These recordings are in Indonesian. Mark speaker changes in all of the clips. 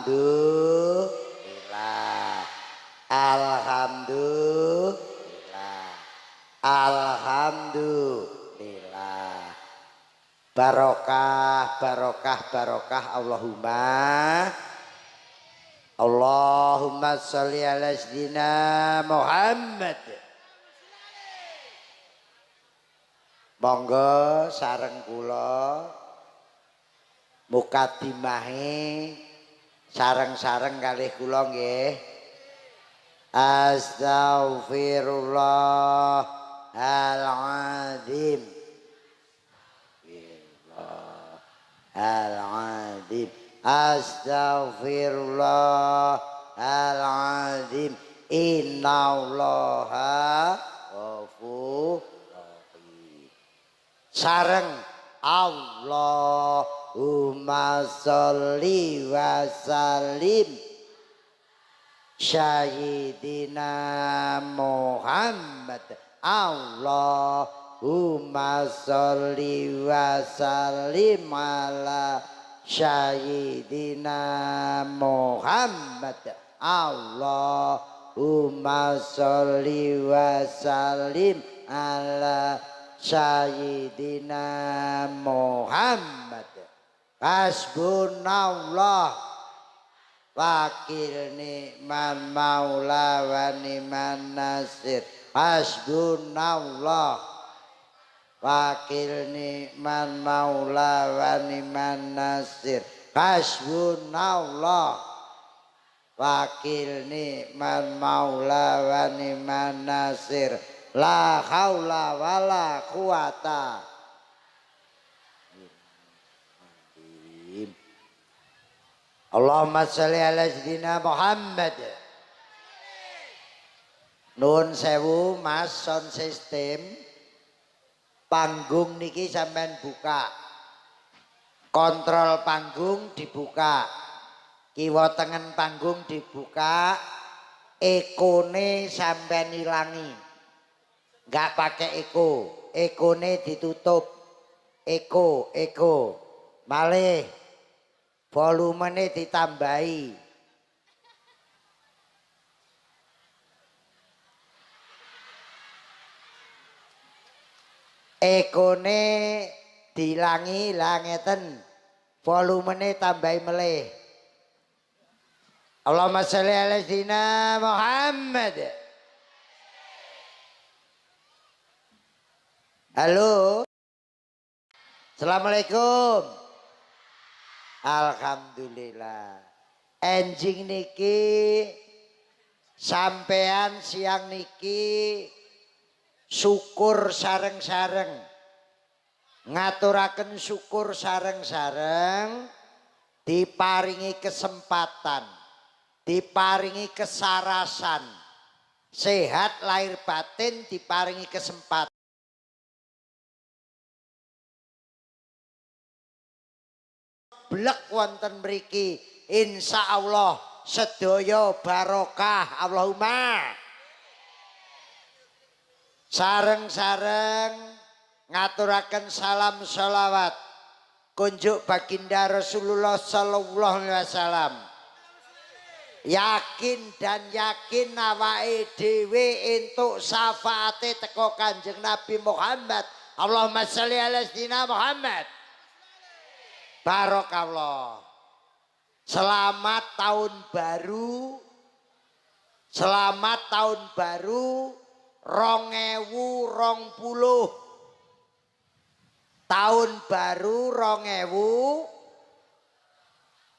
Speaker 1: Alhamdulillah. Alhamdulillah. Alhamdulillah. Barokah, barokah, barokah Allahumma. Allahumma sholli ala sayyidina Muhammad. Monggo sareng kula mukadimahe sareng-sareng kalih kula nggih. Astagfirullahal azim. Al azim. Astagfirullahal azim. Innallaha ghafurur rahim. Sareng Allah Allahumma sholli wa sallim Sayyidina Muhammad. Allahumma sholli wa sallim ala Sayyidina Muhammad. Allahumma sholli wa sallim ala Sayyidina Muhammad Hasbunallah. Wakil nikman maula wa niman nasir. Hasbunallah. Wakil nikman maula wa niman nasir. Hasbunallah. Wakil nikman maula wa niman nasir. La haula wala quwata Allahumma sholli ala sayyidina Muhammad. Nun sewu Mas sound system. Panggung niki sampean buka. Kontrol panggung dibuka. Kiwa tengen panggung dibuka. Ekone sampean ilangi. Nggak pakai eko. Ekone ditutup. Eko eko. Malih volumenya ditambahi ekone dilangi langeten volumenya tambahi melih Allahumma sholli ala Muhammad Halo. Assalamualaikum. Alhamdulillah. Enjing niki sampean siang niki syukur sareng-sareng. Ngaturaken syukur sareng-sareng diparingi kesempatan, diparingi kesarasan, sehat lahir batin diparingi kesempatan. Blek wonten mriki. Insyaallah sedaya barokah. Allahumma. Sareng-sareng ngaturaken salam sholawat kunjuk baginda Rasulullah sallallahu alaihi wasallam. Yakin dan yakin awake dhewe entuk syafaate teko Kanjeng Nabi Muhammad. Allahumma sholli ala Muhammad Barokallah. Selamat tahun baru. Selamat tahun baru rongewu rong puluh. Tahun baru rongewu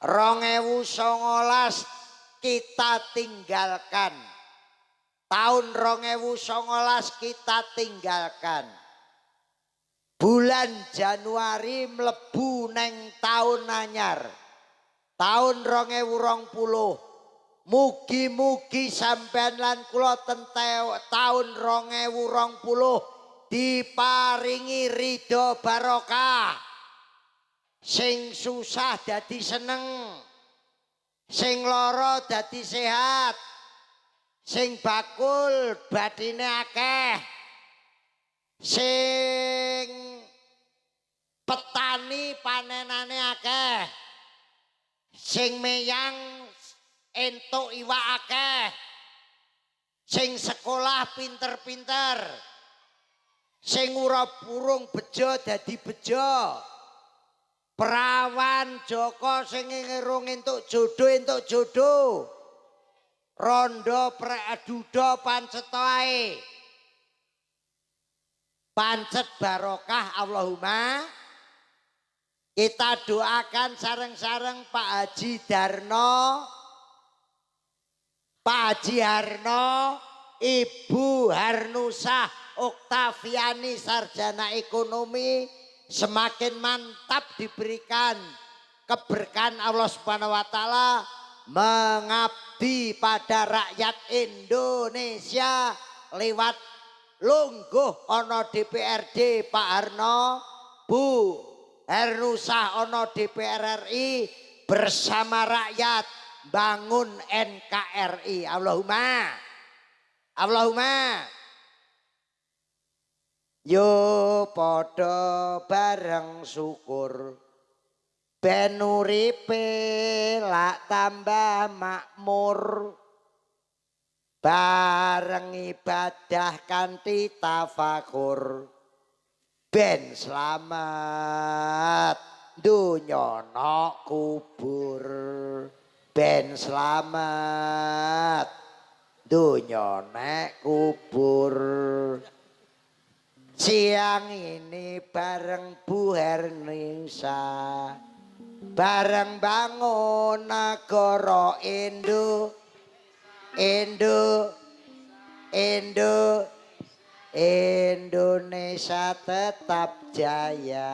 Speaker 1: rongewu songolas kita tinggalkan. Tahun rongewu songolas kita tinggalkan bulan Januari mlebu neng tahun anyar. Rong puluh. Mugi-mugi sampean lan kula rongewu rong puluh diparingi ridho barokah. Sing susah dadi seneng. Sing loro dadi sehat. Sing bakul badine akeh. Sing petani panenane akeh sing meyang entuk iwak akeh. Sing sekolah pinter-pinter. Sing ora burung bejo dadi bejo. Perawan Joko sing ngerung entuk jodoh entuk jodoh. Rondo predudo pancet ae. Pancet barokah Allahumma. Kita doakan sareng-sareng Pak Haji Darno. Pak Haji Harno, Ibu Harnusa Oktaviani Sarjana Ekonomi semakin mantap diberikan keberkahan Allah Subhanahu wa taala mengabdi pada rakyat Indonesia lewat lungguh ono DPRD Pak Harno, Bu Hernusa ono DPR RI bersama rakyat bangun NKRI. Allahumma. Allahumma. Yo podo bareng syukur. Ben uripe lak tambah makmur. Bareng ibadah kanthi tafakur. Ben selamat. Dunya kubur. Ben selamat. Dunya nek kubur. Siang ini bareng Bu Hernisa. Bareng bangun negara Indo. Indo. Indo Indonesia tetap jaya.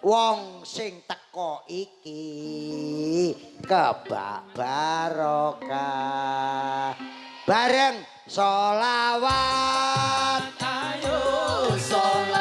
Speaker 1: Wong sing teko iki kebak barokah. Bareng solawat
Speaker 2: ayo solawat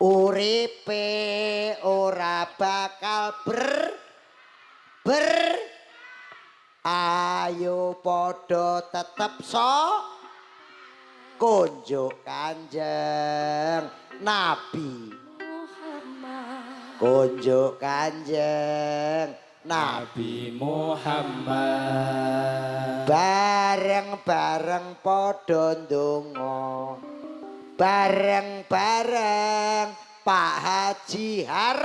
Speaker 1: uripe ora bakal ber ber. Ayo podo tetep so kunjuk kanjeng nabi. Kunjuk kanjeng nabi.
Speaker 2: Muhammad.
Speaker 1: Bareng-bareng podo ndonga bareng-bareng Pak Haji Har.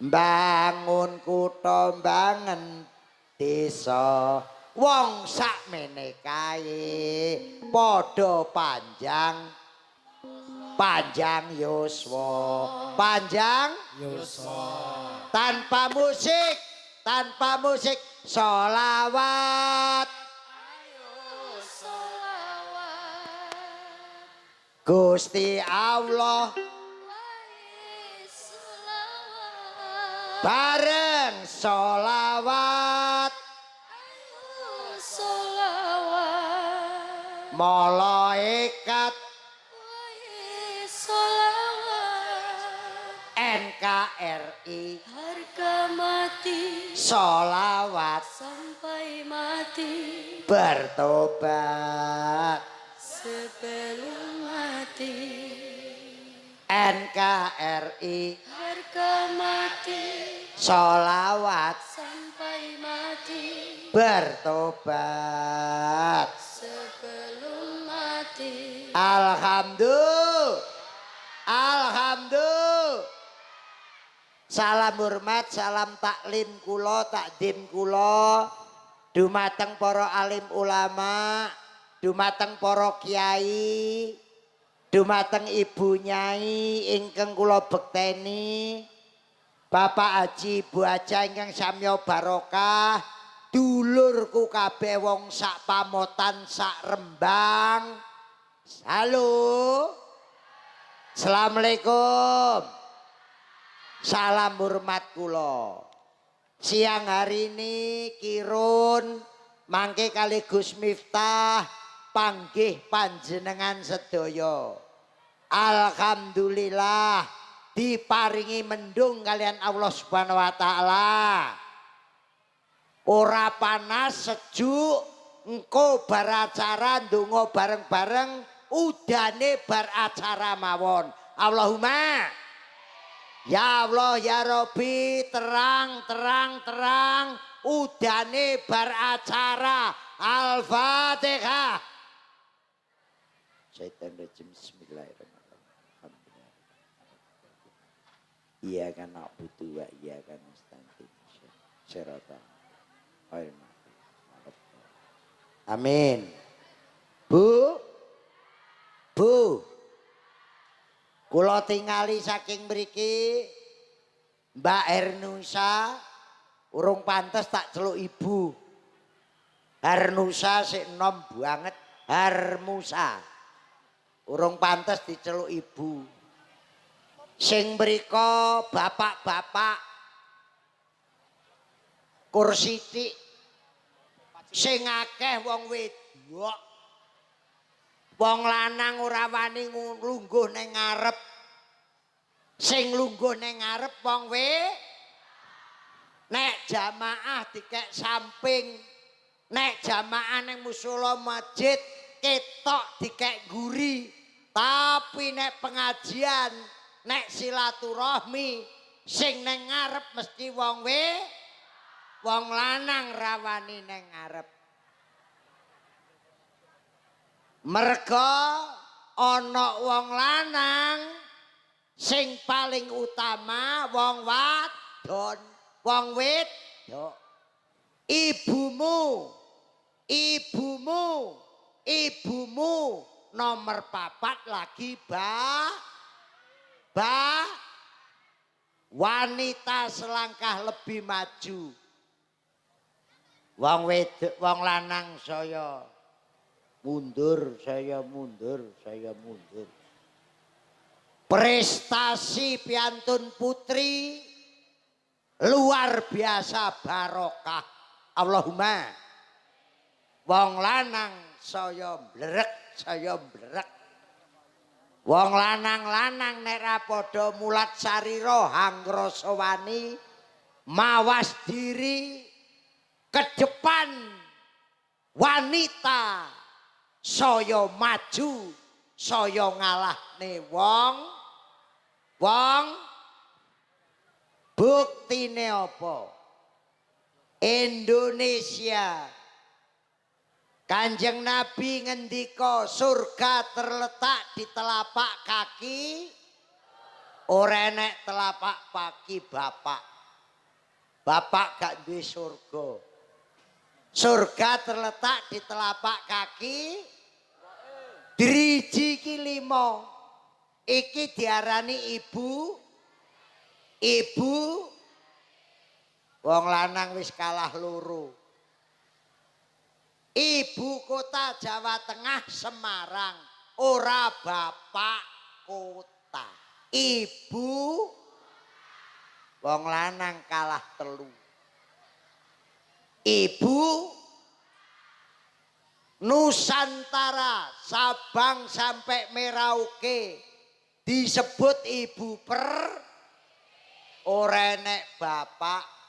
Speaker 1: Bangun kutha bangen desa. Wong sakmene kae padha panjang. Panjang yuswa. Panjang tanpa musik tanpa musik solawat Gusti Allah. Bareng solawat malaikat NKRI
Speaker 3: Harga mati.
Speaker 1: Solawat
Speaker 3: sampai mati.
Speaker 1: Bertobat NKRI
Speaker 3: Harga mati
Speaker 1: solawat
Speaker 3: sampai mati.
Speaker 1: Bertobat.
Speaker 3: Sebelum mati.
Speaker 1: Alhamdulillah. Alhamdulillah. Salam hormat, salam taklim kulo, takdim kulo dumateng para alim ulama, dumateng para kiai, dumateng ibu nyai ingkang kula bekteni, Bapak Haji Ibu Haja ingkang samya barokah, dulurku kabeh wong sak pamotan sak Rembang. Halo. Assalamualaikum. Salam hormat kula. Siang hari ini Kirun mangke kali Gus Miftah panggih panjenengan sedaya. Alhamdulillah diparingi mendung kalian Allah Subhanahu wa taala. Ora panas sejuk engko bar acara ndonga bareng-bareng udane bar acara mawon. Allahumma Ya Allah ya Robi terang terang terang udane bar acara Al-Fatihah. Syaitan rajim Bismillahirrahmanirrahim. Iya kan nak butuh wa iya kan mustaqim. Syarata. Amin. Bu. Bu. Kula tingali saking mriki Mbak Ernusa urung pantes tak celuk ibu. Hernusa sik nom banget Hermusa. Urung pantes diceluk ibu. Sing mriko bapak-bapak kursi tik sing akeh wong wedok wong lanang ora wani lungguh ning ngarep sing lungguh ning ngarep wong we nek jamaah dikek samping nek jamaah ning musala masjid ketok dikek guri tapi nek pengajian nek silaturahmi sing ning ngarep mesti wong we wong lanang rawani ning ngarep. Merga ana wong lanang sing paling utama wong wadon wong wedok. Ibumu ibumu ibumu nomor papat lagi ba ba wanita selangkah lebih maju Wong wedok, wong lanang saya mundur, saya mundur, saya mundur. Prestasi piantun putri luar biasa barokah. Allahumma. Wong lanang saya blrek, saya blrek. Wong lanang-lanang nek ra padha mulat sarira hangrasawani mawas diri ke depan wanita saya maju saya ngalah nih wong. Wong buktine apa? Indonesia Kanjeng Nabi ngendika surga terletak di telapak kaki ora enek telapak kaki bapak bapak gak duwe surga Surga terletak di telapak kaki driji iki lima. Iki diarani ibu ibu wong lanang wis kalah loro. Ibu kota Jawa Tengah Semarang, ora bapak kota. Ibu? Wong lanang kalah telu. Ibu? Nusantara Sabang sampai Merauke. Disebut ibu per? Orenek bapak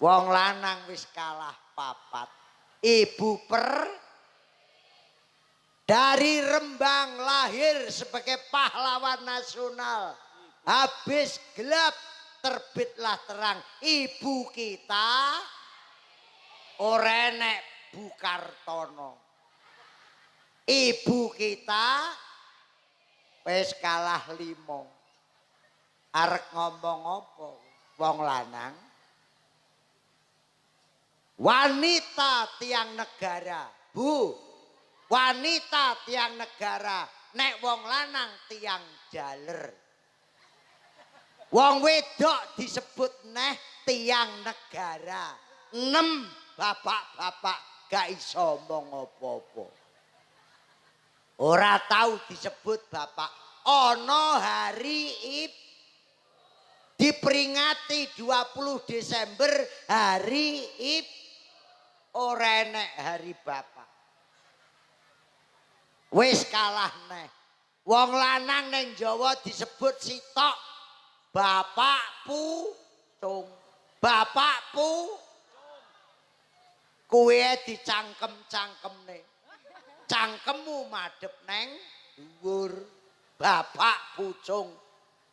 Speaker 1: wong lanang wis kalah papat. Ibu per dari Rembang lahir sebagai pahlawan nasional. Habis gelap terbitlah terang. Ibu kita orenek Bukartono ibu kita wis kalah limo arek ngomong apa? Wong lanang Wanita tiang negara. Bu. Wanita tiang negara. Nek wong lanang tiang jaler. Wong wedok disebut neh tiang negara. Enam bapak-bapak gak iso omong apa-apa. Ora tahu disebut bapak. Ono hari ip diperingati 20 Desember hari ip ora enek hari bapak. Wis kalah neh. Wong lanang neng Jawa disebut sitok bapak pucung. Bapak pu kuwe dicangkem-cangkemne. Cangkemmu madhep neng dhuwur. Bapak pucung.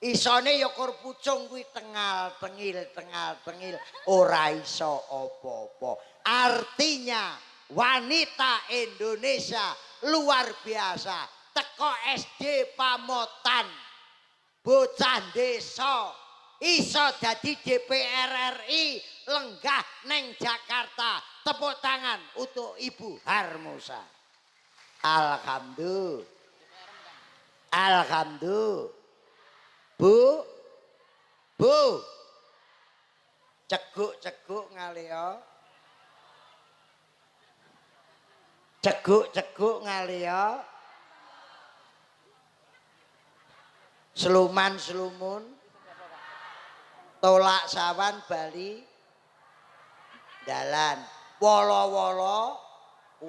Speaker 1: Isone ya kur pucung kuwi tengal tengil tengal tengil ora iso apa-apa. Artinya wanita Indonesia luar biasa. Teko SD Pamotan. Bocah desa iso dadi DPR RI lenggah neng Jakarta. Tepuk tangan untuk Ibu Harmusa. Alhamdulillah. Alhamdulillah. Bu. Bu. Ceguk-ceguk ngalia. Ceguk-ceguk ngalia. Seluman-selumun. Tolak sawan Bali. Dalan. Wolo-wolo.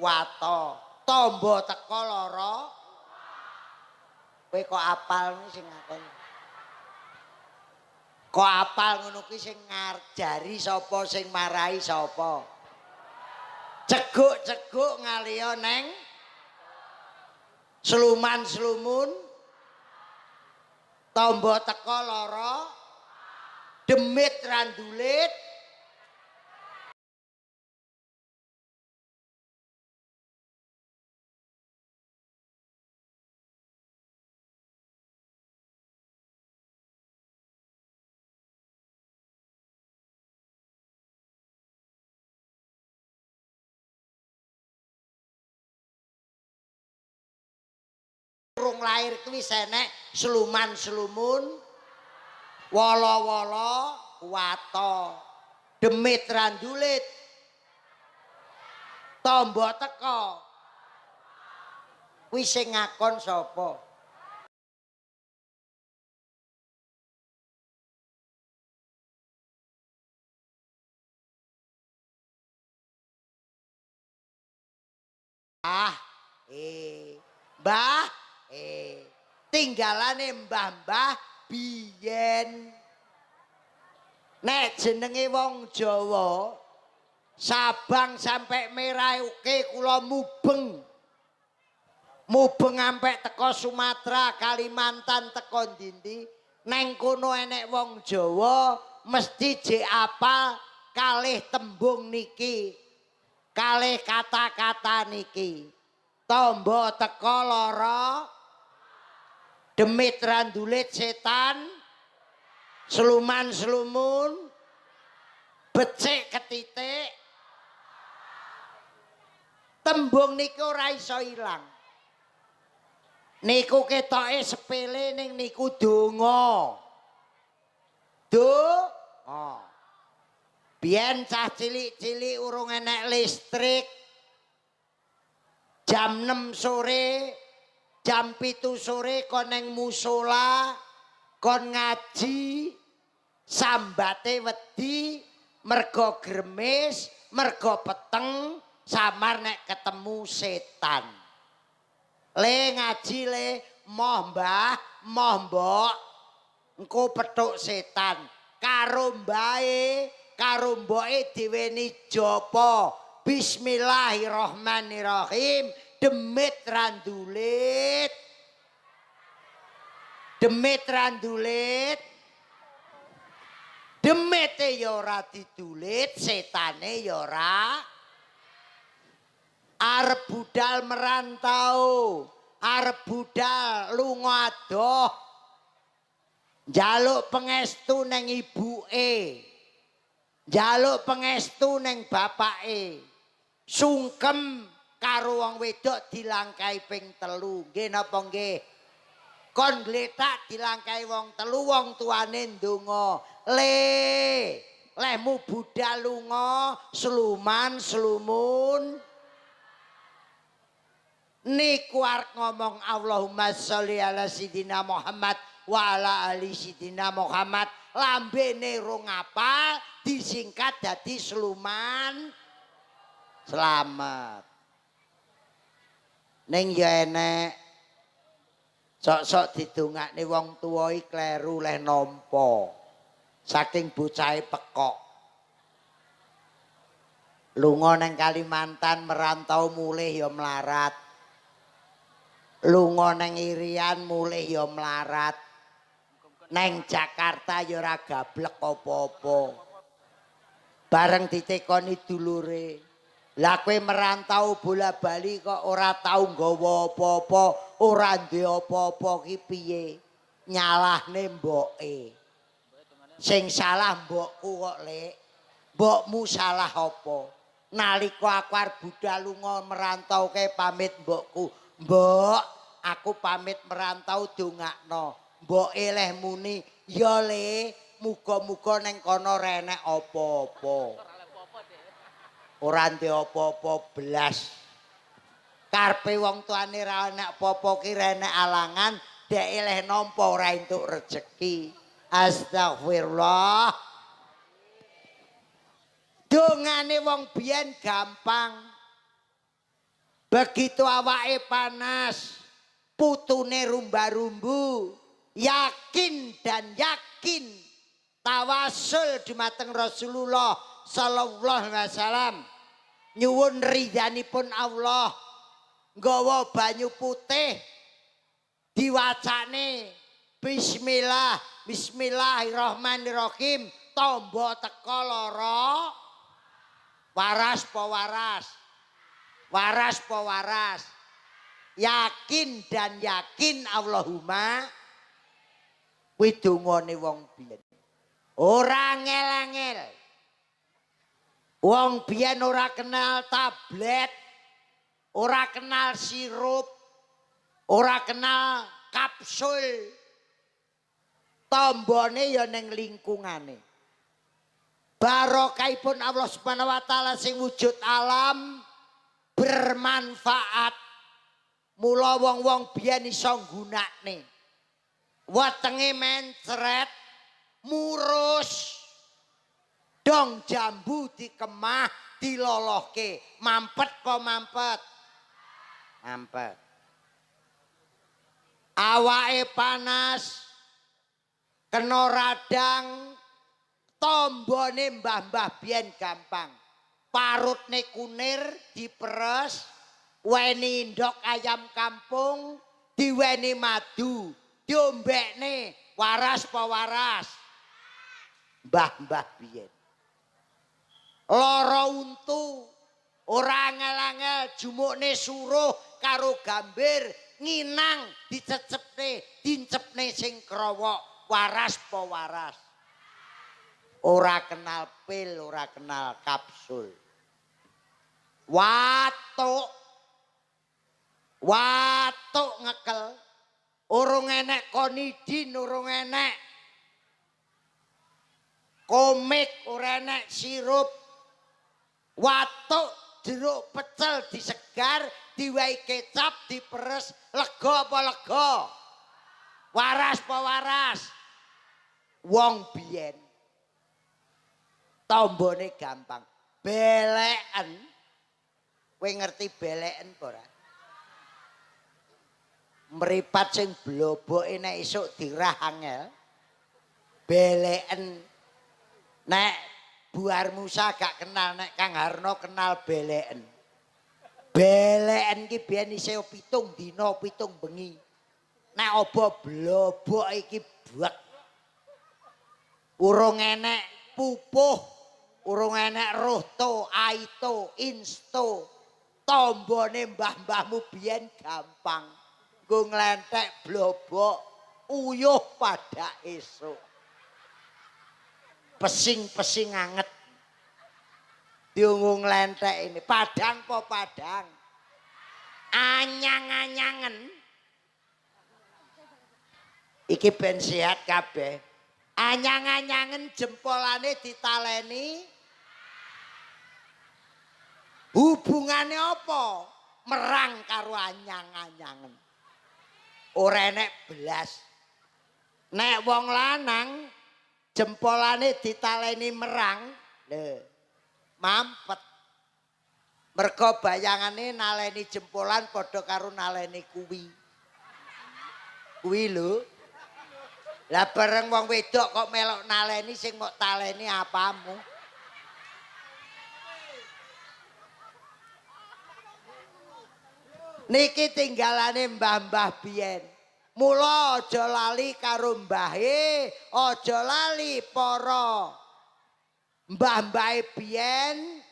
Speaker 1: Wato. Tombo teko loro. Kowe kok apal sing ngakon. Kok apal ngono kuwi sing ngarjari sapa sing marahi sapa? ceguk-ceguk ngalio neng seluman selumun tombo teko lara demit randulit lahir kuwi senek seluman-selumun wolo-wolo wato. Demit randulit tombo teko kuwi sing ngakon sapa? Ah, eh, Mbah, eh, tinggalane mbah-mbah biyen. Nek jenenge wong Jawa, Sabang sampai Merauke kula mubeng. Mubeng sampai teko Sumatera, Kalimantan teko ndi Neng kono enek wong Jawa mesti jek apal kalih tembung niki. Kalih kata-kata niki. Tombo teko loro demit randulit setan seluman selumun becik ketitik tembung niku ora iso ilang. Niku ketoke sepele ning niku donga. Do? Oh. biyen cah cilik-cilik urung enek listrik. Jam 6 sore jam pitu sore kon neng musola kon ngaji sambate wedi mergo gremes mergo peteng samar nek ketemu setan. Le ngaji le moh mbah moh mbok engko petuk setan. Karo mbae karo mboke diweni jopo Bismillahirrahmanirrahim demit randulit. Demit randulit. Demite ya ora didulit setane ya ora. Arep budal merantau arep budal lunga adoh. Njaluk pengestu neng ibuke. Jaluk pengestu ning bapake. Sungkem karo wong wedok dilangkai ping telu. Nggih napa nggih? Kon gletak dilangkai wong telu wong tuane ndonga. Le, lehmu budal lunga, sluman slumun. Niku arep ngomong Allahumma sholli ala sidina Muhammad wa ala ali sidina Muhammad. Lambene rong apal disingkat dadi sluman selamat. Ning ya enek sok-sok didongakne wong tuwa iki kleru leh nampa. Saking bocahe pekok. Lunga nang Kalimantan merantau mulih ya melarat. Lunga nang Irian mulih ya melarat. Neng Jakarta ya ora gablek apa-apa. Bareng ditekoni dulure. Lah kowe merantau bola-bali kok ora tau nggawa apa-apa, ora duwe apa-apa ki piye? Nyalahne mboke. Sing salah mbokku kok, Lek. Mbokmu salah apa? Nalika aku arep budal lunga merantau ke pamit mbokku. Mbok, aku pamit merantau dongakno. Mboke leh muni, "Ya, Le, muga-muga ning kono renek apa-apa." Ora ndek apa-apa blas. Karpe wong tuane ra enek apa-apa ki renek alangan, dek leh nampa ora entuk rejeki. Astagfirullah. Dongane wong biyen gampang. Begitu awake panas, putune rumba-rumbu, yakin dan yakin tawasul dumateng Rasulullah sallallahu alaihi wasallam nyuwun ridhanipun Allah. Nggawa banyu putih. Diwacane bismillah bismillahirrahmanirrahim. Tombo teko lara. Waras po waras. Waras po waras. Yakin dan yakin Allahumma. Kuwi dongane wong biyen. Ora ngel-ngel wong biyen ora kenal tablet ora kenal sirup ora kenal kapsul tombone ya ning lingkungane. Barokahipun Allah Subhanahu wa taala sing wujud alam bermanfaat. Mula wong-wong biyen iso nggunakne. Wetenge mencret murus dong jambu dikemah dilolohke. Mampet kok mampet? Mampet. Awake panas kena radang tombone mbah-mbah biyen gampang. Parutne kunir diperes weni ndok ayam kampung diweni madu diombekne waras apa waras. Mbah-mbah biyen lara untu. Ora angel-angel jumukne suruh karo gambir nginang dicecepne dincepne sing krowok waras apa waras. Ora kenal pil ora kenal kapsul. Watuk. Watuk ngekel. Urung enek konidin urung enek komik ora enek sirup watuk jeruk pecel disegar diwai kecap diperes lega apa lega? Waras apa waras? Wong biyen. Tombone gampang. Beleken. Kowe ngerti beleken apa ora? Mripat sing bloboke nek esuk dirah angel beleken. Nek Buar Musa gak kenal nek Kang Harno kenal beleken. Beleken ki biyen isih pitung dina pitung bengi. Nek obo blobok iki buak urung enek pupuh urung enek rohto aito insto tombone mbah-mbahmu biyen gampang. Nggo nglentek blobok uyuh pada esuk pesing-pesing anget diungung lentek ini. Padang po padang. Anyang-anyangen. Iki ben sehat kabeh. Anyang-anyangen jempolane ditaleni. Hubungane apa? Merang karo anyang-anyangen. Ora enek belas. Nek wong lanang jempolane ditaleni merang, lho. Mampet. Mergo bayangane naleni jempolan padha karo naleni kuwi. Kuwi lho. Lah bareng wong wedok kok melok naleni sing mok taleni apamu? Niki tinggalane mbah-mbah biyen. Mula aja lali karo mbahe, aja lali para mbah-mbahe biyen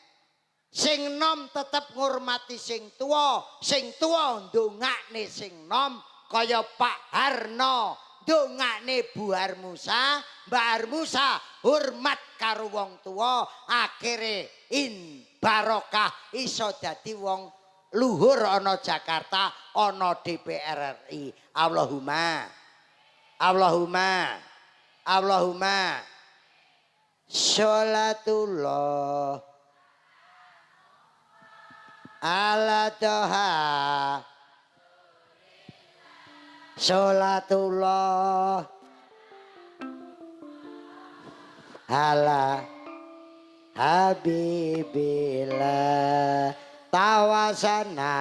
Speaker 1: sing nom tetep ngurmati sing tuwa, sing tuwa ndongakne sing nom kaya Pak Harno ndongakne Bu Harmusa, Mbak Harmusa hormat karo wong tuwa, akhire in barokah iso dadi wong luhur ana Jakarta, ana DPR RI. Allahumma. Allahumma. Allahumma. Sholatullah ala toha Sholatullah ala habibillah tawasana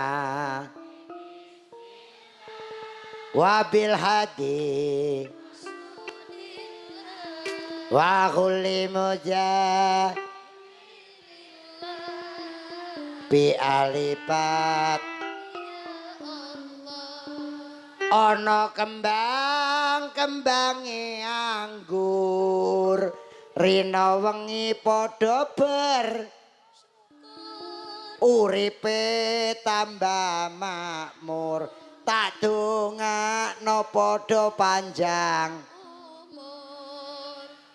Speaker 1: wabil hadi wa kulli mujah bi alipat ana kembang kembange anggur. Rina wengi padha ber. Uripe tambah makmur tak dongakno padha panjang.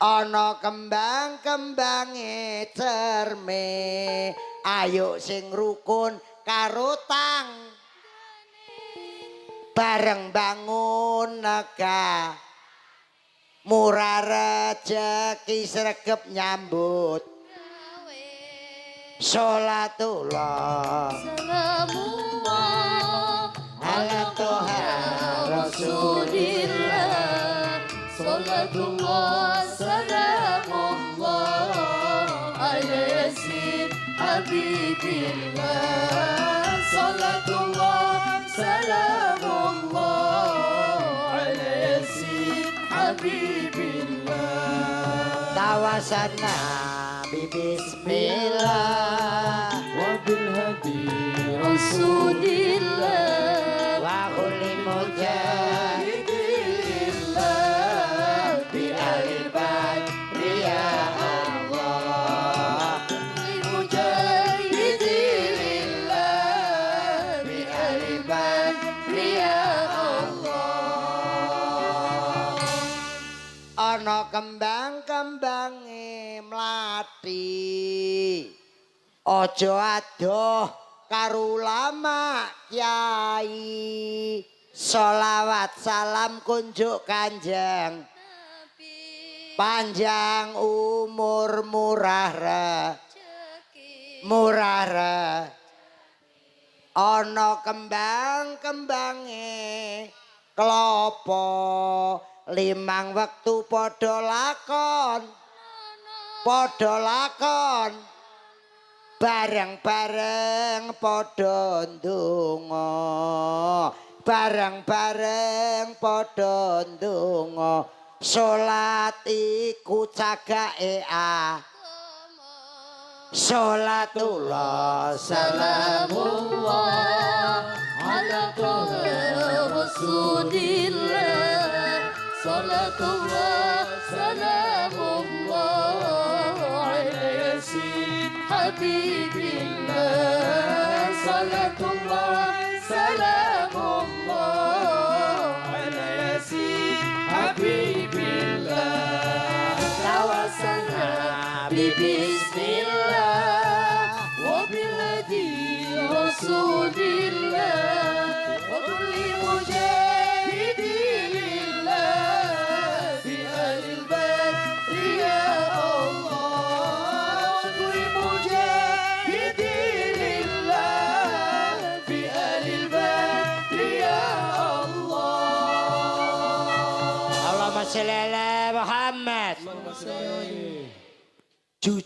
Speaker 1: Ana kembang-kembange cerme. Ayo sing rukun karo tang. Bareng bangun naga murah rezeki sregep nyambut. Sholatullah
Speaker 3: Salamullah
Speaker 1: ala Tuhan
Speaker 3: Rasulillah Salatullah Salamullah Ala Yasin Habibillah Salatullah Salamullah Ala Yasin Habibillah
Speaker 1: tawasana bismillah
Speaker 2: وبالهدي
Speaker 1: aja adoh karo ulama kiai Solawat salam kunjuk kanjeng. Panjang umur murah re. Murah re. Ana kembang-kembange klopo limang wektu padha lakon. Padha lakon bareng-bareng padha ndonga. Bareng-bareng padha ndonga. Salat iku cagake ah Sholatullah salamullah
Speaker 3: ala Rasulillah Salatullah Habibillah Salatullah Salamullah ala Yasin Habibillah Tawasana Bismillah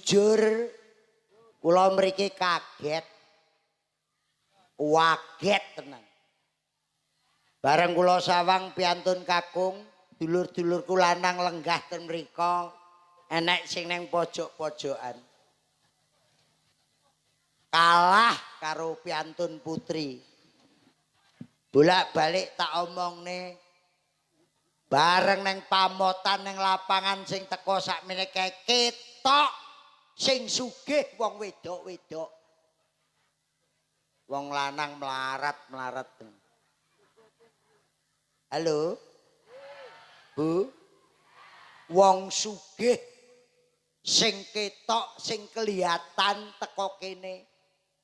Speaker 1: Jujur kula mriki kaget. Waget tenan. Bareng kula sawang piantun kakung, dulur-dulurku lanang lenggah ten mriko, enek sing neng pojok-pojokan. Kalah karo piantun putri. Bolak-balik tak omongne bareng neng pamotan neng lapangan sing teko sakmene kae ketok sing sugih wong wedok-wedok. Wong lanang melarat-melarat. Halo? Bu? Wong sugih sing ketok sing kelihatan teko kene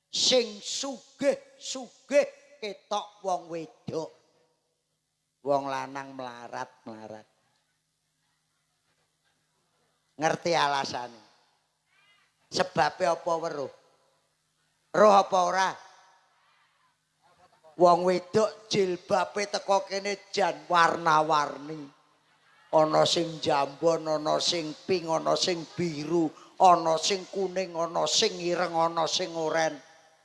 Speaker 1: sing sugih-sugih ketok wong wedok. Wong lanang melarat-melarat. Ngerti alasane? Sebabnya apa weruh? Roh apa ora? Wong wedok jilbabe teko kene jan warna-warni. Ana sing jambon, ana sing pink, ana sing biru, ana sing kuning, ana sing ireng, ana sing oren.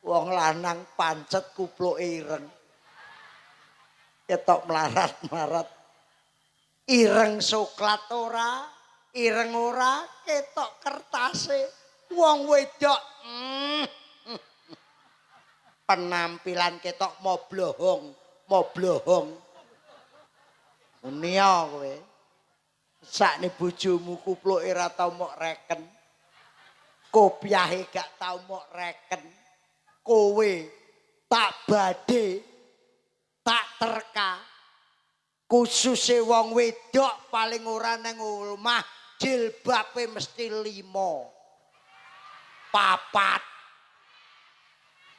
Speaker 1: Wong lanang pancet kupluke ireng. Ketok melarat-melarat. Ireng coklat ora, ireng ora, ketok kertase. Wong wedok mm, penampilan ketok moblohong, moblohong. Unia kowe. Sakne bojomu kupluke ora tau mok reken. Kopiahe gak tau mok reken. Kowe tak bade tak terka. Khususé wong wedok paling ora nang omah jilbabe mesti limo. Papat.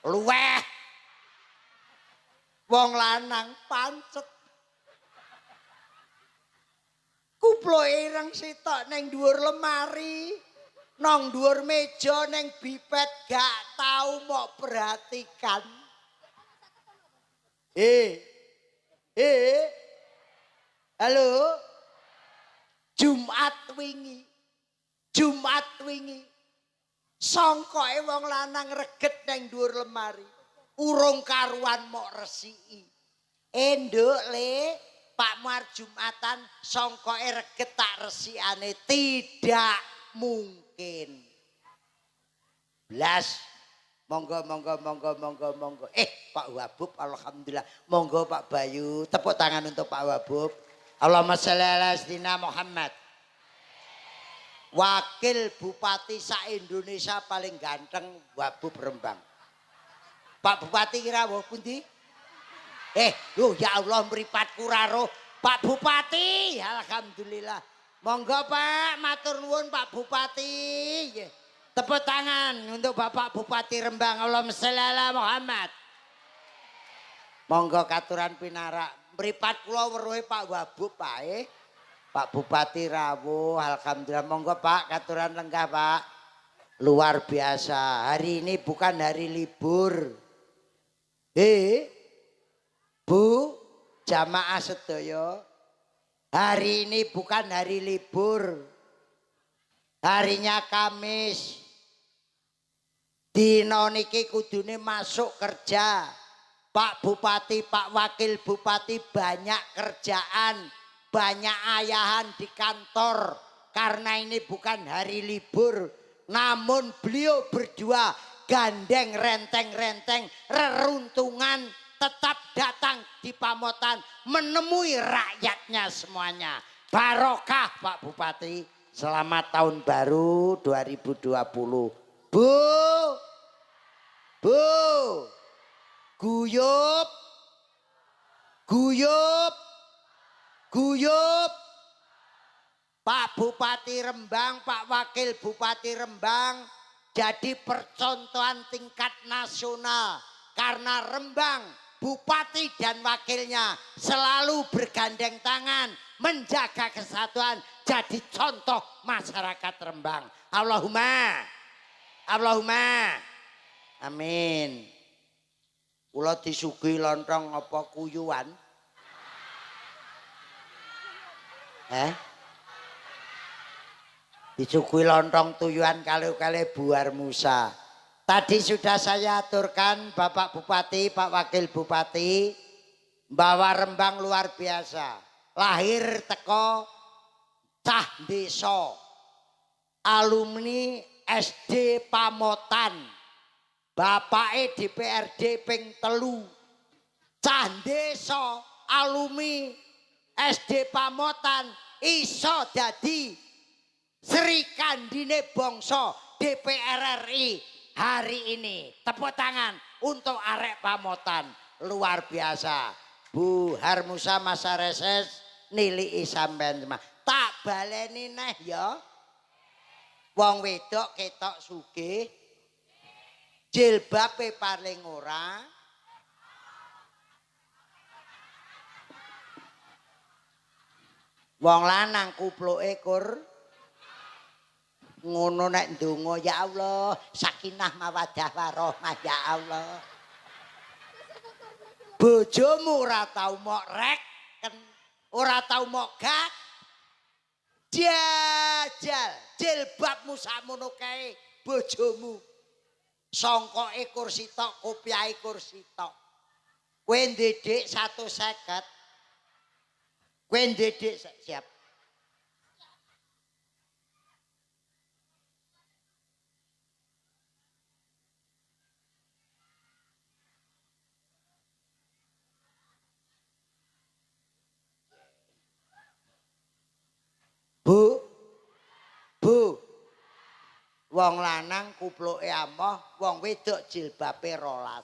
Speaker 1: Luweh. Wong lanang pancet kuplo ireng sitok neng dhuwur lemari nang dhuwur meja neng bipet gak tau mau perhatikan eh eh halo Jumat wingi Jumat wingi songkoe wong lanang reget neng dhuwur lemari urung karuan mau resiki enduk le Pak Muar Jumatan songkoe reget tak resikane tidak mungkin. Blas monggo monggo monggo monggo monggo. Eh Pak Wabub alhamdulillah. Monggo Pak Bayu tepuk tangan untuk Pak Wabub. Allahumma sholli ala Muhammad. Wakil Bupati sa Indonesia paling ganteng Wabub Rembang. Pak Bupati kira wah pundi? Eh, loh ya Allah meripat kuraro. Pak Bupati, Alhamdulillah. Monggo Pak, matur nuwun Pak Bupati. Tepuk tangan untuk Bapak Bupati Rembang. Allahumma sholli ala Muhammad. Monggo katuran pinarak. Meripat kula weruhe Pak Wabub Pak eh. Pak Bupati rawuh, alhamdulillah. Monggo Pak, katuran lenggah Pak. Luar biasa. Hari ini bukan hari libur. Eh, Bu, jamaah sedaya. Hari ini bukan hari libur. Harinya Kamis. Dino niki kudune masuk kerja. Pak Bupati, Pak Wakil Bupati banyak kerjaan, banyak ayahan di kantor. Karena ini bukan hari libur, namun beliau berdua gandeng renteng-renteng reruntungan tetap datang di Pamotan menemui rakyatnya semuanya. Barokah Pak Bupati. Selamat tahun baru 2020. Bu. Bu. Guyup. Guyup. Guyup. Pak Bupati Rembang, Pak Wakil Bupati Rembang jadi percontohan tingkat nasional karena Rembang bupati dan wakilnya selalu bergandeng tangan menjaga kesatuan jadi contoh masyarakat Rembang. Allahumma. Allahumma. Amin. Kula disuguhi lontong apa kuyuan? Eh? Dicukui lontong tuyuan kali-kali buar Musa. Tadi sudah saya aturkan Bapak Bupati, Pak Wakil Bupati bahwa Rembang luar biasa. Lahir teko cah desa. Alumni SD Pamotan. Bapake DPRD ping telu. Cah desa alumni SD Pamotan iso dadi Sri Kandine Bongso DPR RI hari ini. Tepuk tangan untuk arek pamotan. Luar biasa. Bu Harmusa masa reses nili semua. Tak baleni neh ya. Wong wedok ketok sugih. Jilbabe paling ora. Wong lanang kupluke kur ngono nek ndonga ya Allah sakinah mawadah warahmah ya Allah. Bojomu ora tau mok rek ora tau mok gak. Jajal jilbabmu sakmono kae bojomu. Songkoke kursi tok kopiahe kursi tok. Kowe ndedek 150 kowe ndedek siap Bu. Bu. Wong lanang kupluke amoh, wong wedok jilbabe rolas.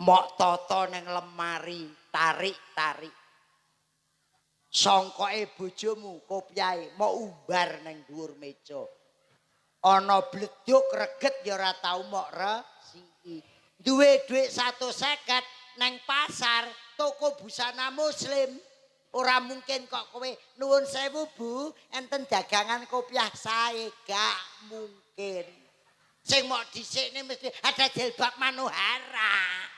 Speaker 1: Mok toto ning lemari, tarik-tarik. Songkoke bojomu kopiahe mau umbar ning dhuwur meja. Ana bleduk reget ya ora tau mok resiki. Duwe dhuwit 150 nang pasar toko busana muslim. Ora mungkin kok kowe nuwun sewu Bu, enten dagangan kopiah sae, gak mungkin. Sing mok dhisik mesti ada jilbab manuhara.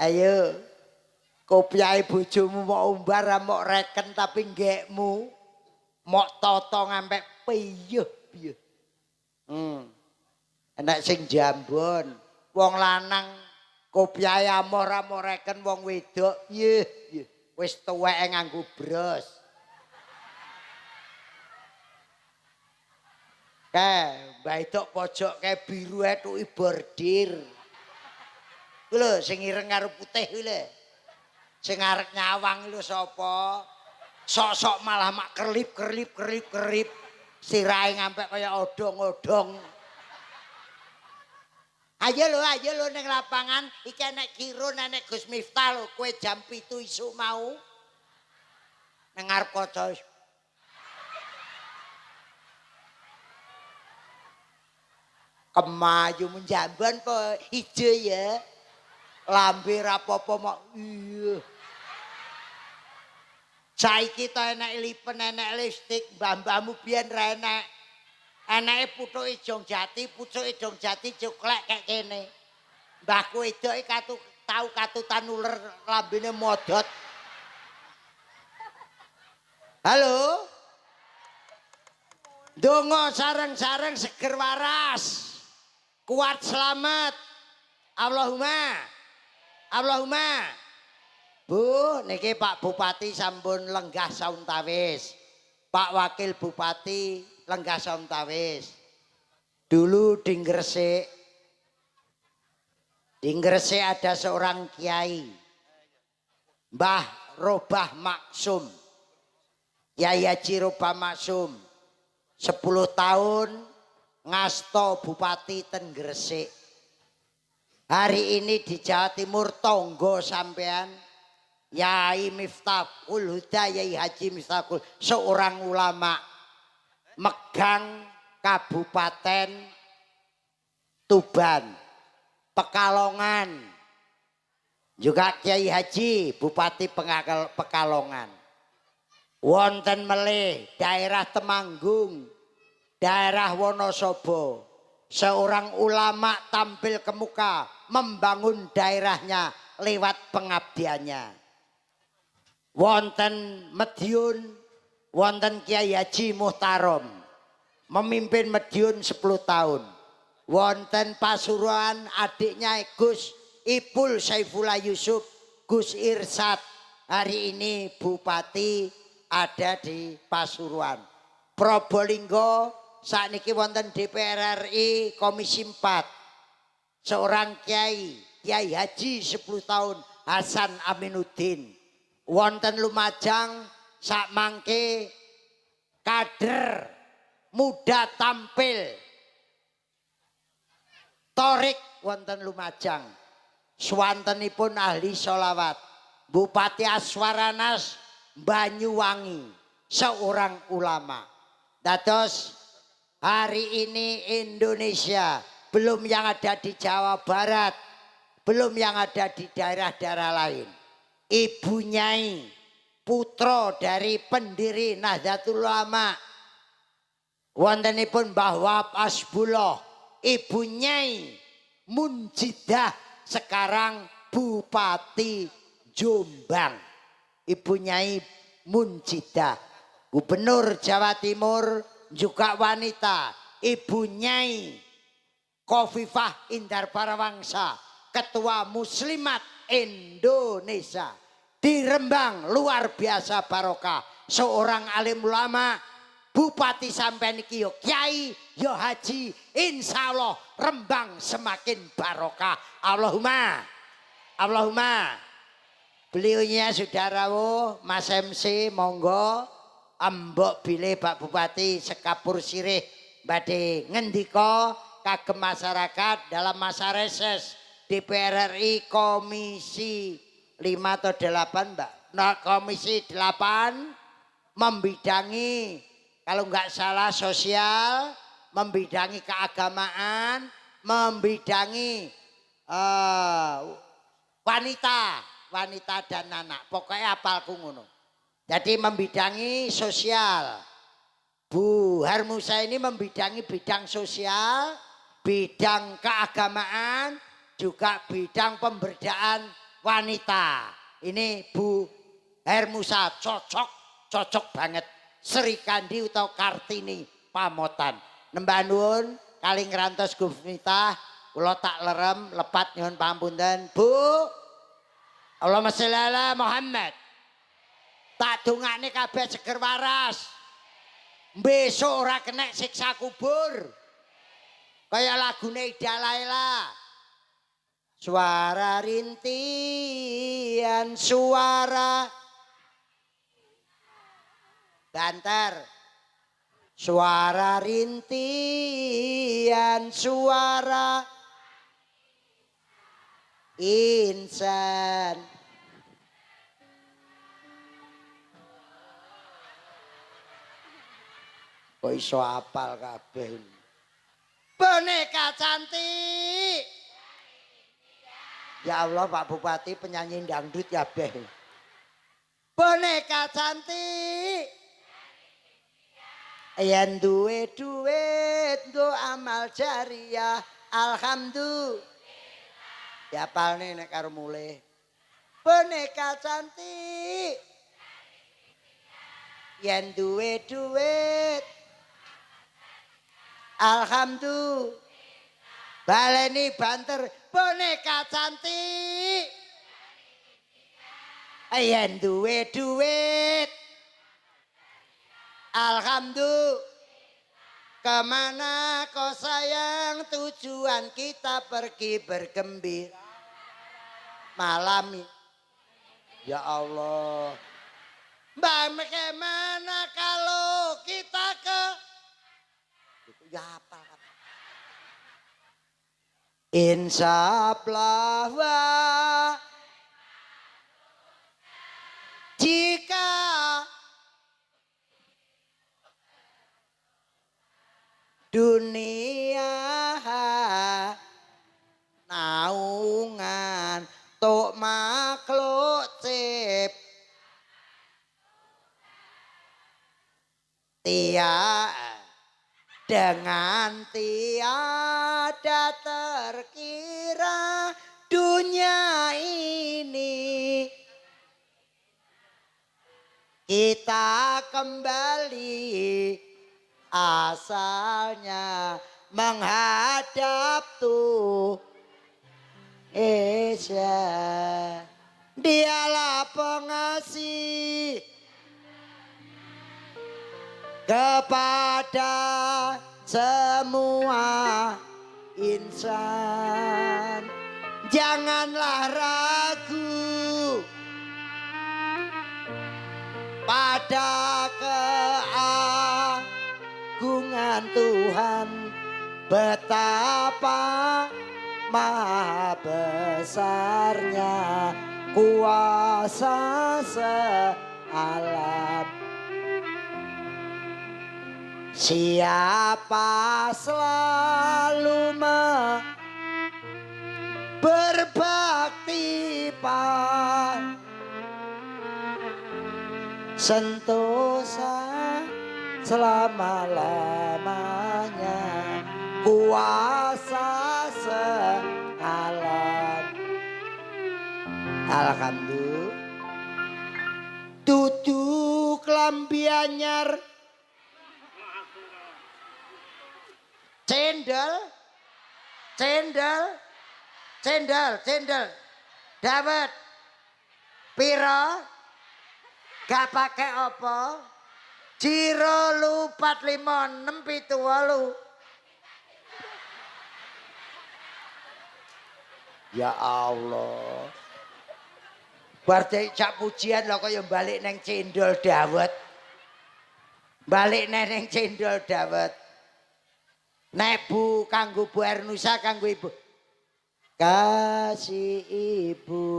Speaker 1: Ayo. Kopiahe bojomu mok umbar mok reken tapi nggekmu mok toto ngampek piyuh piyuh. Hmm. Enak sing jambon, wong lanang kopiahe amor-amor reken wong wedok piye piye wis tuweke nganggo bros Kae, mbah edok pojok kae biru etuki bordir. Lho sing ireng karo putih kuwi lho. Sing arek nyawang lho sapa? Sok-sok malah mak kerlip kerlip kerlip kerlip. Sirahe ngampek kaya odong-odong. Ayo lho, ayo lho ning lapangan iki enek kiro nenek Gus Miftah lho, kowe jam 7 isuk mau. Nang ngarep kaca. Kemayu menjamban po ijo ya. Lambe rapopo mok iya. Saiki to enek lipen enek lipstik, mbah-mbahmu biyen ra enek. Enake putuke Jong Jati, pucuke Jong Jati cuklek kayak kene. Mbahku edoke katu tau katutan uler lambene modot. Halo? Dongo sareng-sareng seger waras. Kuat selamat. Allahumma. Allahumma. Bu, niki Pak Bupati sampun lenggah sauntawis. Pak Wakil Bupati lenggah sauntawis. Dulu di Gresik di Gresik ada seorang kiai. Mbah Robah Maksum. Kiai Haji Robah Maksum. 10 tahun ngasto Bupati ten Gresik. Hari ini di Jawa Timur tonggo sampean Yai Miftahul Huda Yai Haji Miftahul seorang ulama megang Kabupaten Tuban, Pekalongan. Juga Kiai Haji Bupati Pengakal- Pekalongan. Wonten melih daerah Temanggung, daerah Wonosobo. Seorang ulama tampil ke muka membangun daerahnya lewat pengabdiannya. wonten Madiun wonten Kiai Haji Muhtarom memimpin Madiun 10 tahun. Wonten Pasuruan adiknya Gus Ipul Saifullah Yusuf Gus Irsat. Hari ini Bupati ada di Pasuruan. Probolinggo saat ini wonten DPR RI Komisi 4 seorang kiai Kiai Haji 10 tahun Hasan Aminuddin. Wonten Lumajang sak mangke kader muda tampil. Torik wonten Lumajang. Swantenipun ahli solawat Bupati Aswaranas Banyuwangi seorang ulama. Dados hari ini Indonesia belum yang ada di Jawa Barat. Belum yang ada di daerah-daerah lain. Ibu Nyai putra dari pendiri Nahdlatul Ulama. Wontenipun Mbah Wahab Asbullah. Ibu Nyai Munjidah sekarang Bupati Jombang. Ibu Nyai Munjidah. Gubernur Jawa Timur juga wanita. Ibu Nyai Kofifah Indar Parawangsa Ketua Muslimat Indonesia. Di Rembang luar biasa barokah. Seorang alim ulama bupati sampai niki yo kiai yo haji insya Allah Rembang semakin barokah. Allahumma Allahumma. Beliaunya saudarawo Mas MC monggo. Ambok bile Pak Bupati sekapur sirih. Badhe ngendika kagem masyarakat dalam masa reses DPR RI Komisi 5 atau 8 Mbak. Nah, Komisi 8 membidangi kalau nggak salah sosial, membidangi keagamaan, membidangi eh, wanita, wanita dan anak. Pokoknya apalku ngono. Jadi membidangi sosial. Bu Harmusa ini membidangi bidang sosial, bidang keagamaan, juga bidang pemberdayaan wanita. Ini Bu Hermusa cocok, cocok banget. Sri Kandi atau Kartini Pamotan. Nembah nuwun kali ngerantos Gufnita, kula tak lerem lepat nyuwun pangapunten. Bu Allahumma sholli ala Muhammad. Tak dongane kabeh seger waras. Besok ora kena siksa kubur. Kayak lagune Ida Laila. Suara rintian suara. Banter. Suara rintian suara. Insan Kok iso apal kabeh Cantik Ya Allah Pak Bupati penyanyi dangdut ya beh. Boneka cantik. Yen duwe duit nggo amal jariah. Alhamdulillah. Ya palne nek karo mulih. Boneka cantik. Yen duwe duit. Alhamdulillah. Baleni banter boneka cantik. Ayen duwe duit. Alhamdulillah. Ke mana kau sayang tujuan kita pergi bergembira malam. Ya Allah. Bagaimana kalau kita ke ya apa Insaplah jika dunia naungan tok makhluk cip tiap dengan tiada terkira dunia ini kita kembali asalnya menghadap tuh Esa dialah pengasih kepada semua insan. Janganlah ragu pada keagungan Tuhan. Betapa maha besarnya kuasa sealam siapa selalu berbakti pada sentosa selama-lamanya kuasa sealam. Alhamdulillah. Tutu klambi Cendol Cendol Cendol Cendol Dawet Piro Gak pakai apa? Jiro lu 45 6 pitu walu. Ya Allah. Berarti cak pujian lo kaya balik neng cendol dawet. Balik neng cendol dawet. Nek bu kanggo Bu Ernusa kanggo ibu. Kasih ibu.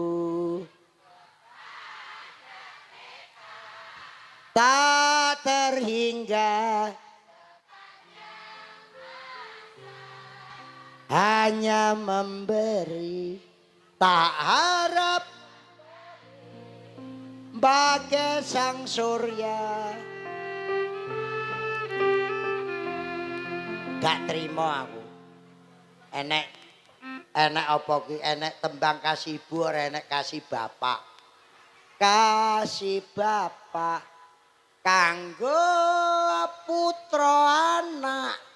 Speaker 1: tak terhingga hanya memberi tak harap bagai sang surya gak terima aku. Enek enek apa ki? Enek tembang kasih ibu ora enek kasih bapak? Kasih bapak kanggo putra anak.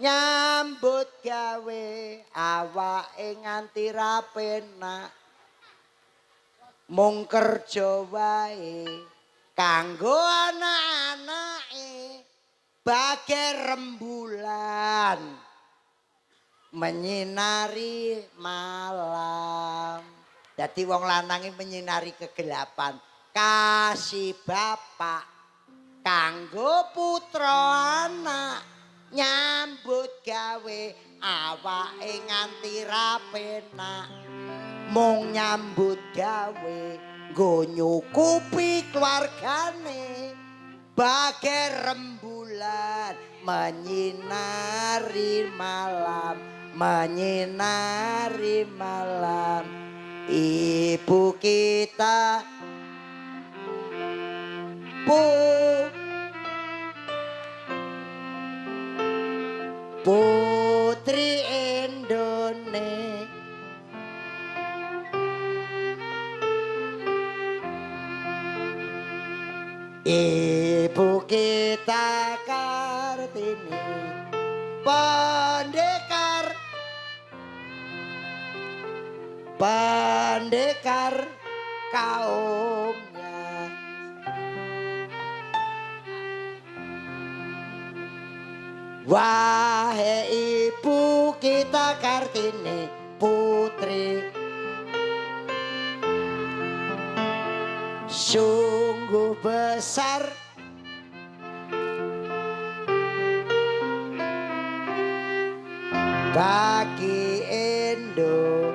Speaker 1: Nyambut gawe awake nganti rapenak mung kerja wae kanggo anak-anake bagai rembulan. Menyinari malam. Jadi wong lanang menyinari kegelapan. Kasih bapak kanggo putra anak. Nyambut gawe awake nganti rapenak mung nyambut gawe nggo nyukupi keluargane. Bagai rembulan menyinari malam menyinari malam. Ibu kita pu putri Indonesia. Ibu kita pendekar pendekar kaumnya. Wahai ibu kita Kartini putri. Sungguh besar Bagi Indo.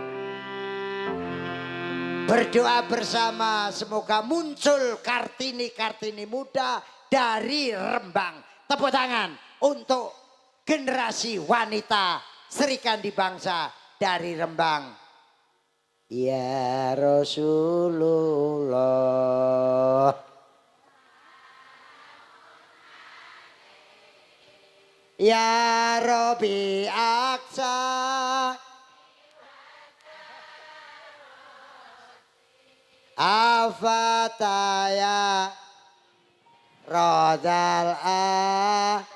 Speaker 1: Berdoa bersama semoga muncul Kartini-Kartini muda dari Rembang. Tepuk tangan untuk generasi wanita Serikandi Bangsa dari Rembang. Ya Rasulullah Ya Robi Aksa. Afataya rodal a.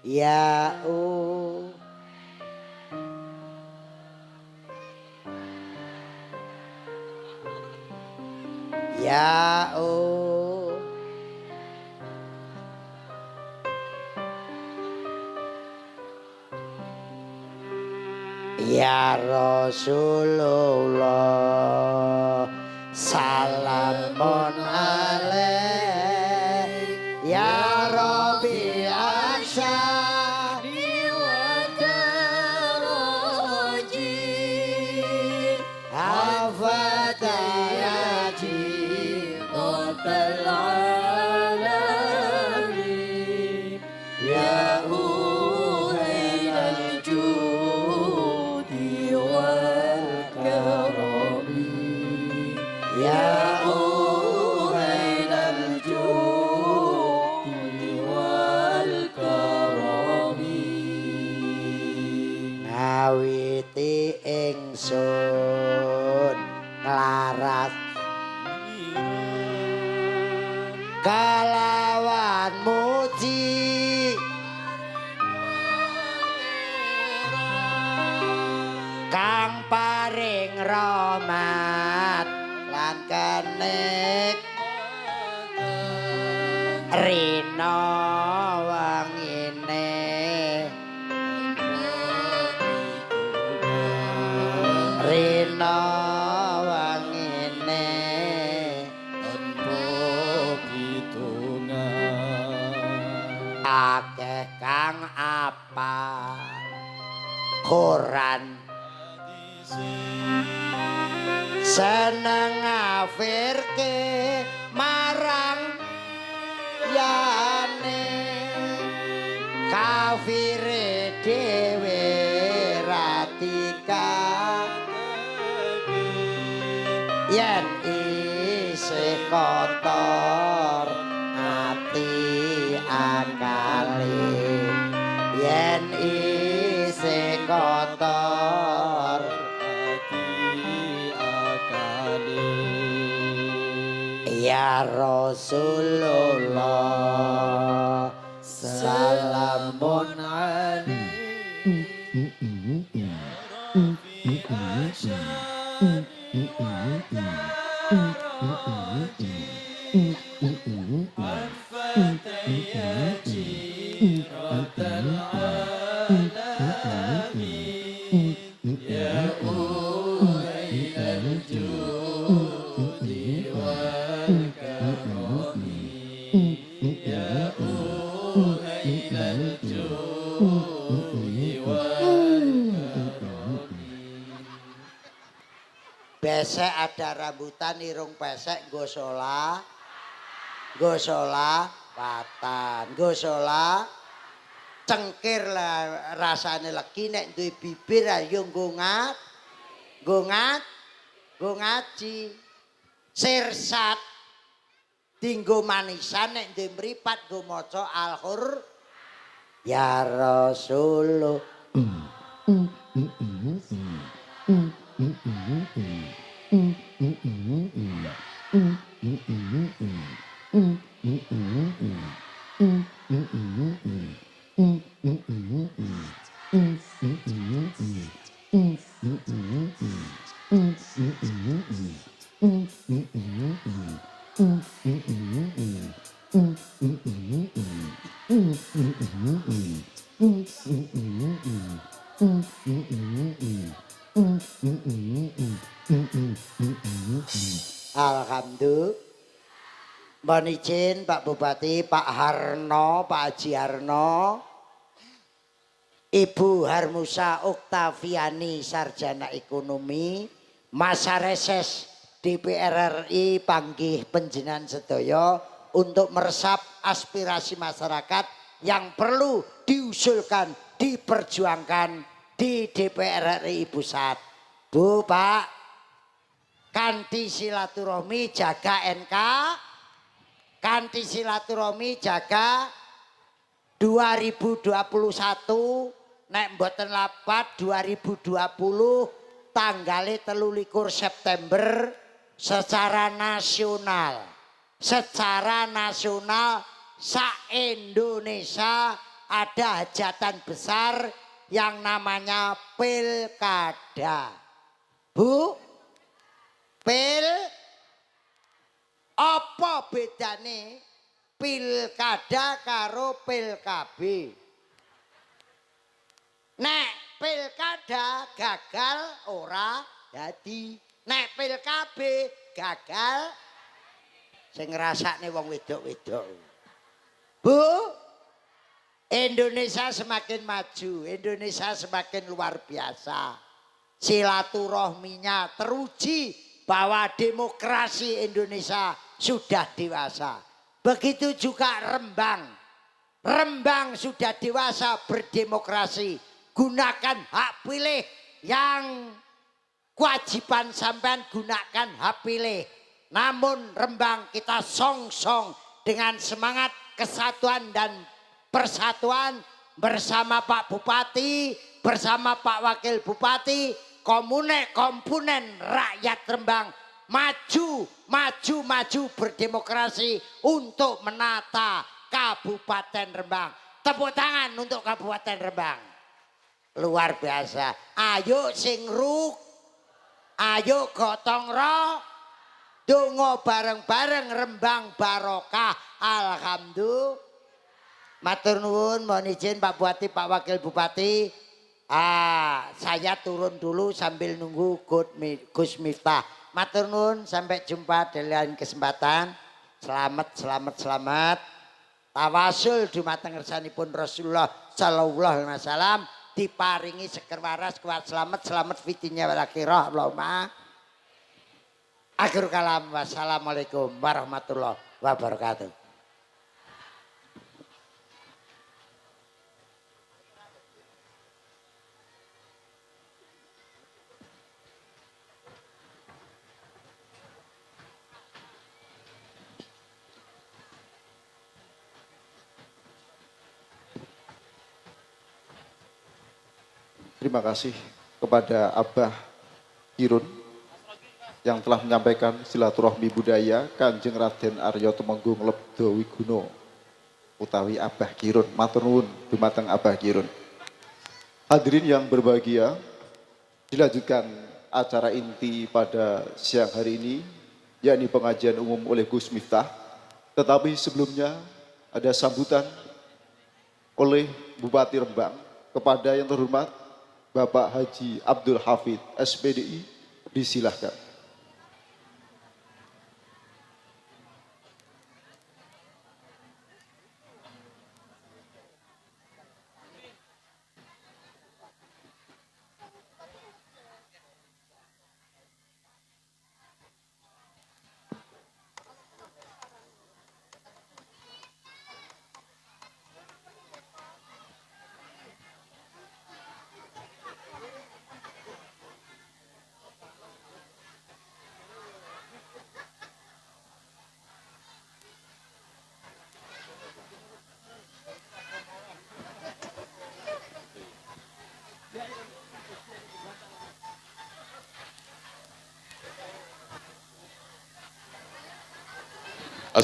Speaker 1: Ya u. Ya u Ya Rasulullah Salamun alaik Quran seneng ngafirke marang yane kafire dhewe ratika yen isih Rasulullah Besek ada rambutan irung pesek gosola gosola patan gosola cengkir lah rasane legi nek duwe bibir ayo ngat nggo ngaji. Sirsat dinggo manisan nek duwe mripat nggo maca al-hur. Ya rasulullah. Alhamdulillah. Mohon izin Pak Bupati, Pak Harno, Pak Haji Harno, Ibu Harmusa Oktaviani Sarjana Ekonomi, masa reses DPR RI panggih penjenan sedaya untuk meresap aspirasi masyarakat yang perlu diusulkan, diperjuangkan di DPR RI Pusat. Bu, Pak, kanti silaturahmi jaga NK, kanti silaturahmi jaga 2021 nek mboten lapat 2020 tanggal 13 September secara nasional secara nasional se-Indonesia ada hajatan besar yang namanya pilkada. Bu, pil apa bedane pilkada karo pilkab? Nek pilkada gagal ora dadi. Nek pilkab gagal sing ngrasakne wong wedok-wedok. Bu, Indonesia semakin maju, Indonesia semakin luar biasa. Silaturahminya teruji bahwa demokrasi Indonesia sudah dewasa. Begitu juga Rembang. Rembang sudah dewasa berdemokrasi. Gunakan hak pilih yang kewajiban sampean gunakan hak pilih. Namun Rembang kita song-song dengan semangat kesatuan dan persatuan bersama Pak Bupati, bersama Pak Wakil Bupati, komune komponen rakyat Rembang maju, maju, maju berdemokrasi untuk menata Kabupaten Rembang. Tepuk tangan untuk Kabupaten Rembang. Luar biasa. Ayo sing ruk. Ayo gotong roh. Dungo bareng-bareng Rembang barokah. Alhamdulillah. Matur nuwun mohon izin Pak Bupati, Pak Wakil Bupati. Ah, saya turun dulu sambil nunggu Gus Miftah. Matur nuwun sampai jumpa di lain kesempatan. Selamat, selamat, selamat. Tawasul dumateng ngersanipun Rasulullah sallallahu alaihi wasallam diparingi seger waras kuat selamat selamat fitinya wal akhirah Allahumma. Akhir kalam wassalamualaikum warahmatullahi wabarakatuh.
Speaker 4: Terima kasih kepada Abah Kirun yang telah menyampaikan silaturahmi budaya Kanjeng Raden Aryo Temenggung Lebdo Wiguno utawi Abah Kirun matur nuwun Abah Kirun. Hadirin yang berbahagia, dilanjutkan acara inti pada siang hari ini yakni pengajian umum oleh Gus Miftah. Tetapi sebelumnya ada sambutan oleh Bupati Rembang kepada yang terhormat Bapak Haji Abdul Hafid SPDI disilahkan.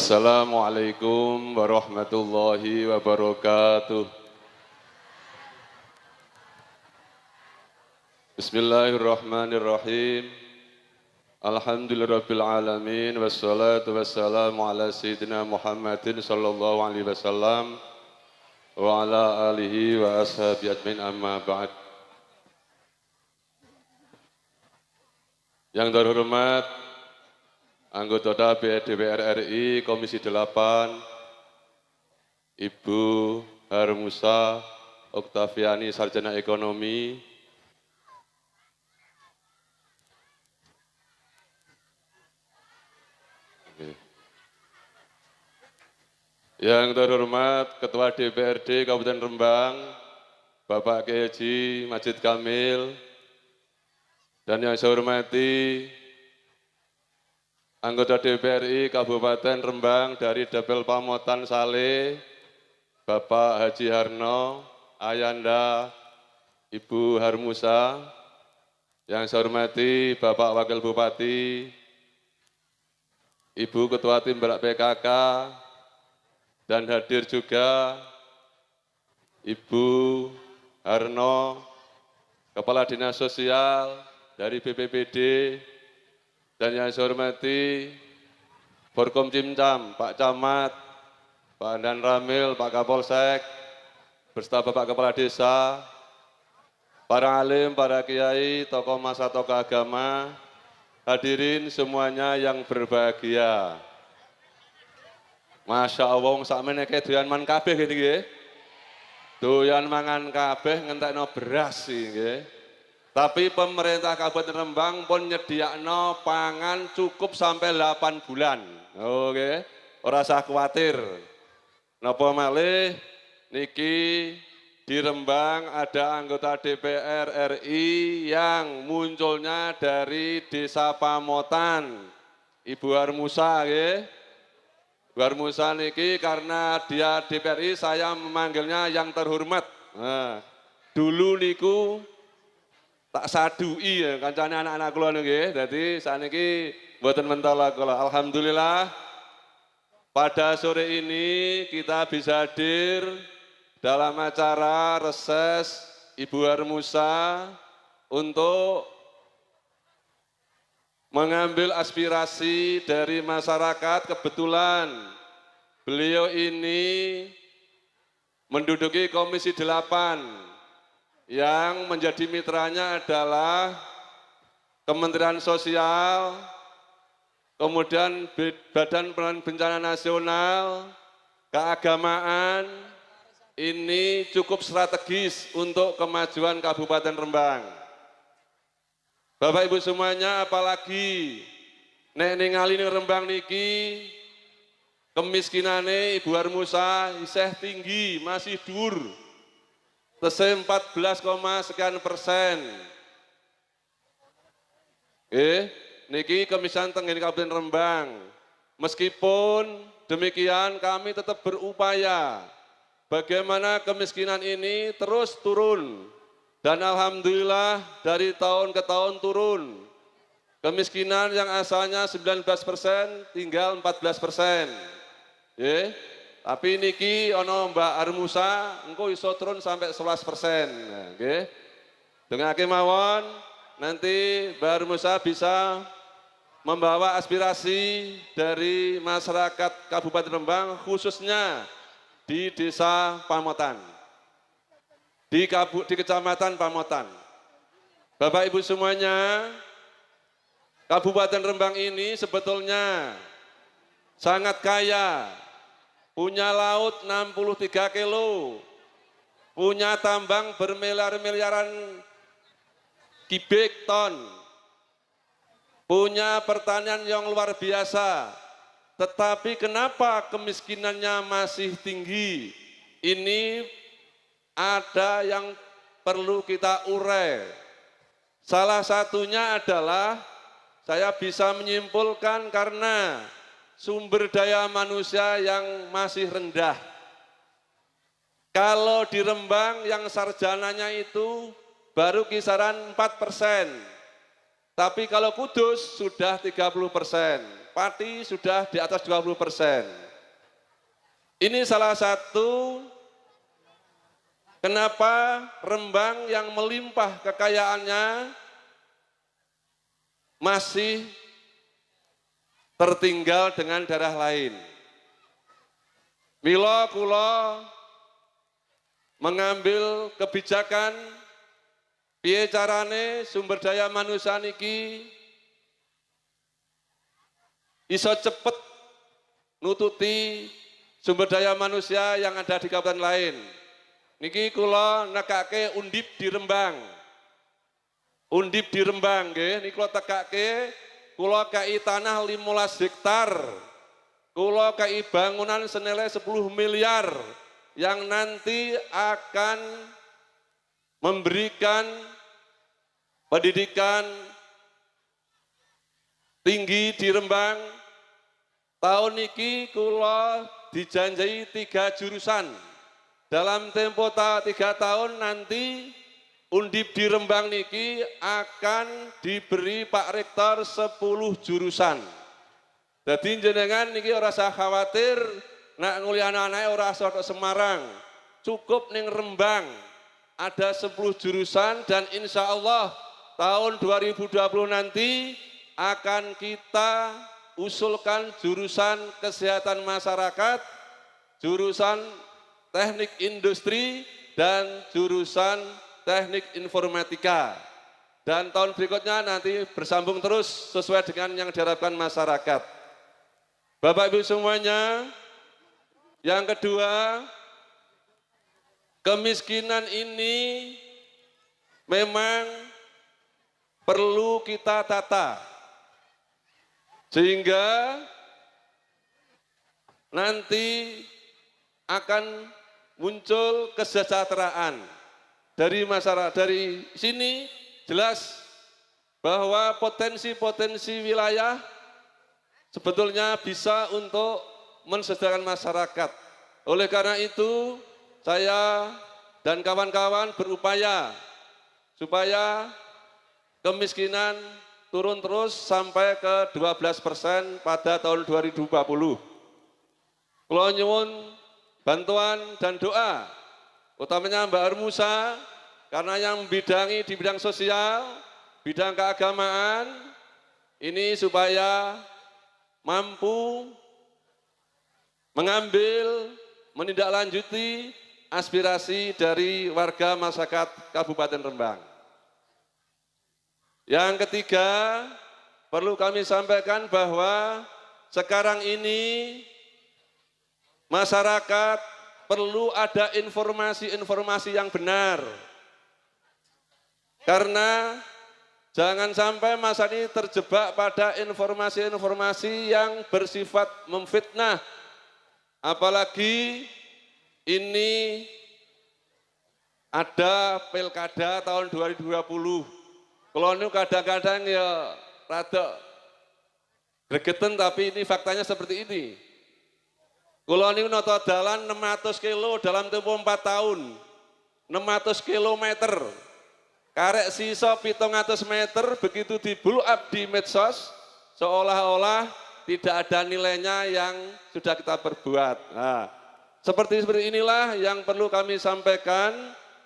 Speaker 5: Assalamualaikum warahmatullahi wabarakatuh. Bismillahirrahmanirrahim. Alhamdulillahirabbil alamin wassalatu wassalamu ala sayyidina Muhammadin sallallahu alaihi wasallam wa ala alihi wa ashabi ajmain amma ba'd. Yang terhormat anggota DPR RI Komisi 8 Ibu Harmusa Oktaviani Sarjana Ekonomi. Yang terhormat Ketua DPRD Kabupaten Rembang, Bapak Keji Majid Kamil, dan yang saya hormati anggota DPRI Kabupaten Rembang dari Dapil Pamotan Sale, Bapak Haji Harno, Ayanda, Ibu Harmusa, yang saya hormati Bapak Wakil Bupati, Ibu Ketua Tim Berak PKK, dan hadir juga Ibu Harno, Kepala Dinas Sosial dari BPPD, dan yang saya hormati Forkom Cimcam, Pak Camat, Pak Andan Ramil, Pak Kapolsek, beserta Bapak Kepala Desa, para alim, para kiai, tokoh masa, tokoh agama, hadirin semuanya yang berbahagia. Masya Allah, sakmene kayak doyan man kabeh gini nggih. Doyan mangan kabeh ngentekno beras nggih. Tapi pemerintah Kabupaten Rembang pun nyediakno pangan cukup sampai 8 bulan. Oke, ora usah khawatir. Napa malih niki di Rembang ada anggota DPR RI yang munculnya dari Desa Pamotan. Ibu Armusa nggih. Ibu Armusa niki karena dia DPRI saya memanggilnya yang terhormat. Nah, dulu niku tak sadui ya kancane anak-anak kula nggih. Dadi sakniki mboten mentala kula. Alhamdulillah pada sore ini kita bisa hadir dalam acara reses Ibu Harmusa untuk mengambil aspirasi dari masyarakat. Kebetulan beliau ini menduduki Komisi 8 yang menjadi mitranya adalah Kementerian Sosial, kemudian Badan Penanggulangan Bencana Nasional, keagamaan, ini cukup strategis untuk kemajuan Kabupaten Rembang. Bapak Ibu semuanya apalagi nek ningali ning Rembang niki kemiskinane Ibu Harmusa isih tinggi, masih dur. Tesih 14, sekian persen. Eh, niki kemisan tenggini Kabupaten Rembang. Meskipun demikian kami tetap berupaya bagaimana kemiskinan ini terus turun. Dan Alhamdulillah dari tahun ke tahun turun. Kemiskinan yang asalnya 19 persen tinggal 14 persen. Eh, tapi niki ono Mbak Armusa engko iso turun sampai 11 persen. Nggih. Dengan mawon nanti Mbak Armusa bisa membawa aspirasi dari masyarakat Kabupaten Rembang khususnya di Desa Pamotan. Di, Kabu, di Kecamatan Pamotan. Bapak Ibu semuanya, Kabupaten Rembang ini sebetulnya sangat kaya punya laut 63 kilo, punya tambang bermiliar-miliaran kubik ton, punya pertanian yang luar biasa, tetapi kenapa kemiskinannya masih tinggi? Ini ada yang perlu kita urai. Salah satunya adalah saya bisa menyimpulkan karena sumber daya manusia yang masih rendah. Kalau di Rembang yang sarjananya itu baru kisaran 4 persen. Tapi kalau Kudus sudah 30 persen. Pati sudah di atas 20 persen. Ini salah satu kenapa Rembang yang melimpah kekayaannya masih tertinggal dengan daerah lain. Milo kulo mengambil kebijakan piye carane sumber daya manusia niki iso cepet nututi sumber daya manusia yang ada di kabupaten lain. Niki kulo nekake undip di Rembang. Undip di Rembang nggih, niki tekake Kulo kai tanah 15 hektar. Kulo kai bangunan senilai 10 miliar yang nanti akan memberikan pendidikan tinggi di Rembang. Tahun ini kulo dijanjai tiga jurusan. Dalam tempo tiga tahun nanti Undip di Rembang niki akan diberi Pak Rektor 10 jurusan. Jadi jenengan niki ora usah khawatir nak nguliah anake ora usah tok Semarang. Cukup ning Rembang. Ada 10 jurusan dan insya Allah tahun 2020 nanti akan kita usulkan jurusan kesehatan masyarakat, jurusan teknik industri, dan jurusan teknik informatika. Dan tahun berikutnya nanti bersambung terus sesuai dengan yang diharapkan masyarakat. Bapak Ibu semuanya, yang kedua, kemiskinan ini memang perlu kita tata. Sehingga nanti akan muncul kesejahteraan dari masyarakat dari sini jelas bahwa potensi-potensi wilayah sebetulnya bisa untuk mensejahterakan masyarakat. Oleh karena itu, saya dan kawan-kawan berupaya supaya kemiskinan turun terus sampai ke 12 persen pada tahun 2020. Kalau nyuwun bantuan dan doa, utamanya Mbak Armusa, karena yang bidangi di bidang sosial, bidang keagamaan, ini supaya mampu mengambil, menindaklanjuti aspirasi dari warga masyarakat Kabupaten Rembang. Yang ketiga, perlu kami sampaikan bahwa sekarang ini masyarakat perlu ada informasi-informasi yang benar. Karena jangan sampai masa ini terjebak pada informasi-informasi yang bersifat memfitnah. Apalagi ini ada pilkada tahun 2020. Kalau ini kadang-kadang ya rada gregeten tapi ini faktanya seperti ini. Kalau ini noto dalan 600 kilo dalam tempo 4 tahun. 600 kilometer. Karek sisa 700 meter begitu di blow up di medsos seolah-olah tidak ada nilainya yang sudah kita perbuat. Nah, seperti seperti inilah yang perlu kami sampaikan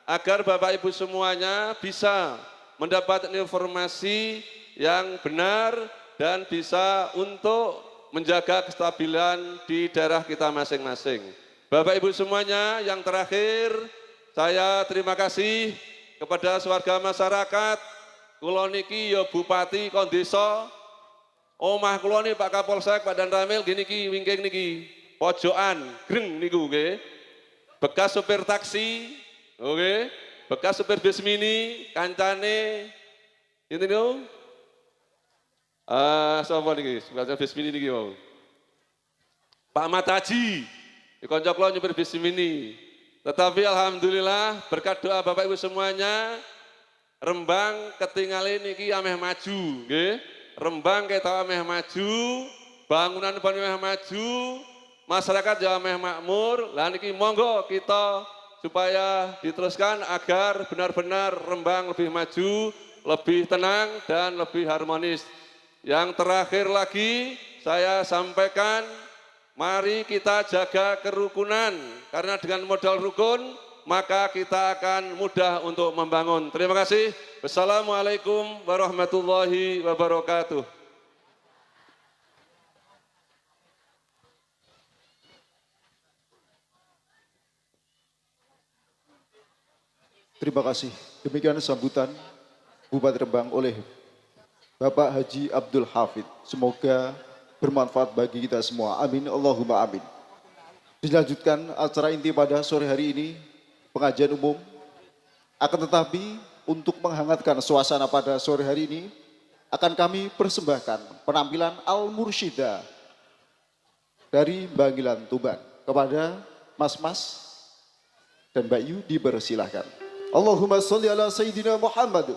Speaker 5: agar Bapak Ibu semuanya bisa mendapatkan informasi yang benar dan bisa untuk menjaga kestabilan di daerah kita masing-masing. Bapak Ibu semuanya, yang terakhir saya terima kasih kepada warga masyarakat. Kula niki ya bupati kon desa. Omah kula niki Pak Kapolsek Pak Dan Ramil gini ki wingking niki. Pojokan greng niku nggih. Bekas sopir taksi oke bekas supir bis mini, kancane, ini nih, ah, siapa nih, bekas bis mini nih mau, Pak Mataji, di konco lo nyupir bis mini, tetapi alhamdulillah berkat doa bapak ibu semuanya, Rembang ketinggalan niki ameh maju, nggih. Rembang kita ameh maju, bangunan pun ameh maju, masyarakat juga ameh makmur, lah niki monggo kita supaya diteruskan agar benar-benar Rembang lebih maju, lebih tenang dan lebih harmonis. Yang terakhir lagi saya sampaikan mari kita jaga kerukunan karena dengan modal rukun maka kita akan mudah untuk membangun. Terima kasih. Wassalamualaikum warahmatullahi wabarakatuh.
Speaker 4: Terima kasih. Demikian sambutan Bupati Rembang oleh Bapak Haji Abdul Hafid. Semoga bermanfaat bagi kita semua. Amin. Allahumma amin. Dilanjutkan acara inti pada sore hari ini, pengajian umum. Akan tetapi untuk menghangatkan suasana pada sore hari ini, akan kami persembahkan penampilan Al-Mursyida dari Bangilan Tuban kepada mas-mas dan Mbak Yu dipersilahkan. Allahumma salli ala Sayyidina Muhammad.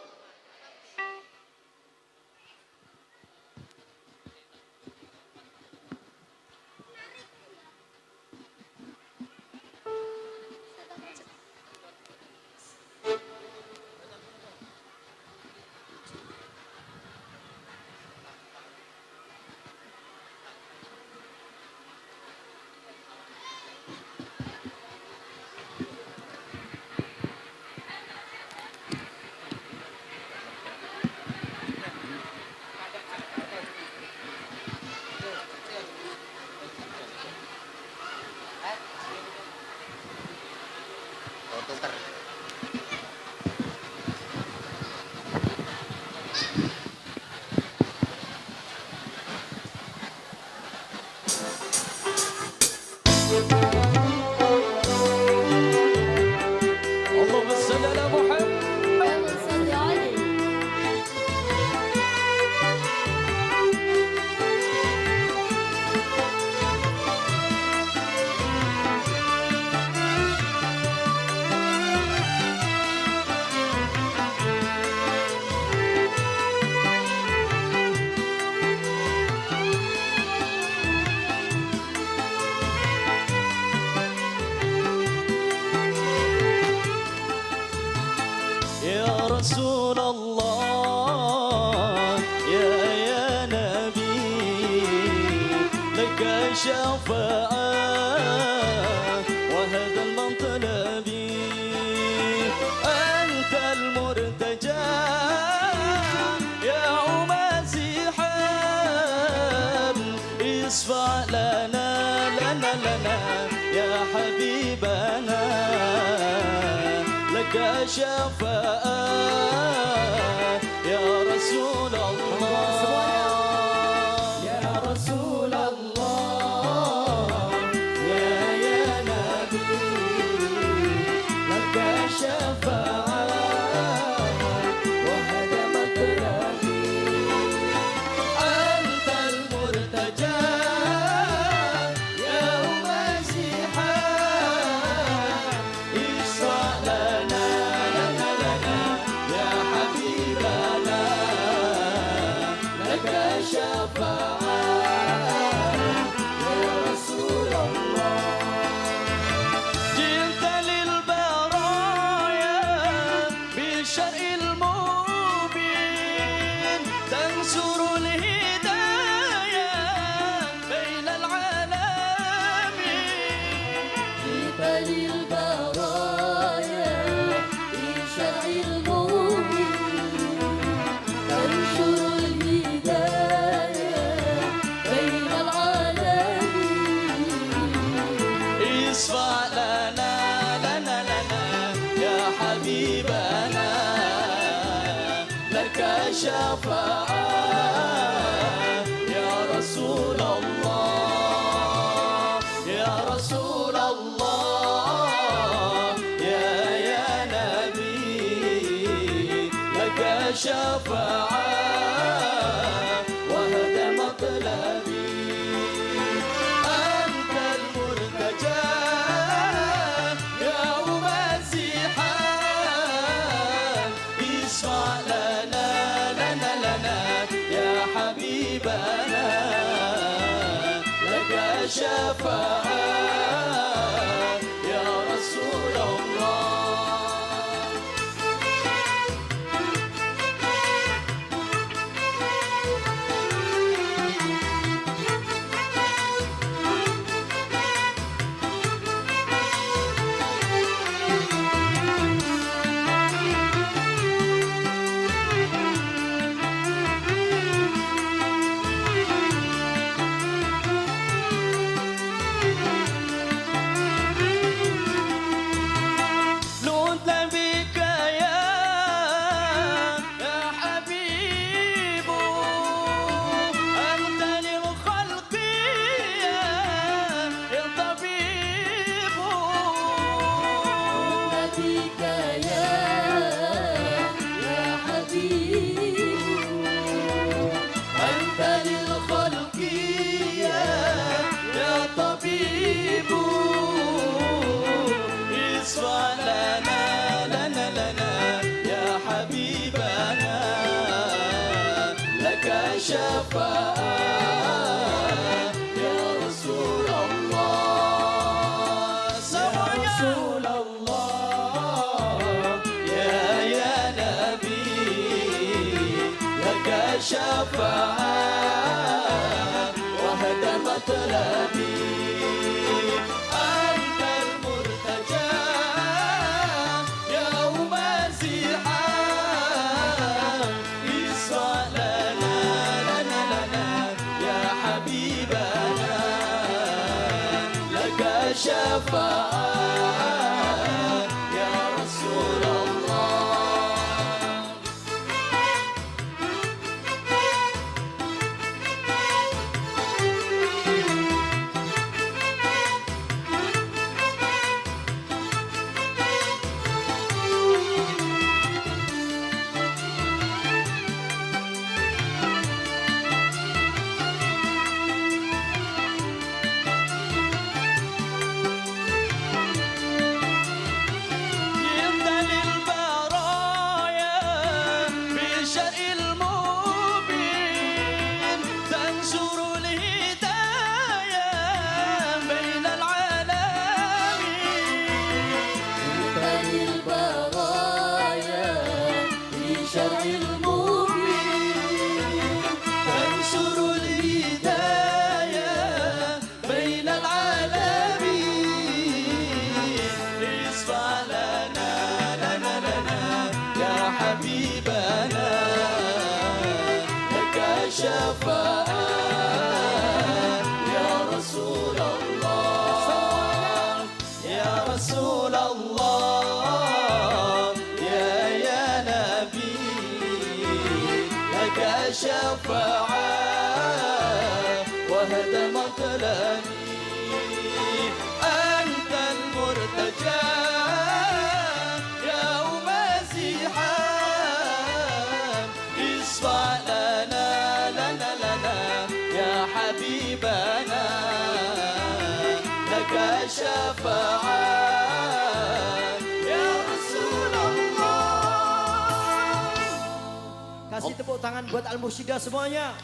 Speaker 6: Kasih tepuk tangan buat Al-Mursyida semuanya.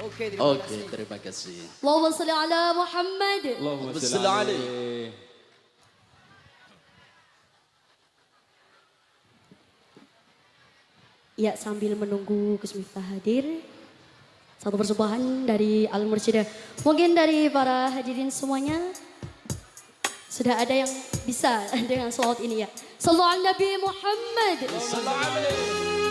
Speaker 6: Oke, terima kasih.
Speaker 3: Allahumma salli ala Muhammad.
Speaker 2: Allahumma salli alaihi.
Speaker 3: Ya, sambil menunggu Gus Miftah hadir, satu persembahan dari Al Mursyida. Mungkin dari para hadirin semuanya sudah ada yang bisa dengan salawat ini ya. Sallallahu Nabi Muhammad. Sallallahu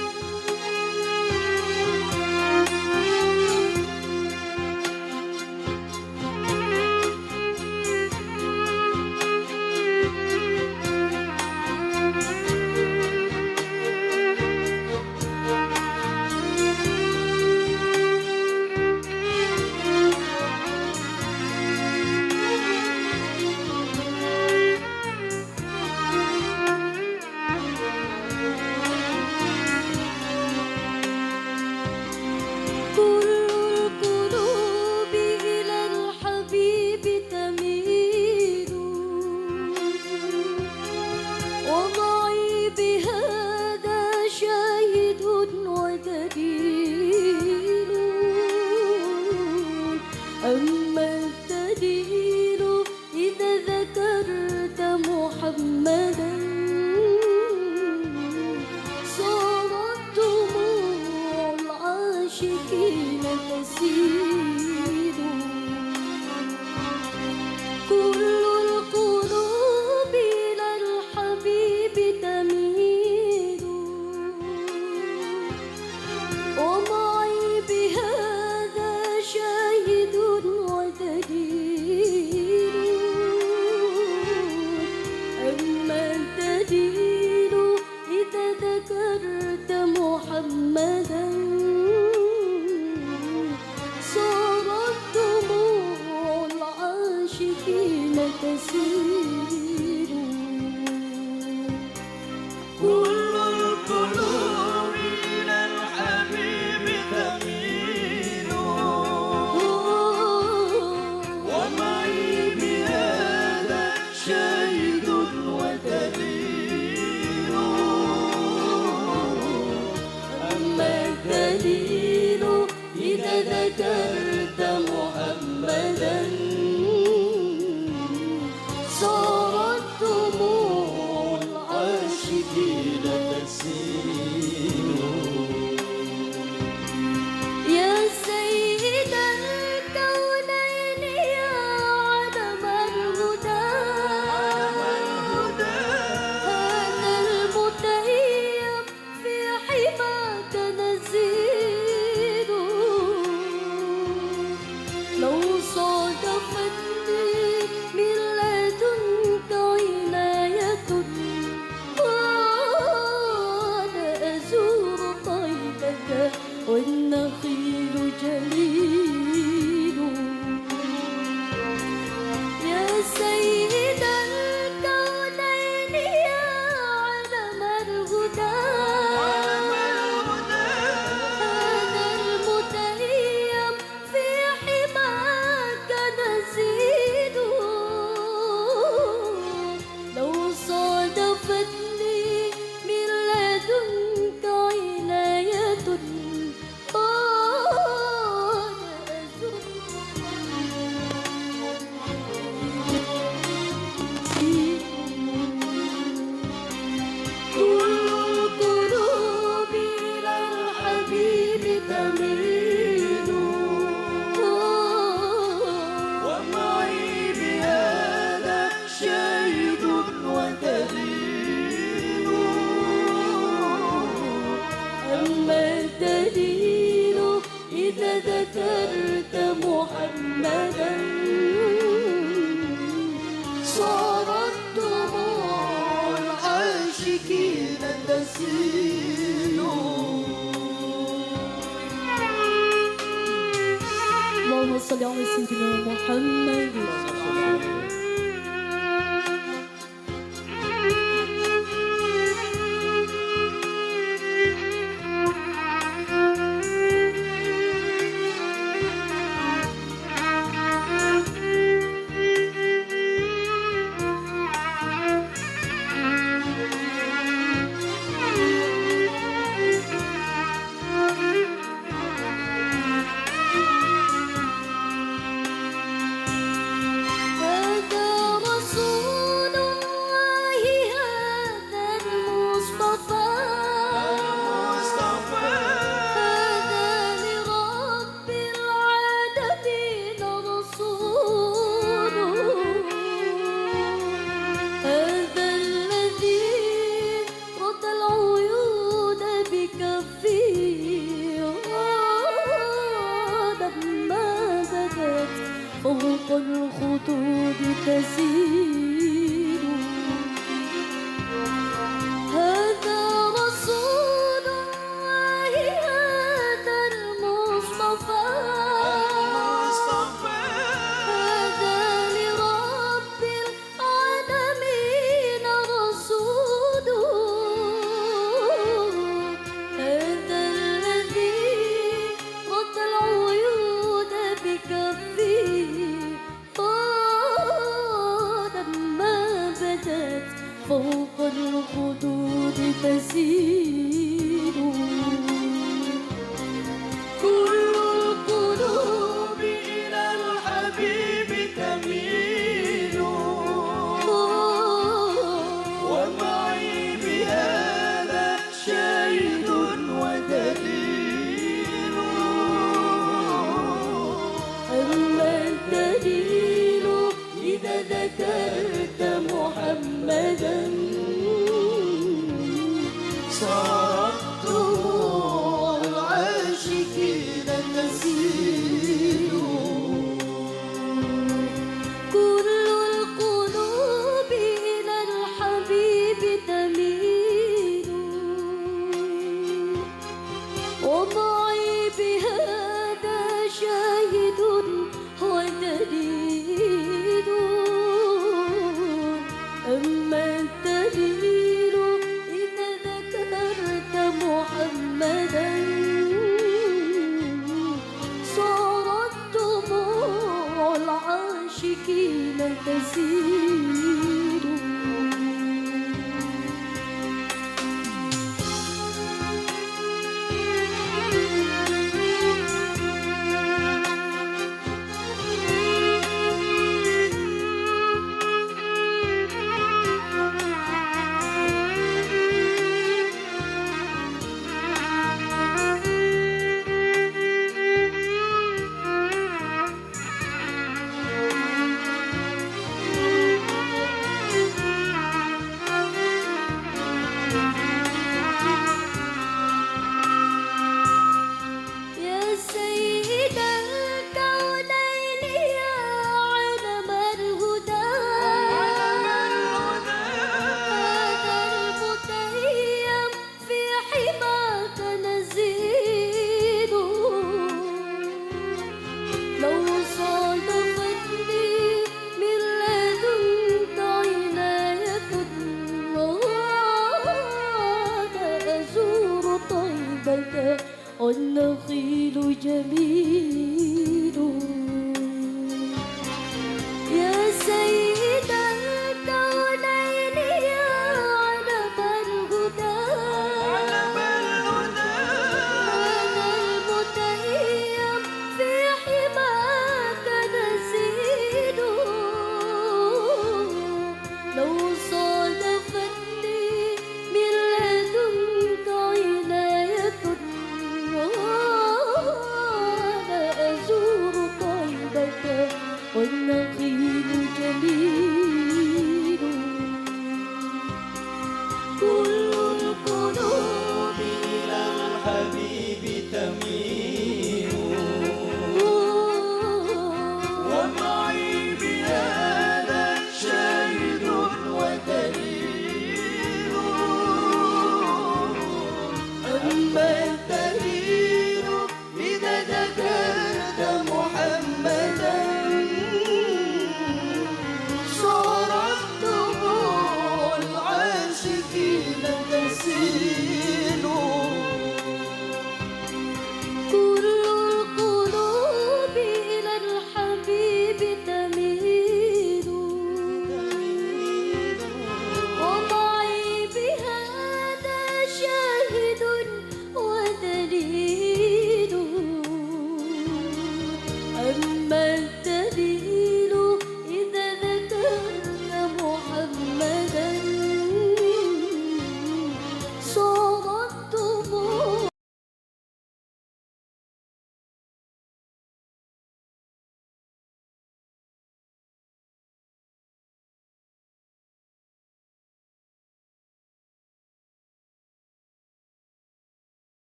Speaker 3: صل على سيدنا محمد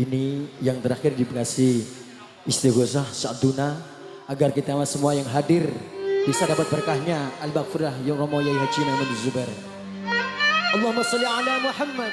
Speaker 6: ini yang terakhir dipengasi istighosah sa'duna agar kita semua yang hadir bisa dapat berkahnya. Al-baghfirah yang romo yai haji Muhammad Zubair. Allahumma salli ala Muhammad.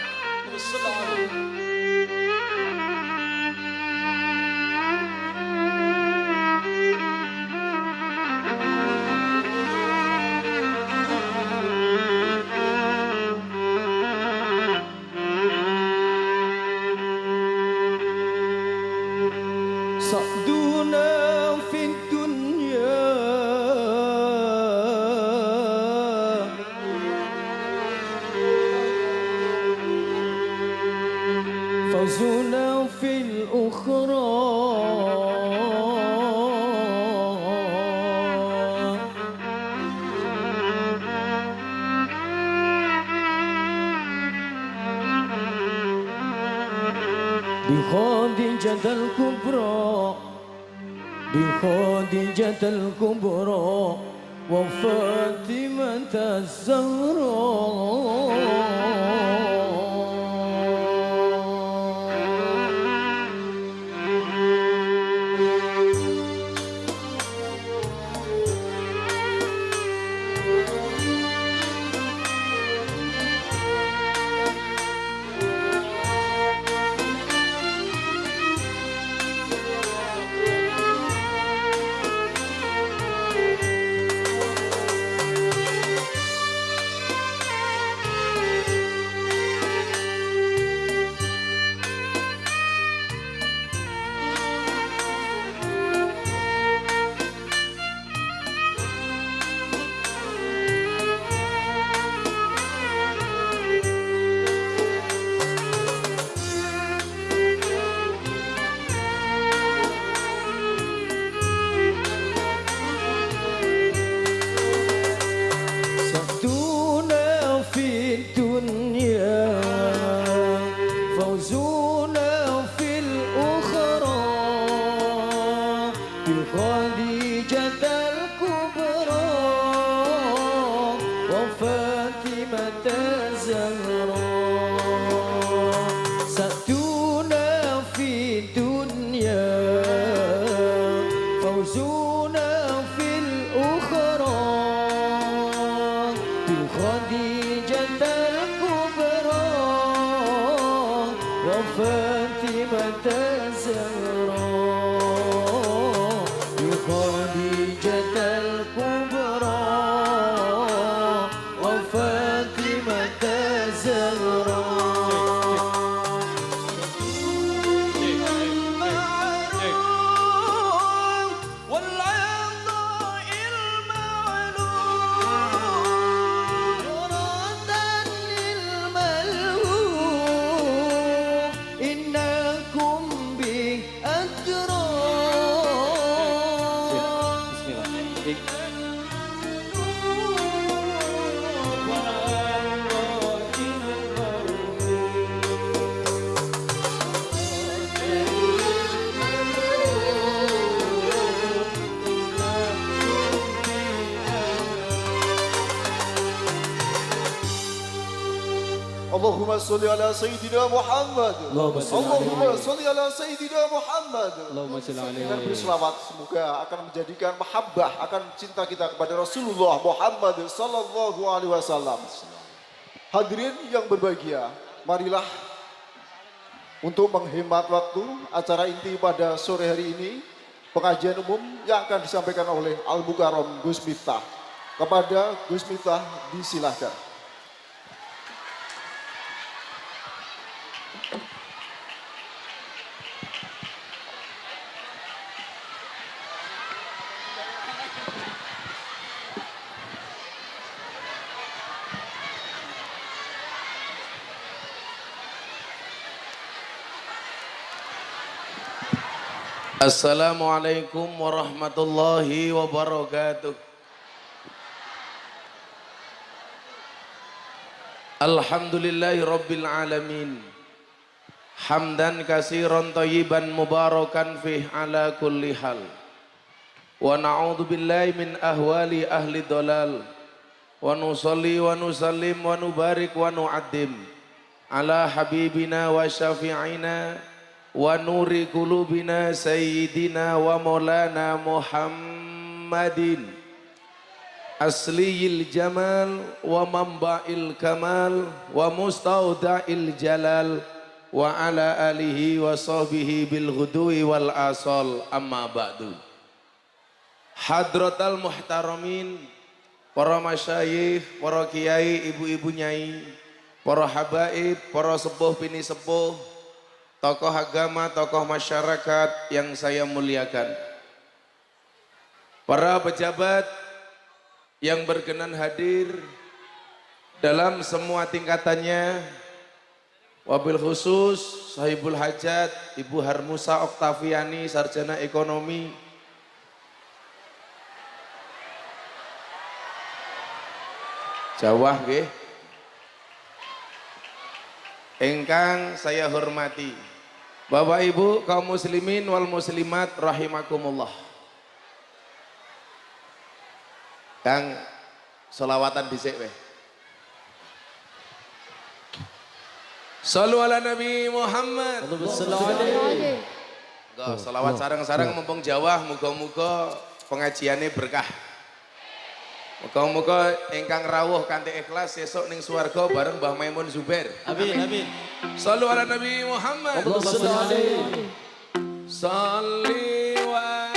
Speaker 6: الكبرى وفاطمة الزهراء
Speaker 4: Ala Sayyidina Muhammad.
Speaker 6: Allahumma salli
Speaker 4: Allahumma salli ala Sayyidina Muhammad.
Speaker 6: Allahumma salli alaihi
Speaker 4: Dengan berselawat semoga akan menjadikan mahabbah akan cinta kita kepada Rasulullah Muhammad sallallahu alaihi wasallam. Hadirin yang berbahagia, marilah untuk menghemat waktu acara inti pada sore hari ini pengajian umum yang akan disampaikan oleh Al Mukarram Gus Miftah. Kepada Gus Miftah disilahkan.
Speaker 7: Assalamualaikum warahmatullahi wabarakatuh. Alhamdulillahi alamin. Hamdan kasiran tayyiban mubarakan fih ala kulli hal. Wa na'udzu billahi min ahwali ahli dolal. Wa nusalli wa nusallim wa nubarik wa nu'addim ala habibina wa syafi'ina wa nuri qulubina sayyidina wa maulana Muhammadin. Asliyil jamal wa mamba'il kamal wa mustauda'il jalal wa ala alihi wa sahbihi bil ghudui wal asal. Amma ba'du. Hadratal muhtaramin para masyayikh para kiai ibu-ibu nyai para habaib para sepuh bini sepuh tokoh agama tokoh masyarakat yang saya muliakan. Para pejabat yang berkenan hadir dalam semua tingkatannya. Wabil khusus sahibul hajat Ibu Harmusa Oktaviani sarjana ekonomi. Jawah nggih. Engkang saya hormati Bapak Ibu kaum muslimin wal muslimat rahimakumullah Kang solawatan dhisik weh. Sallu ala Nabi Muhammad. Go, solawat sarang-sarang mumpung Jawa, muga-muga pengajiannya berkah. Muga-muga ingkang rawuh kanthi ikhlas esuk ning swarga bareng Mbah Maimun Zubair.
Speaker 2: Amin, amin.
Speaker 7: Sallu ala Nabi Muhammad. Salli wa sallim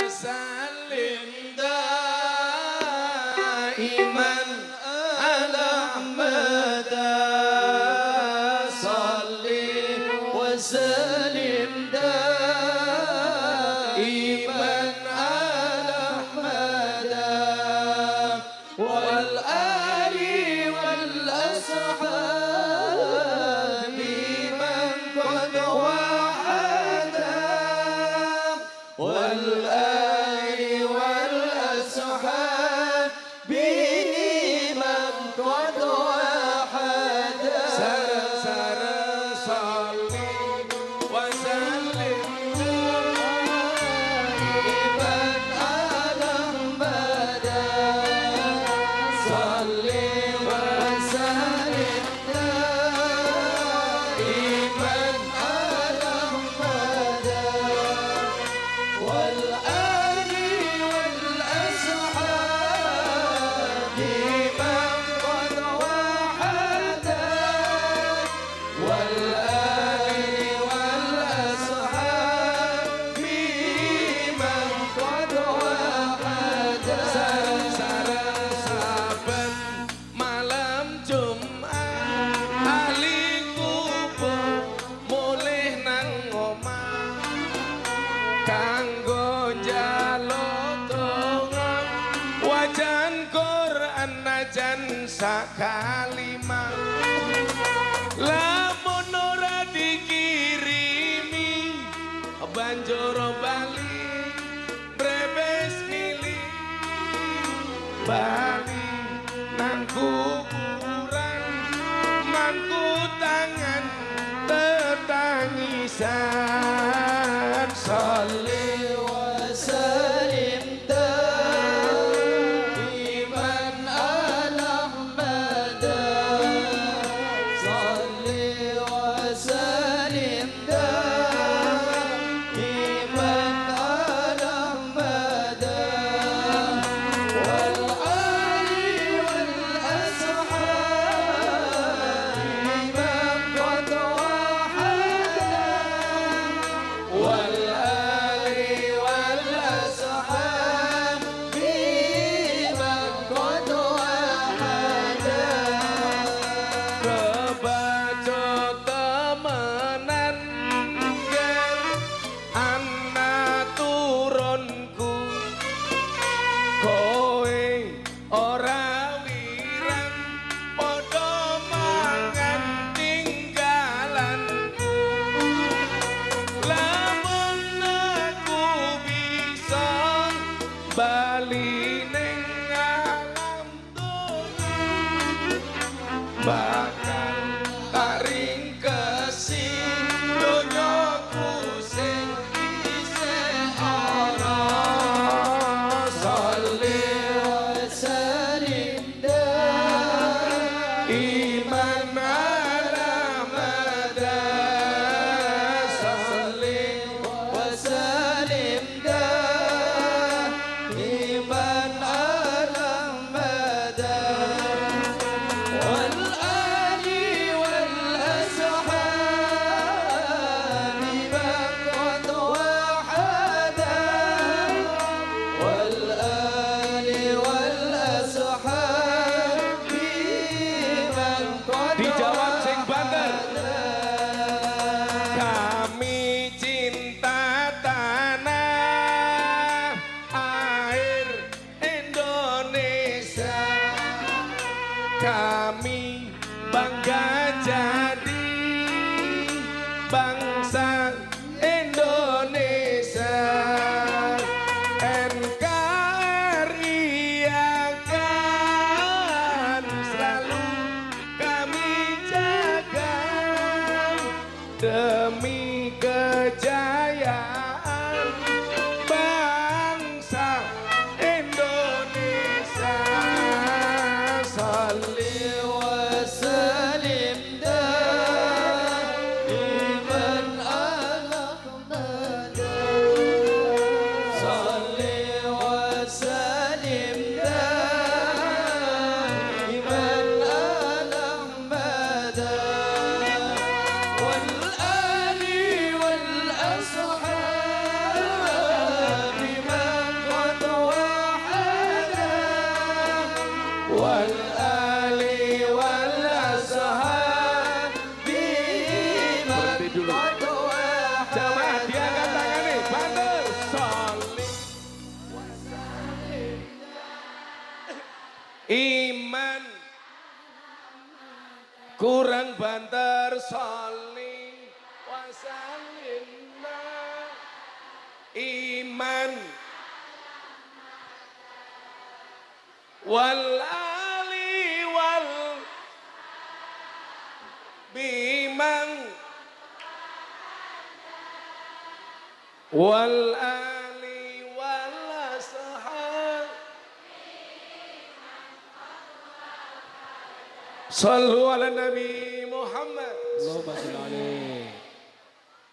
Speaker 7: Sallu ala Nabi Muhammad.
Speaker 6: Allahumma sholli alaihi.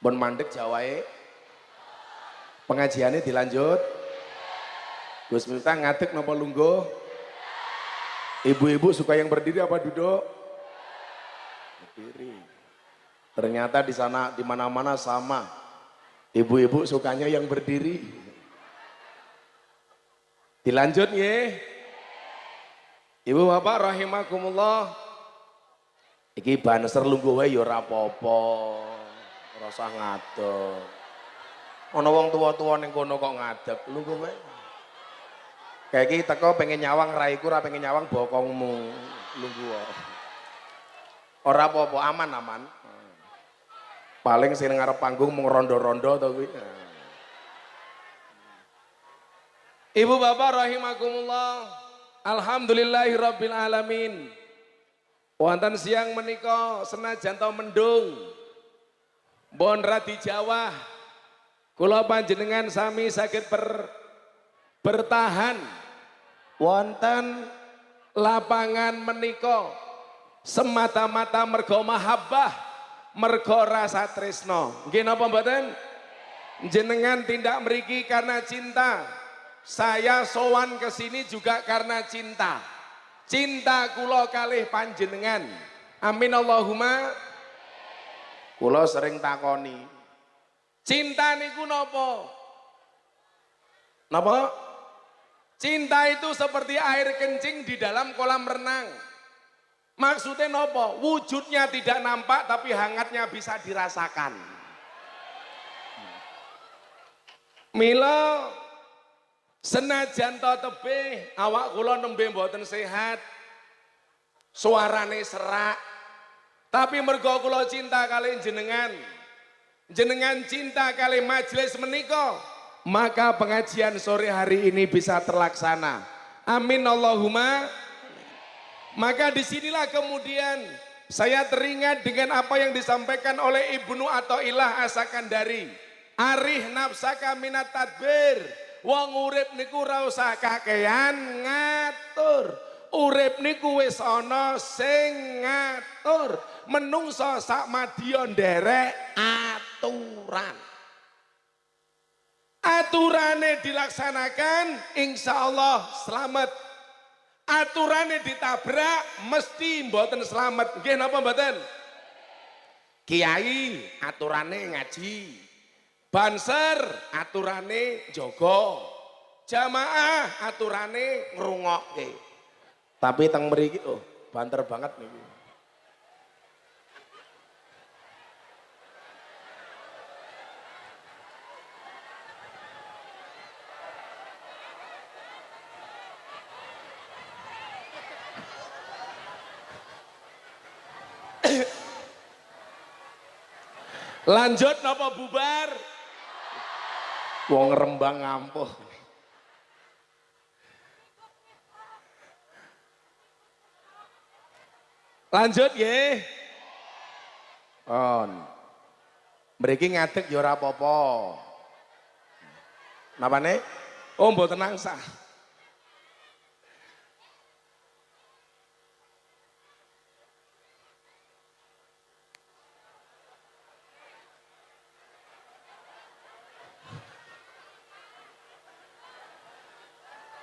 Speaker 7: Bon mandek Jawae. Pengajiannya dilanjut. Gus Miftah ngadeg napa lungguh? Ibu-ibu suka yang berdiri apa duduk? Berdiri. Ternyata di sana di mana-mana sama. Ibu-ibu sukanya yang berdiri. Dilanjut ya. Ibu bapak rahimakumullah. Iki banser lungguh wae ya ora apa-apa. Ora usah ngadeg. Ana wong tuwa-tuwa ning kono kok ngadeg, lungguh wae. Kayak iki teko pengen nyawang raiku ora pengen nyawang bokongmu. Lungguh wae. Ora apa-apa, aman aman. Paling sing ngarep panggung mung rondo-rondo to kuwi. Ibu bapak rahimakumullah. Alhamdulillahi rabbil alamin. Wonten siang menika senajan to mendung. Bon radi Jawa. Kula panjenengan sami sakit ber, bertahan wonten lapangan menika semata-mata mergo mahabbah, mergo rasa tresno. Nggih napa? Jenengan tindak mriki karena cinta. Saya sowan ke sini juga karena cinta. Cinta kula kalih panjenengan. Amin Allahumma. Kula sering takoni. Cinta niku napa? Napa? Cinta itu seperti air kencing di dalam kolam renang. Maksudnya nopo? Wujudnya tidak nampak tapi hangatnya bisa dirasakan. Mila senajan to tebih awak kula nembe mboten sehat. Suarane serak. Tapi mergo kula cinta kali jenengan. Jenengan cinta kali majelis menika, maka pengajian sore hari ini bisa terlaksana. Amin Allahumma. Maka di sinilah kemudian saya teringat dengan apa yang disampaikan oleh Ibnu Athaillah Asakandari. Arih nafsaka minat tadbir. Wong urip niku ora usah kakean ngatur. Urip niku wis ana sing ngatur. Menungso sak madya nderek aturan. Aturane dilaksanakan insya Allah selamat. Aturane ditabrak mesti mboten selamat. Nggih napa mboten? Kiai aturane ngaji. Banser aturane jogo. Jamaah aturane ngrungokke. Tapi teng mriki oh banter banget niki. Lanjut napa bubar? Wong Rembang ngampuh. Lanjut ya. On. Mriki ngadeg ya ora apa-apa. Napane? Oh, mboten nangsah.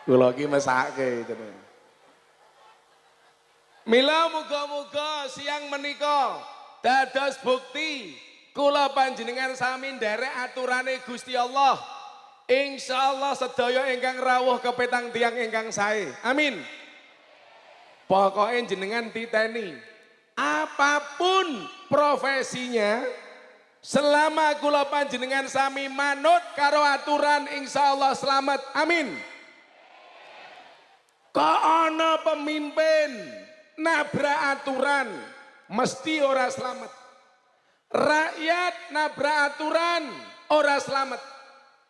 Speaker 7: Kula iki mesake jenenge. Mila muga-muga siang menika dados bukti kula panjenengan sami nderek aturane Gusti Allah. Insya Allah sedaya ingkang rawuh kepetang tiang ingkang sae. Amin. Pokoknya jenengan titeni apa pun profesinya selama kula panjenengan sami manut karo aturan insya Allah selamat. Amin. Kok ana pemimpin nabrak aturan mesti ora selamat. Rakyat nabrak aturan ora selamat.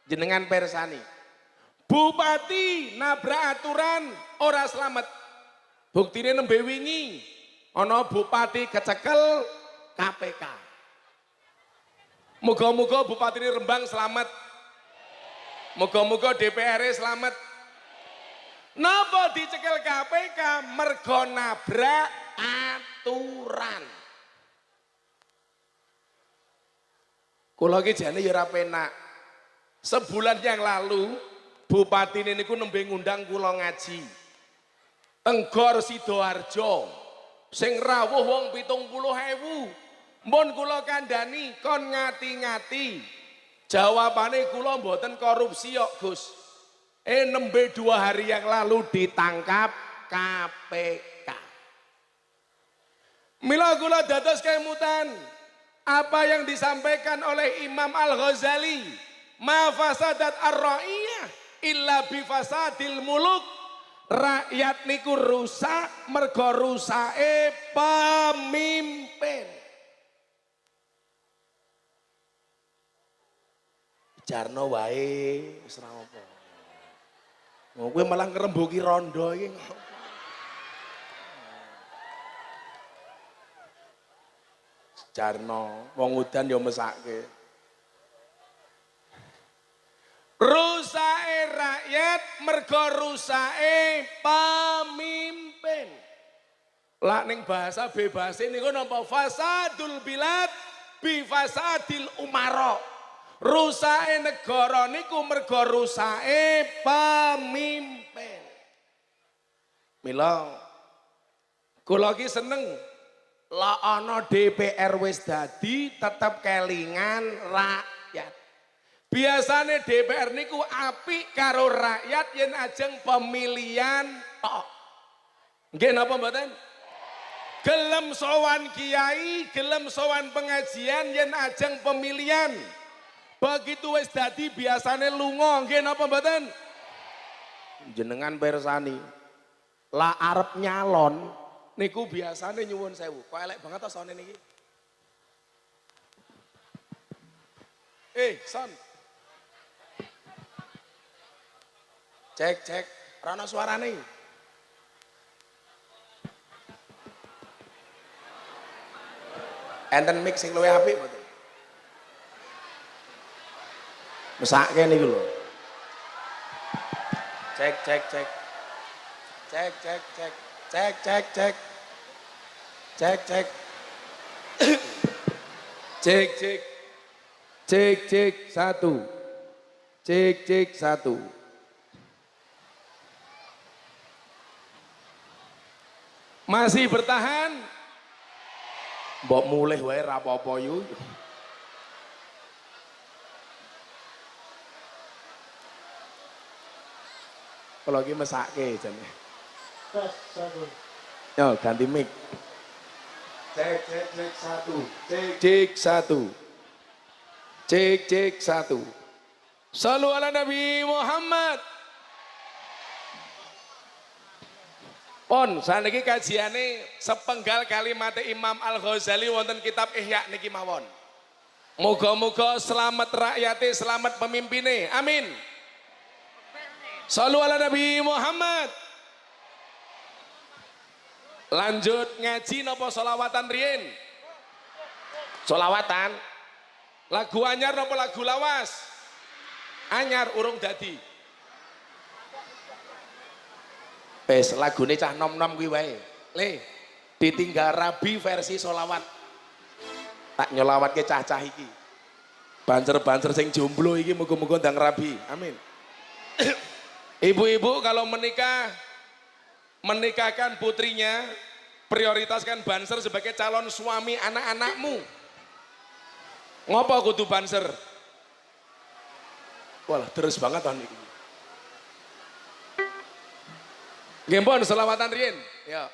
Speaker 7: Jenengan persani. Bupati nabrak aturan ora selamat. Buktine nembe wingi ana bupati kecekel KPK. Muga-muga bupati ini Rembang selamat. Muga-muga DPR -nya selamat. Napa dicekel KPK mergo nabrak aturan. Kula iki jane ya ora penak. Sebulan yang lalu bupati niku nembe ngundang kula ngaji. Tenggor Sidoarjo sing rawuh wong 70.000. Mun kula kandhani kon ngati-ngati. Jawabane kula mboten korupsi kok, Gus. Eh nembe dua hari yang lalu ditangkap KPK. Mila kula dados kemutan. Apa yang disampaikan oleh Imam Al-Ghazali? Ma fasadat ar-ra'iyah illa bi fasadil muluk. Rakyat niku rusak mergo rusake pemimpin. Jarno wae wis apa Oh, kowe malah ngrembuki rondo iki. Jarno, wong udan ya mesake. Rusake rakyat mergo rusake pemimpin. Lah ning bahasa bebas niku napa fasadul bilad bi fasadil umara. Rusake negara niku mergo rusake pemimpin. Mila kula iki seneng lah ana DPR wis dadi tetep kelingan rakyat. Biasane DPR niku apik karo rakyat yen ajeng pemilihan tok. Nggih napa mboten? Gelem sowan kiai, gelem sowan pengajian yen ajeng pemilihan. Begitu wis dadi biasane lunga, nggih napa mboten? Jenengan persani. Lah arep nyalon niku biasane nyuwun sewu. Kok elek banget to sone niki? Eh, son. Cek, cek. Rana suarane. Enten mix sing luwih apik mboten? Mesake niku lho. Cek, cek, cek. Cek, cek, cek. Cek, cek, cek. Cek, cek. Cek, cek. Cek, cek, satu. Cek, cek, satu. Masih bertahan? Mbok mulih wae ra apa-apa Kalau lagi mesake jane. Yo ganti mic. Cek cek cek satu. Cek cek satu. Cek cek satu. Salu ala Nabi Muhammad. Pon, saniki kajiane sepenggal kalimat Imam Al Ghazali wonten kitab Ihya niki mawon. Moga-moga selamat rakyate, selamat pemimpine. Amin. Salu ala Nabi Muhammad. Lanjut ngaji nopo solawatan rien? Solawatan. Lagu anyar nopo lagu lawas? Anyar urung dadi. Wes lagune cah nom-nom kuwi wae. Le, ditinggal rabi versi solawat. Tak nyolawatke cah-cah iki. Bancer-bancer sing jomblo iki muga-muga ndang rabi. Amin. Ibu-ibu kalau menikah menikahkan putrinya prioritaskan banser sebagai calon suami anak-anakmu. Ngopo kudu banser? Walah terus banget tahun ini. Gempon selawatan Rien. Ya.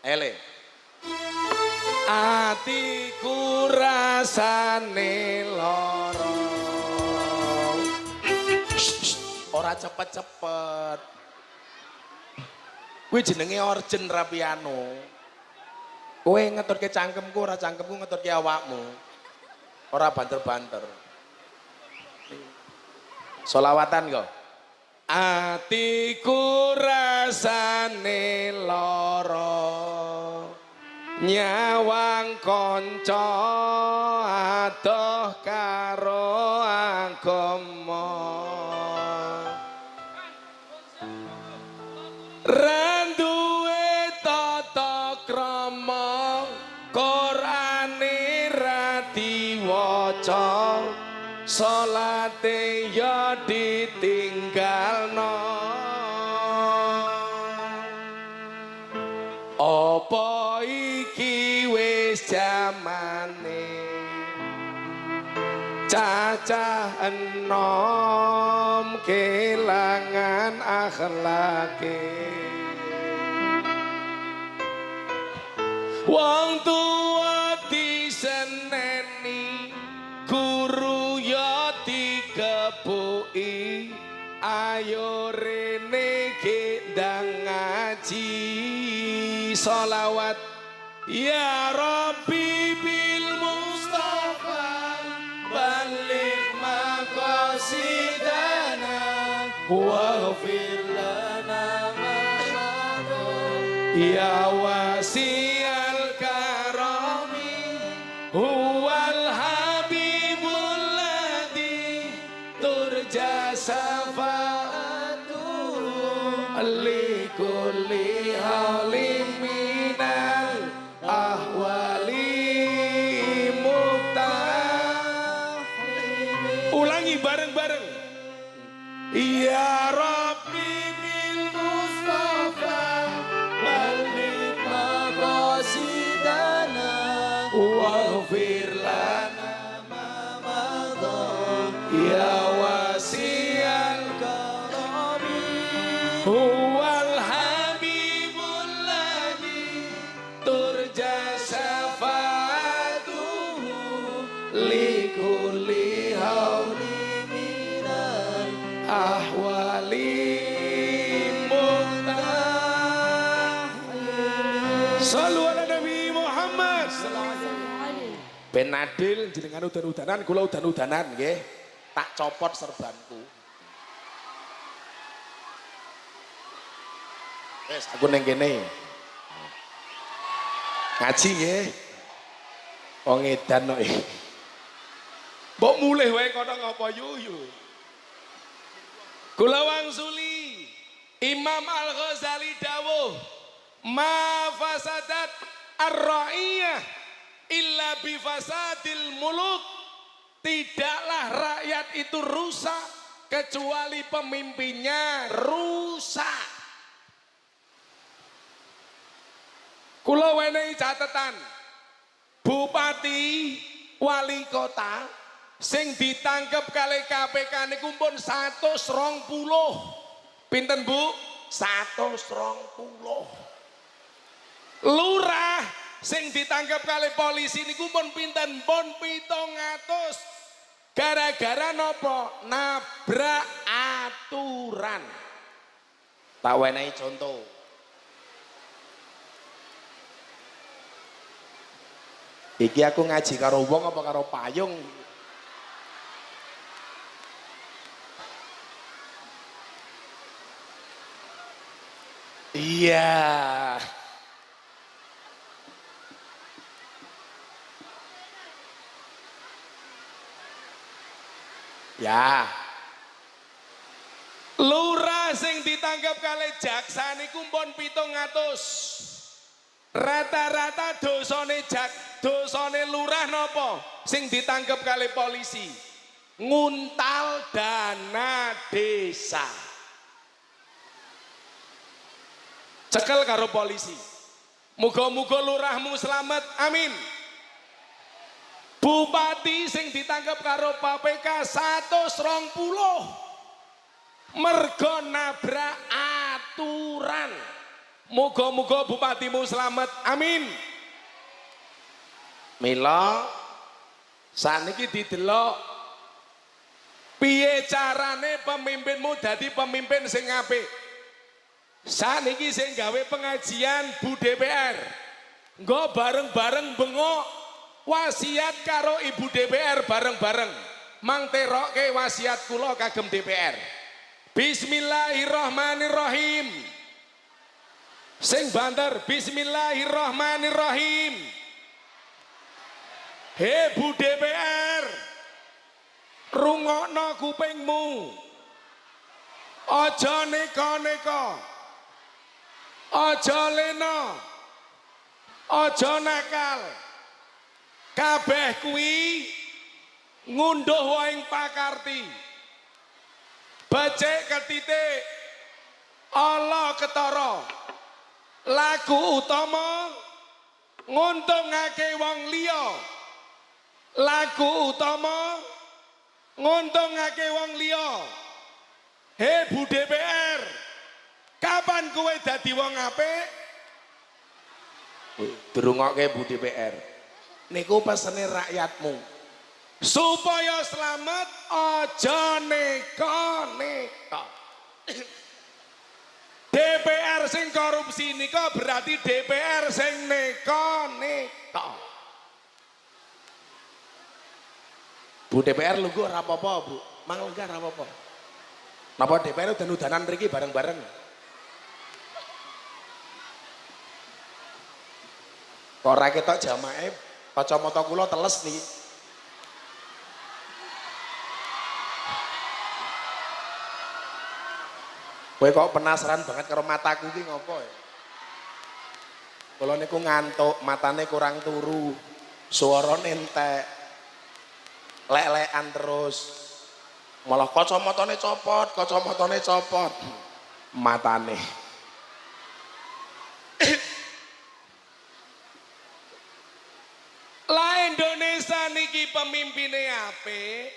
Speaker 7: Ele. Atiku rasane loro. Ora cepet-cepet. Kuwi jenenge Orjen Rapiano. Kowe ngeturke cangkemku ora cangkemku ngeturke awakmu. Ora banter-banter. Solawatan kok. Atiku rasane lara nyawang kanca adoh karo agama cacah enom kelangan akhlake. Wong tua diseneni guru ya dikepuki ayo rene gendang ngaji solawat ya Rabbi Ya wasi'al jenengan udan-udanan kula udan-udanan nggih. Tak copot serbanku. Wes aku ning kene. Ngaji nggih. Wong edan kok Mbok mulih wae kono ngapa yuyu Kula wangsuli Imam Al-Ghazali dawuh ma fasadat ar-ra'iyah illa bi fasadil muluk. Tidaklah rakyat itu rusak kecuali pemimpinnya rusak. Kula wenehi catatan bupati wali kota sing ditangkep kali KPK niku pun 120 pinten Bu? 120 lurah sing ditangkap kali polisi niku pun pinten? Pun pitung atus. Gara-gara nopo? Nabrak aturan. Tak wenehi contoh iki aku ngaji karo wong apa karo payung? Iya Ya. Lurah sing ditangkap kali jaksa niku pun pitung atus. Rata-rata dosane jak, dosane lurah nopo sing ditangkap kali polisi. Nguntal dana desa. Cekel karo polisi. Muga-muga lurahmu selamat. Amin. Bupati sing ditangkap karo KPK 120 mergo nabrak aturan. Muga-muga bupatimu selamat. Amin. Mila saniki didelok piye carane pemimpinmu dadi pemimpin sing apik. Saniki sing gawe pengajian Bu DPR. Nggo bareng-bareng bengok wasiat karo Ibu DPR bareng-bareng. Mang teroke wasiat kula kagem DPR. Bismillahirrahmanirrahim. Sing banter Bismillahirrahmanirrahim. He Bu DPR. Rungokno kupingmu. Aja neka-neka. Aja lena. Aja nakal. Kabeh kuwi ngunduh waing pakarti. Becik ketitik. Allah ketara. Lagu utama nguntungake wong liya. Lagu utama nguntungake wong liya. He Bu DPR, kapan kowe dadi wong apik? Durungokke Bu DPR. Niku pesene rakyatmu. Supaya selamat aja neka-neka. DPR sing korupsi nika berarti DPR sing neka-neka. Bu DPR lu ora apa-apa, Bu. Mang lenggah ora apa-apa. Napa DPR udah udanan mriki bareng-bareng? Kok ora ketok jamae kacamata kula teles niki. Kowe kok penasaran banget karo mataku ki ngopo ya? Kula niku ngantuk, matane kurang turu, suara entek, lek-lekan terus. Malah kacamatane copot, kacamatane copot. Matane. Lah Indonesia pemimpinnya apik.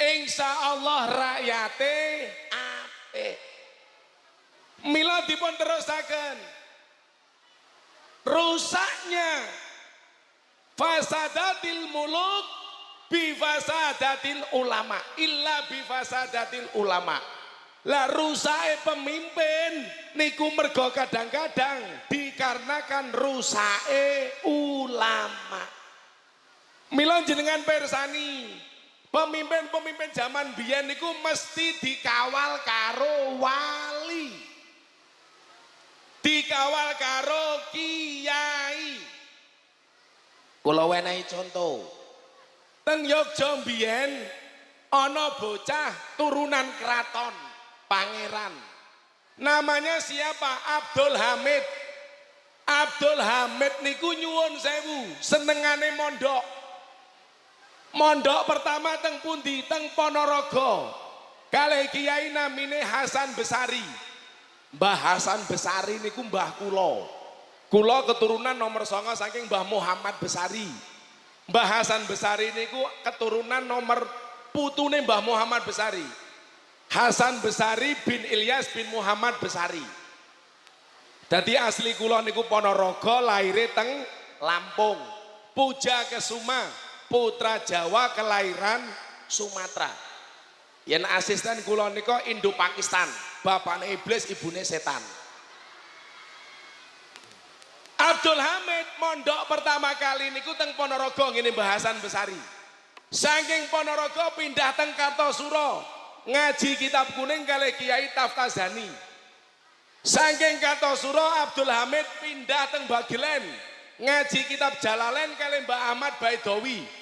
Speaker 7: Insya Allah rakyate apik. Mila dipun terusaken. Rusaknya fasadatil muluk bifasadatil ulama illa bifasadatil ulama lah rusake pemimpin niku mergo kadang-kadang dikarenakan rusake ulama Mila jenengan persani pemimpin-pemimpin zaman biyen niku mesti dikawal karo wali dikawal karo kiai kula wenehi contoh Teng Yogya mbiyen ana bocah turunan keraton pangeran. Namanya siapa? Abdul Hamid. Abdul Hamid niku nyuwun sewu, senengane mondok. Mondok pertama teng pundi? Teng Ponorogo. Kalih kiai namine Hasan Besari. Mbah Hasan Besari niku mbah kula. Kula keturunan nomor songo saking Mbah Muhammad Besari. Mbah Hasan Besari niku keturunan nomor putune Mbah Muhammad Besari. Hasan Besari bin Ilyas bin Muhammad Besari. Dadi asli kula niku Ponorogo, lahire teng Lampung. Puja Kesuma, putra Jawa kelahiran Sumatera. Yen asisten kula nika Indo Pakistan, bapakne iblis, ibune setan. Abdul Hamid mondok pertama kali niku teng Ponorogo ngene bahasan besari. Saking Ponorogo pindah teng Kartosuro ngaji kitab kuning kali Kiai Taftazani. Saking Kartosuro Abdul Hamid pindah teng Bagelen ngaji kitab Jalalain kali Mbak Ahmad Baidowi.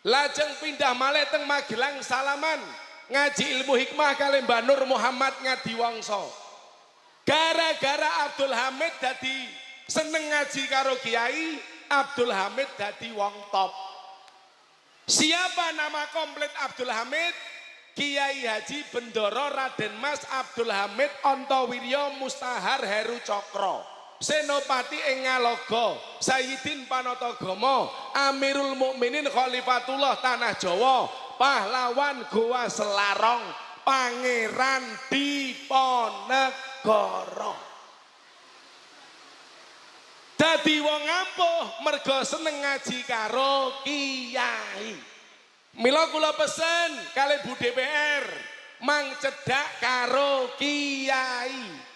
Speaker 7: Lajeng pindah malih teng Magelang Salaman ngaji ilmu hikmah kali Mbak Nur Muhammad Ngadiwangso. Gara-gara Abdul Hamid dadi seneng ngaji karo Kiai Abdul Hamid dadi wong top. Siapa nama komplit Abdul Hamid? Kiai Haji Bendoro Raden Mas Abdul Hamid Ontowiryo Mustahar Heru Cokro. Senopati ing Ngaloga, Sayyidin Panatagomo, Amirul Mukminin Khalifatullah Tanah Jawa, pahlawan Goa Selarong, Pangeran Diponegoro. Dadi wong ampuh mergo seneng ngaji karo kiai. Mila kula pesen kali Bu DPR mang cedak karo kiai.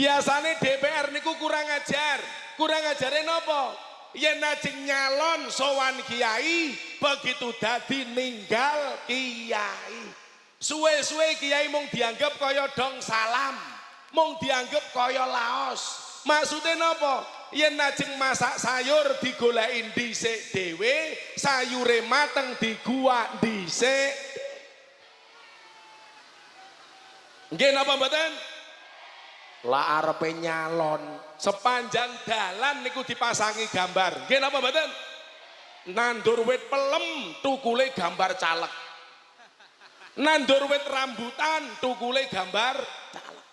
Speaker 7: Biasane DPR niku kurang ajar, Kurang ajare napa? Yen ajeng nyalon sowan kiai, begitu dadi ninggal kiai. Suwe-suwe kiai mung dianggap kaya dong salam, mung dianggap kaya laos. Maksudnya napa? Yen ajeng masak sayur digoleki dhisik dhewe, sayure mateng diguak dhisik. Nggih napa mboten? Lah arepe nyalon sepanjang dalan niku dipasangi gambar. Nggih napa mboten? Nandur wit pelem tukule gambar caleg. Nandur wit rambutan tukule gambar caleg.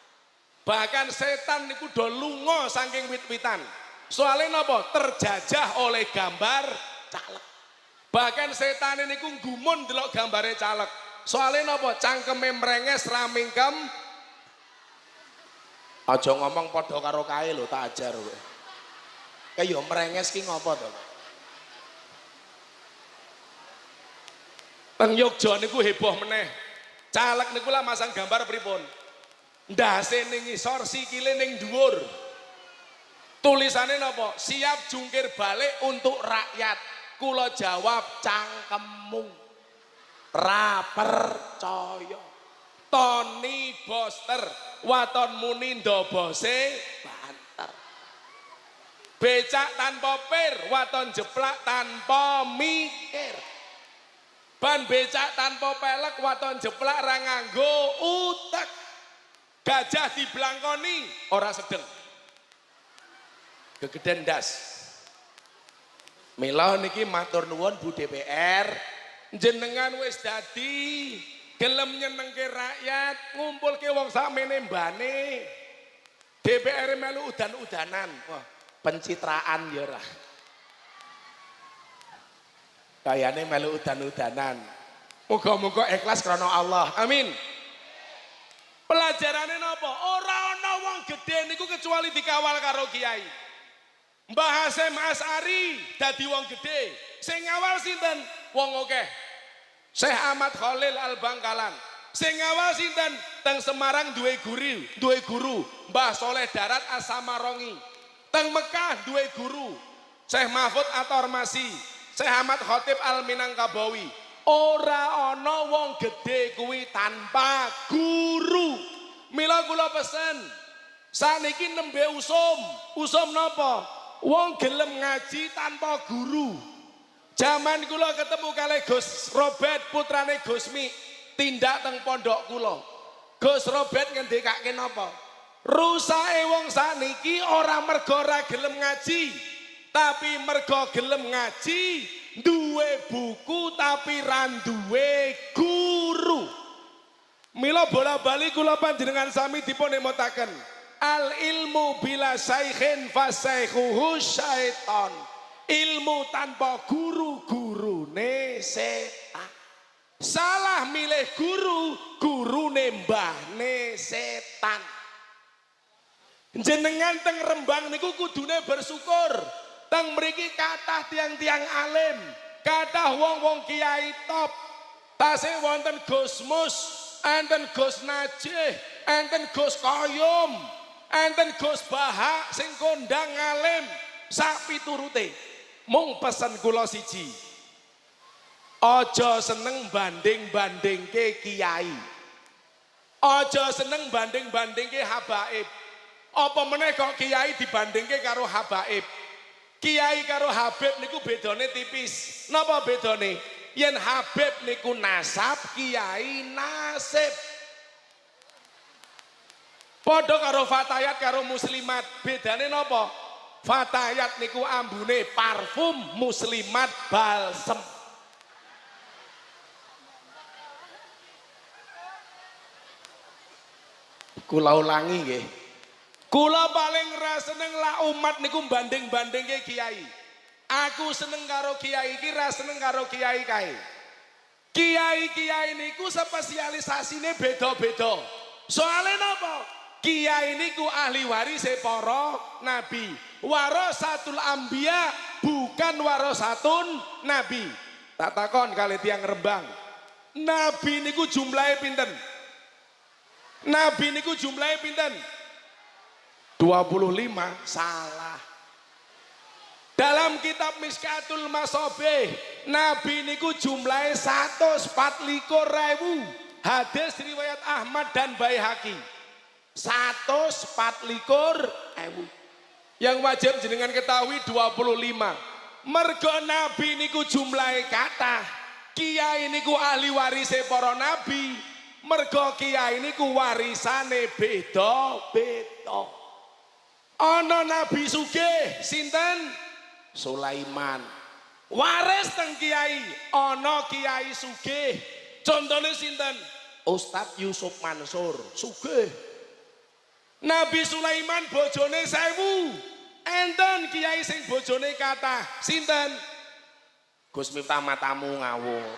Speaker 7: Bahkan setan niku do lunga saking wit-witan. Soalnya napa? Terjajah oleh gambar caleg. Bahkan setan niku gumun delok gambare caleg. Soalnya napa? Cangkeme mrenges ramingkem Aja ngomong padha karo kae lho tak ajar kowe. Kayak yo mrenges ki ngopo to? Teng Yogya niku heboh meneh. Caleg niku lah masang gambar pripun? Ndase ning ngisor sikile ning dhuwur. Tulisannya napa? Siap jungkir balik untuk rakyat. Kula jawab cangkemmu. Ra percaya. Tony Boster waton muni ndobose banter. Becak tanpa pir, waton jeplak tanpa mikir. Ban becak tanpa pelek, waton jeplak ra nganggo utek. Gajah diblangkoni, ora sedeng. Gegeden das. Mila niki matur nuwun Bu DPR, jenengan wis dadi gelem nyenengke rakyat, ngumpulke wong sakmene mbane. DPR melu udan-udanan. Wah, pencitraan ya ora. Kayane melu udan-udanan. Muga-muga ikhlas krana Allah. Amin. Pelajarane napa? Ora ana wong gedhe niku kecuali dikawal karo kiai. Mbah Hasim Asari dadi wong gedhe. Sing ngawal sinten? Wong akeh. Syekh Ahmad Khalil Al Bangkalan. Sing ngawal sinten? Teng Semarang duwe guru, duwe guru Mbah Soleh Darat Asamarongi. Teng Mekah duwe guru Syekh Mahfud Atormasi, Syekh Ahmad Khotib Al Minangkabawi. Ora ana wong gedhe kuwi tanpa guru. Mila kula pesen, saniki nembe usum. Usum napa? Wong gelem ngaji tanpa guru. Zaman kula ketemu kali Gus Robert putrane Gusmi tindak teng pondok kula. Gus Robert ngendikake napa? Rusake wong saniki ora mergo ora gelem ngaji, tapi mergo gelem ngaji, duwe buku tapi ra duwe guru. Mila bola bali kula panjenengan sami dipun emotaken. Al ilmu bila saikhin fasaikuhu syaiton. Ilmu tanpa guru gurune setan. Salah milih guru, gurune mbahne setan. Jenengan teng Rembang niku kudune bersyukur. Teng mriki kathah tiang-tiang alim, kathah wong-wong kiai top. Tasih wonten Gusmus, enten Gus Najih, enten Gus Koyum, enten Gus Bahak sing kondang alim sak piturute. Mung pesen kula siji. Aja seneng banding-bandingke kiai. Aja seneng banding-bandingke habaib. Apa meneh kok kiai dibandingke karo habaib? Kiai karo Habib niku bedane tipis. Napa bedane? Yen Habib niku nasab, kiai nasib. Padha karo fatayat karo muslimat, bedane napa? Fatayat niku ambune parfum, muslimat balsem. Kula ulangi nggih. Kula paling ra seneng lah umat niku banding-bandingke kiai. Aku seneng karo kiai iki ra seneng karo kiai kae. Kiai-kiai niku spesialisasine beda-beda. Soale napa? Kiai niku ahli waris para nabi. Warasatul anbiya bukan warasatun nabi. Tak takon kali tiang Rembang. Nabi niku jumlahe pinten? Nabi niku jumlahe pinten? 25 salah. Dalam kitab Miskatul Masobeh, Nabi niku jumlahnya 144 ribu. Hadis riwayat Ahmad dan Baihaqi. 144 ribu. Yang wajib jenengan ketahui 25. Mergo Nabi niku jumlahnya kata. Kiai niku ahli warise para nabi. Mergo kiai niku warisane beda-beda. Ana nabi sugih sinten? Sulaiman. Waris teng kiai, ana kiai sugih. Contone sinten? Ustadz Yusuf Mansur, sugih. Nabi Sulaiman bojone sewu. Enten kiai sing bojone kathah. Sinten? Gus Miftah matamu ngawur.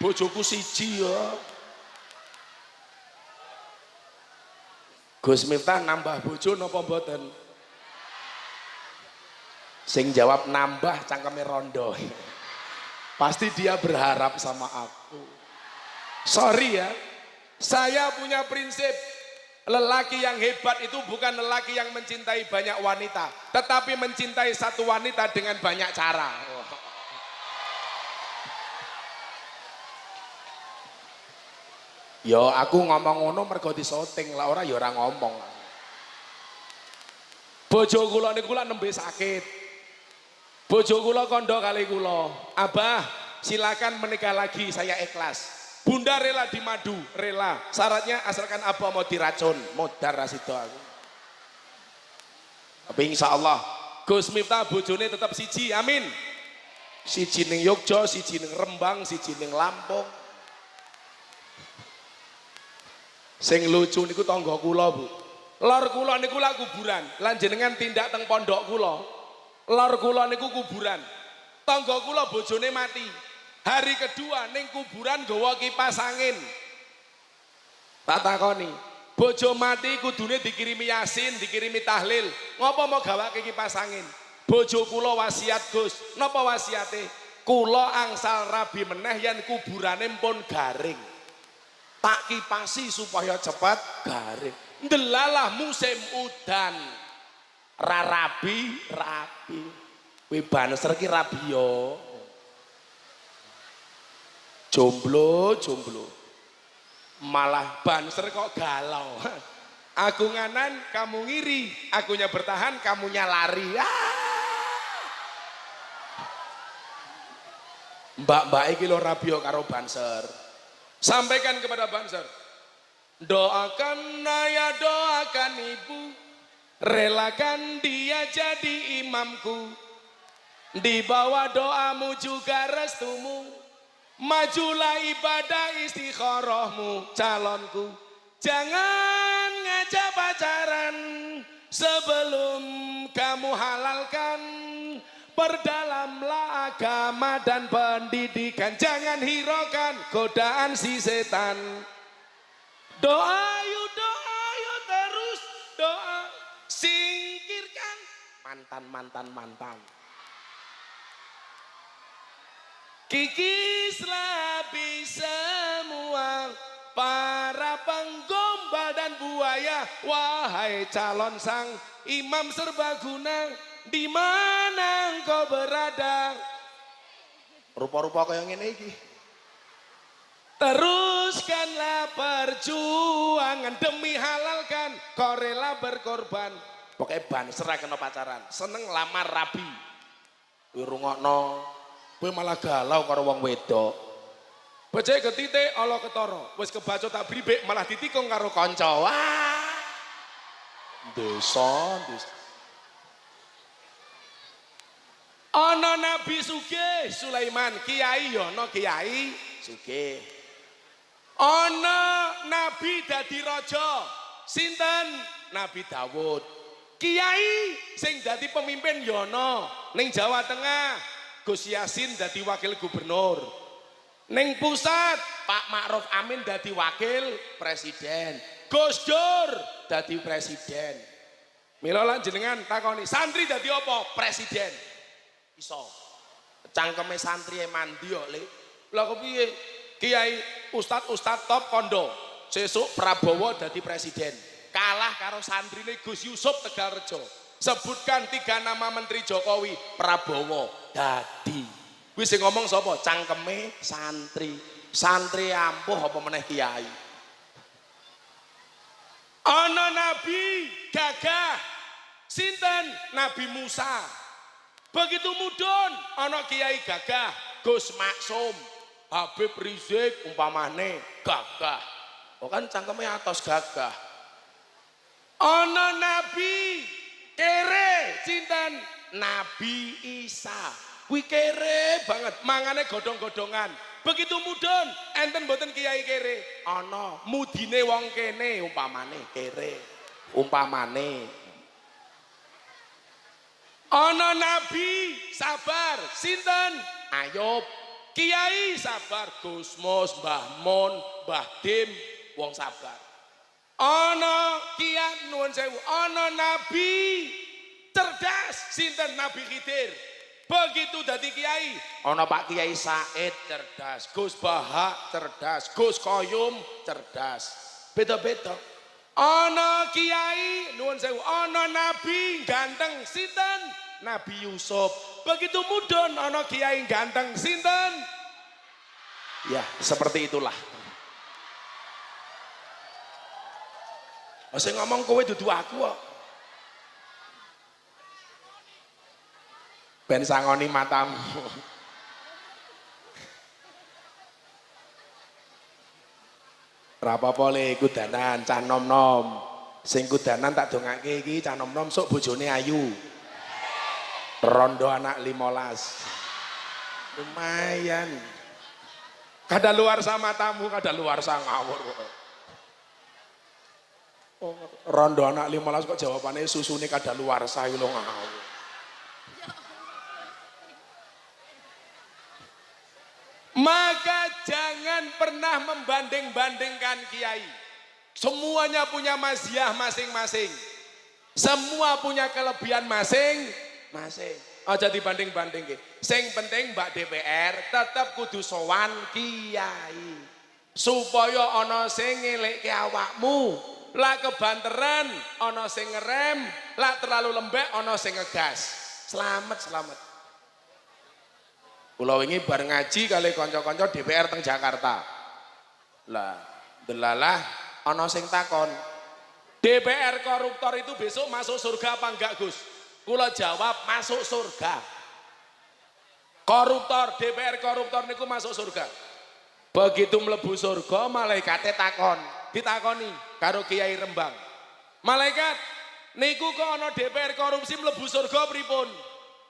Speaker 7: Bojoku siji ya. Gus Miftah nambah bojo napa mboten? Sing jawab nambah cangkeme rondo. Pasti dia berharap sama aku. Sorry ya, saya punya prinsip lelaki yang hebat itu bukan lelaki yang mencintai banyak wanita, tetapi mencintai satu wanita dengan banyak cara. Yo aku ngomong ngono mergo disoting lah ora ya ora ngomong. Bojo kula niku kula nembe sakit. Bojo kula kondo kali kula. Abah, silakan menikah lagi, saya ikhlas. Bunda rela dimadu, rela. Syaratnya asalkan abah mau diracun, modar rasido aku. Tapi insya Allah, Gus Miftah bojone tetap siji, amin. Siji ning Yogyo, siji ning Rembang, siji ning Lampung. Sing lucu niku tangga kula, Bu. Lor kula niku lak kuburan, lan jenengan tindak teng pondok kula. Lor kula niku kuburan. Tangga kula bojone mati. Hari kedua ning kuburan gawa kipas angin. Tak takoni, bojo mati kudune dikirimi yasin, dikirimi tahlil. Ngopo mau gawake kipas angin? Bojo kula wasiat Gus. Napa wasiate? Kula angsal rabi meneh yen kuburane pun garing. Tak kipasi supaya cepat garing. Ndelalah musim udan. Rarabi, rabi. Kowe banser ki rabi yo. Jomblo, jomblo. Malah banser kok galau. Aku nganan, kamu ngiri. Akunya bertahan, kamunya lari. Ah. Mbak-mbak iki lho rabio karo banser. Sampaikan kepada banser. Doakan naya doakan ibu Relakan dia jadi imamku Di bawah doamu juga restumu Majulah ibadah istikharahmu calonku. Jangan ngajak pacaran Sebelum kamu halalkan. Perdalamlah agama dan pendidikan. Jangan hiraukan godaan si setan. Doa yuk doa yuk terus. Doa Singkirkan. Mantan mantan mantan. Kikislah bisa semua para penggombal dan buaya. Wahai calon sang imam serbaguna, di mana engkau berada? Rupa-rupa kayak ngene iki. Teruskanlah perjuangan demi halalkan kau rela berkorban. Pokoknya banser kena pacaran, seneng lamar rabi. Kowe rungokno, kowe malah galau karo wong wedok. Bocah ketite Allah ketara, wis kebaca tak bribek malah ditikung karo kanca. Wah. Desa, desa. Ana nabi sugih Sulaiman, kiai yo ana kiai sugih. Ana nabi dadi raja. Sinten? Nabi Dawud. Kiai sing dadi pemimpin yo ana ning Jawa Tengah. Gus Yasin dadi wakil gubernur. Ning pusat Pak Ma'ruf Amin dadi wakil presiden. Gus Dur dadi presiden. Mila lan jenengan takoni, santri dadi apa? Presiden. Iso. Cangkeme santri e mandi kok, Le. Lah piye? Kiai Ustad Ustad top kondo. Sesuk Prabowo dadi presiden. Kalah karo santrine Gus Yusuf Tegalrejo. Sebutkan tiga nama Menteri Jokowi. Prabowo, dadi. Wis sing ngomong sapa? Cangkeme santri. Santri ampuh apa meneh kiai. Ana nabi gagah. Sinten? Nabi Musa. Begitu mudun ana kiai gagah, Gus Maksum, Habib Rizik umpamane gagah. Oh kan cangkeme atos gagah. Ana nabi kere sinten? Nabi Isa. Kuwi kere banget, mangane godhong-godhongan. Begitu mudun, enten boten kiai kere. Ana mudine wong kene umpamane kere. Umpamane Ana nabi sabar, sinten? Ayub. Kiai sabar, Gusmus, Mbah Mun, Mbah Dim, wong sabar. Ana kiai nuwun sewu, ana nabi cerdas, sinten Nabi Khidir. Begitu dadi kiai, ana Pak Kiai Said cerdas, Gus Bahak cerdas, Gus Koyum cerdas. Beda-beda. Ana kiai nuwun sewu, ana nabi ganteng sinten? Nabi Yusuf. Begitu mudun ana kiai ganteng sinten? Ya, seperti itulah. Masih ngomong kowe dudu aku kok. Ben sangoni matamu. Rapa le kudanan cah nom-nom. Sing kudanan tak dongake iki cah nom-nom sok bojone ayu. Rondo anak limolas. Lumayan. Kada luar sama tamu, kada luar sama ngawur. Oh, rondo anak limolas kok jawabannya susu ini kada luar saya lo ngawur. Maka jangan pernah membanding-bandingkan kiai. Semuanya punya maziah masing-masing. Semua punya kelebihan masing-masing. Aja dibanding-banding. Sing penting Mbak DPR tetap kudu sowan kiai. Supaya ana sing ngelekke awakmu. Lah kebanteran ana sing ngerem, lah terlalu lembek ana sing ngegas. Selamat, selamat. Pulau ini bareng ngaji kali konco-konco DPR teng Jakarta. Lah, delalah ana sing takon. DPR koruptor itu besok masuk surga apa enggak Gus? Kula jawab masuk surga. Koruptor, DPR koruptor niku masuk surga. Begitu mlebu surga, malaikatnya takon, ditakoni karo Kiai Rembang. Malaikat, niku kok ana DPR korupsi mlebu surga pripun?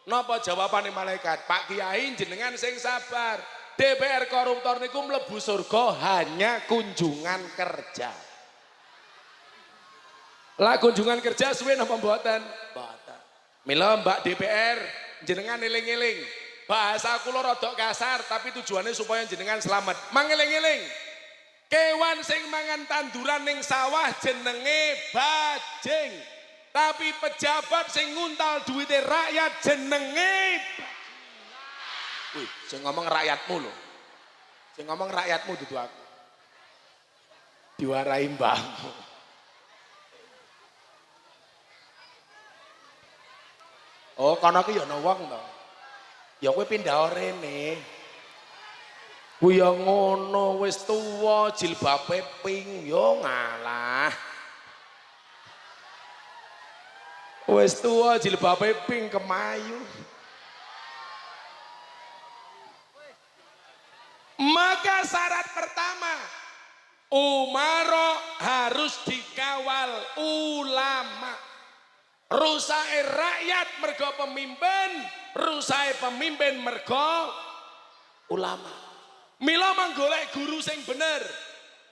Speaker 7: Napa jawabane malaikat? Pak Kiai jenengan sing sabar. DPR koruptor niku mlebu surga hanya kunjungan kerja. Lah kunjungan kerja suwe napa mboten? Mboten. Mila Mbak DPR jenengan eling-eling. Bahasa kula rada kasar tapi tujuannya supaya jenengan selamat. Mangeling-eling. Kewan sing mangan tanduran ning sawah jenenge bajing. Tapi pejabat sing nguntal duwite rakyat jenenge Wih, sing ngomong rakyatmu lho. Sing ngomong rakyatmu dudu aku. Diwarai mbahmu. Oh, kono ki ya ana wong to. Ya kowe pindah rene. Ku ya ngono wis tuwa jilbabe pink yo ngalah. Wis tuwa jilbabe pink kemayu. Maka syarat pertama, Umaro harus dikawal ulama. Rusae rakyat mergo pemimpin, rusae pemimpin mergo ulama. Mila manggolek guru sing bener.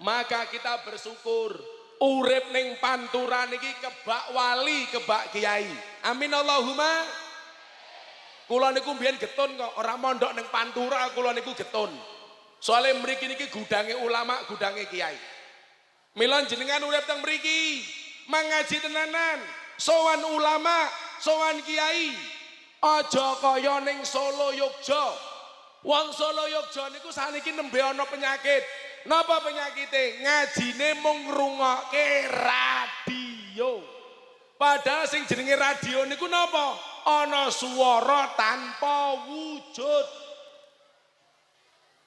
Speaker 7: Maka kita bersyukur urip ning panturan iki kebak wali, kebak kiai. Amin Allahumma. Kula niku mbiyen getun kok ora mondok ning pantura kula niku getun. Soale mriki niki gudange ulama, gudange kiai. Mila jenengan urip teng mriki, mangaji tenanan, sowan ulama, sowan kiai. Aja kaya ning Solo Yogya. Wong Solo Yogya niku saniki nembe ana penyakit. Napa penyakite? Ngajine mung ngrungokke radio. Padahal sing jenenge radio niku napa? Ana swara tanpa wujud.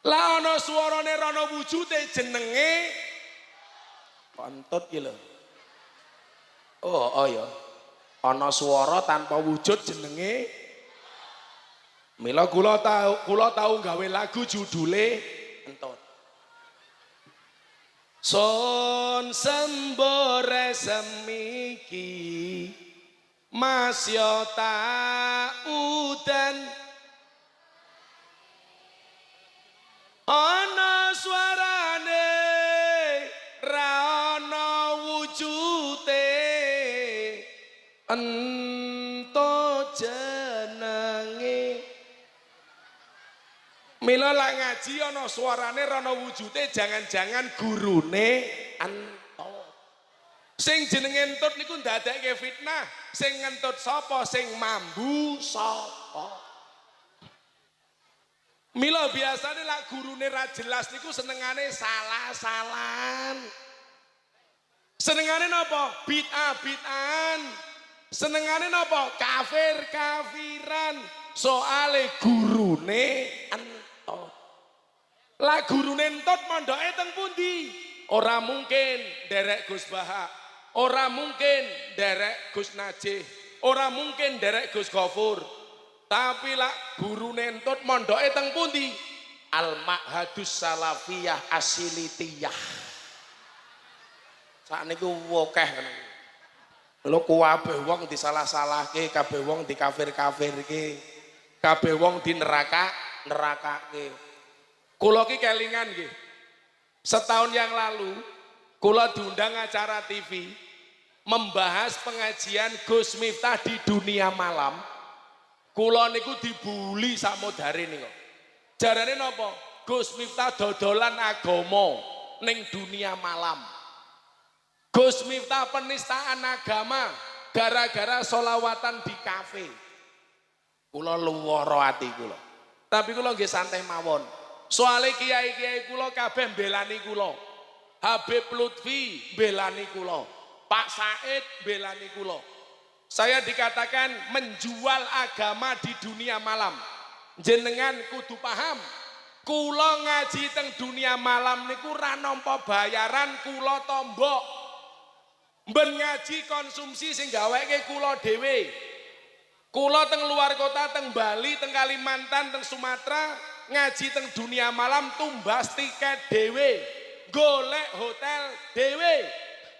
Speaker 7: Lah ana swarane ra ana wujude jenenge kontut ki lho. Oh, oh ya. Ana swara tanpa wujud jenenge Mila kula tahu kula tahu gawe lagu judule entut. Son sembore semiki Masya tak udan Ana suarane Mila lak ngaji ana suarane ra ana wujute jangan-jangan gurune ento Sing jenenge entut niku ndadekke fitnah sing ngentut sapa sing mambu sapa Mila biasanya lah gurune ra jelas niku senengane salah-salan. Senengane napa? Bid'ah bid'ahan. Senengane napa? Kafir kafiran. Soale gurune entut. Lah gurune entut mondoke teng pundi? Ora mungkin derek Gus Baha. Ora mungkin derek Gus Najih. Ora mungkin derek Gus Gofur. Tapi lah guru nentut mondoke teng pundi? Al Ma'hadus Salafiyah Asilitiyah. Saat niku wokeh kan. Lho kabeh wong disalah-salahke, kabeh wong dikafir-kafirke. Kabeh wong di neraka, nerakake. Kula ki kelingan nggih. Setahun yang lalu kula diundang acara TV membahas pengajian Gus Miftah di dunia malam. Kula niku dibuli sak modare niku. Jarane napa? Gus Miftah dodolan agama ning dunia malam. Gus Miftah penistaan agama gara-gara solawatan di kafe. Kula luwara ati kula. Tapi kula nggih santai mawon. Soale kiai-kiai kula kabeh mbelani kula. Habib Lutfi belani kula. Pak Said belani kula. Saya dikatakan menjual agama di dunia malam. Jenengan kudu paham. Kula ngaji teng dunia malam niku ra nampa bayaran kula tombok. Ben ngaji konsumsi sing gaweke kula dhewe. Kula teng luar kota teng Bali, teng Kalimantan, teng Sumatera ngaji teng dunia malam tumbas tiket dhewe. Golek hotel dhewe.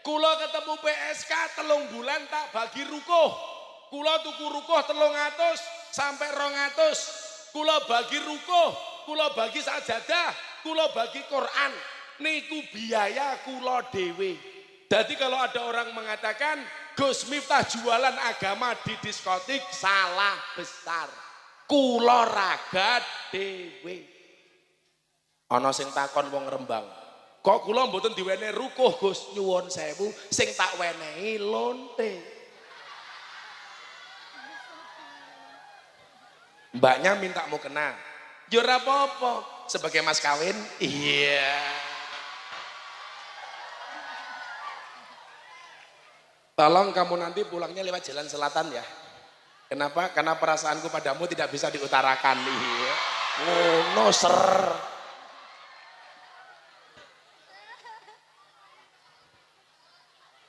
Speaker 7: Kula ketemu PSK telung bulan tak bagi rukuh. Kula tuku rukuh telung atus sampai rong atus. Kula bagi rukuh, kula bagi sajadah, kula bagi Quran. Niku biaya kula dewe. Jadi kalau ada orang mengatakan Gus Miftah jualan agama di diskotik salah besar. Kula raga. Ana sing takon wong Rembang. Kok kula mboten diwenehi rukuh Gus nyuwun sewu sing tak wenehi lonte. Mbaknya minta mau kenal. Yo ora apa-apa sebagai mas kawin. Iya. Tolong kamu nanti pulangnya lewat jalan selatan ya. Kenapa? Karena perasaanku padamu tidak bisa diutarakan. Iya. Oh, no ser.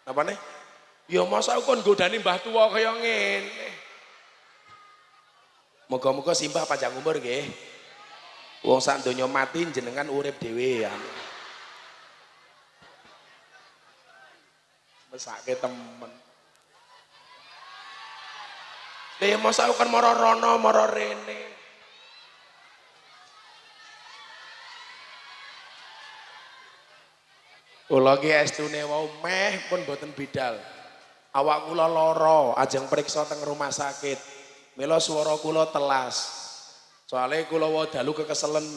Speaker 7: Apa nih? Ya masa aku kon godani mbah tua kaya ngene. Moga-moga simbah panjang umur nggih. Wong sak donya mati jenengan urip dhewe ya. Mesake temen. Lah ya masa aku kan mara rono, mara rene. Kula ki estune wau meh pun boten bidal. Awak kula lara, ajeng periksa teng rumah sakit. Mila swara kula telas. Soale kula wau dalu kekeselen.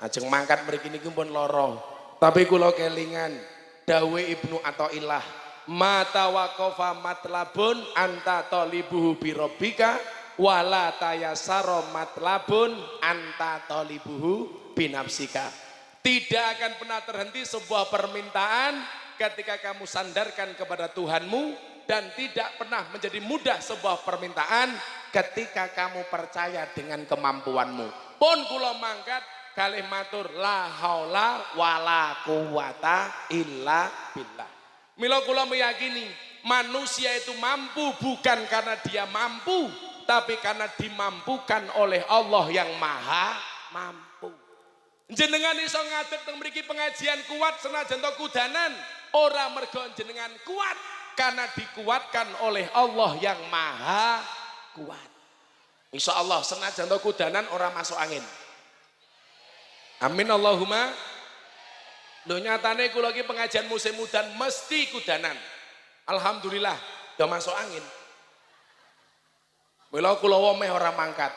Speaker 7: Ajeng mangkat mriki niki pun lara. Tapi kula kelingan dawe Ibnu Athaillah, mata waqafa matlabun anta talibuhu bi rabbika wala tayasara matlabun anta talibuhu binafsika. Tidak akan pernah terhenti sebuah permintaan ketika kamu sandarkan kepada Tuhanmu dan tidak pernah menjadi mudah sebuah permintaan ketika kamu percaya dengan kemampuanmu. Pun kula mangkat kalih matur la haula wala quwata illa billah. Mila kula meyakini manusia itu mampu bukan karena dia mampu, tapi karena dimampukan oleh Allah yang maha mampu. Jenengan iso ngadeg teng mriki pengajian kuat senajan kudanan, ora mergo jenengan kuat karena dikuatkan oleh Allah yang maha kuat. Insya Allah senajan kudanan ora masuk angin. Amin Allahumma. Lho nyatane kula lagi pengajian musim mudan mesti kudanan. Alhamdulillah udah masuk angin. Mila kula meh ora mangkat.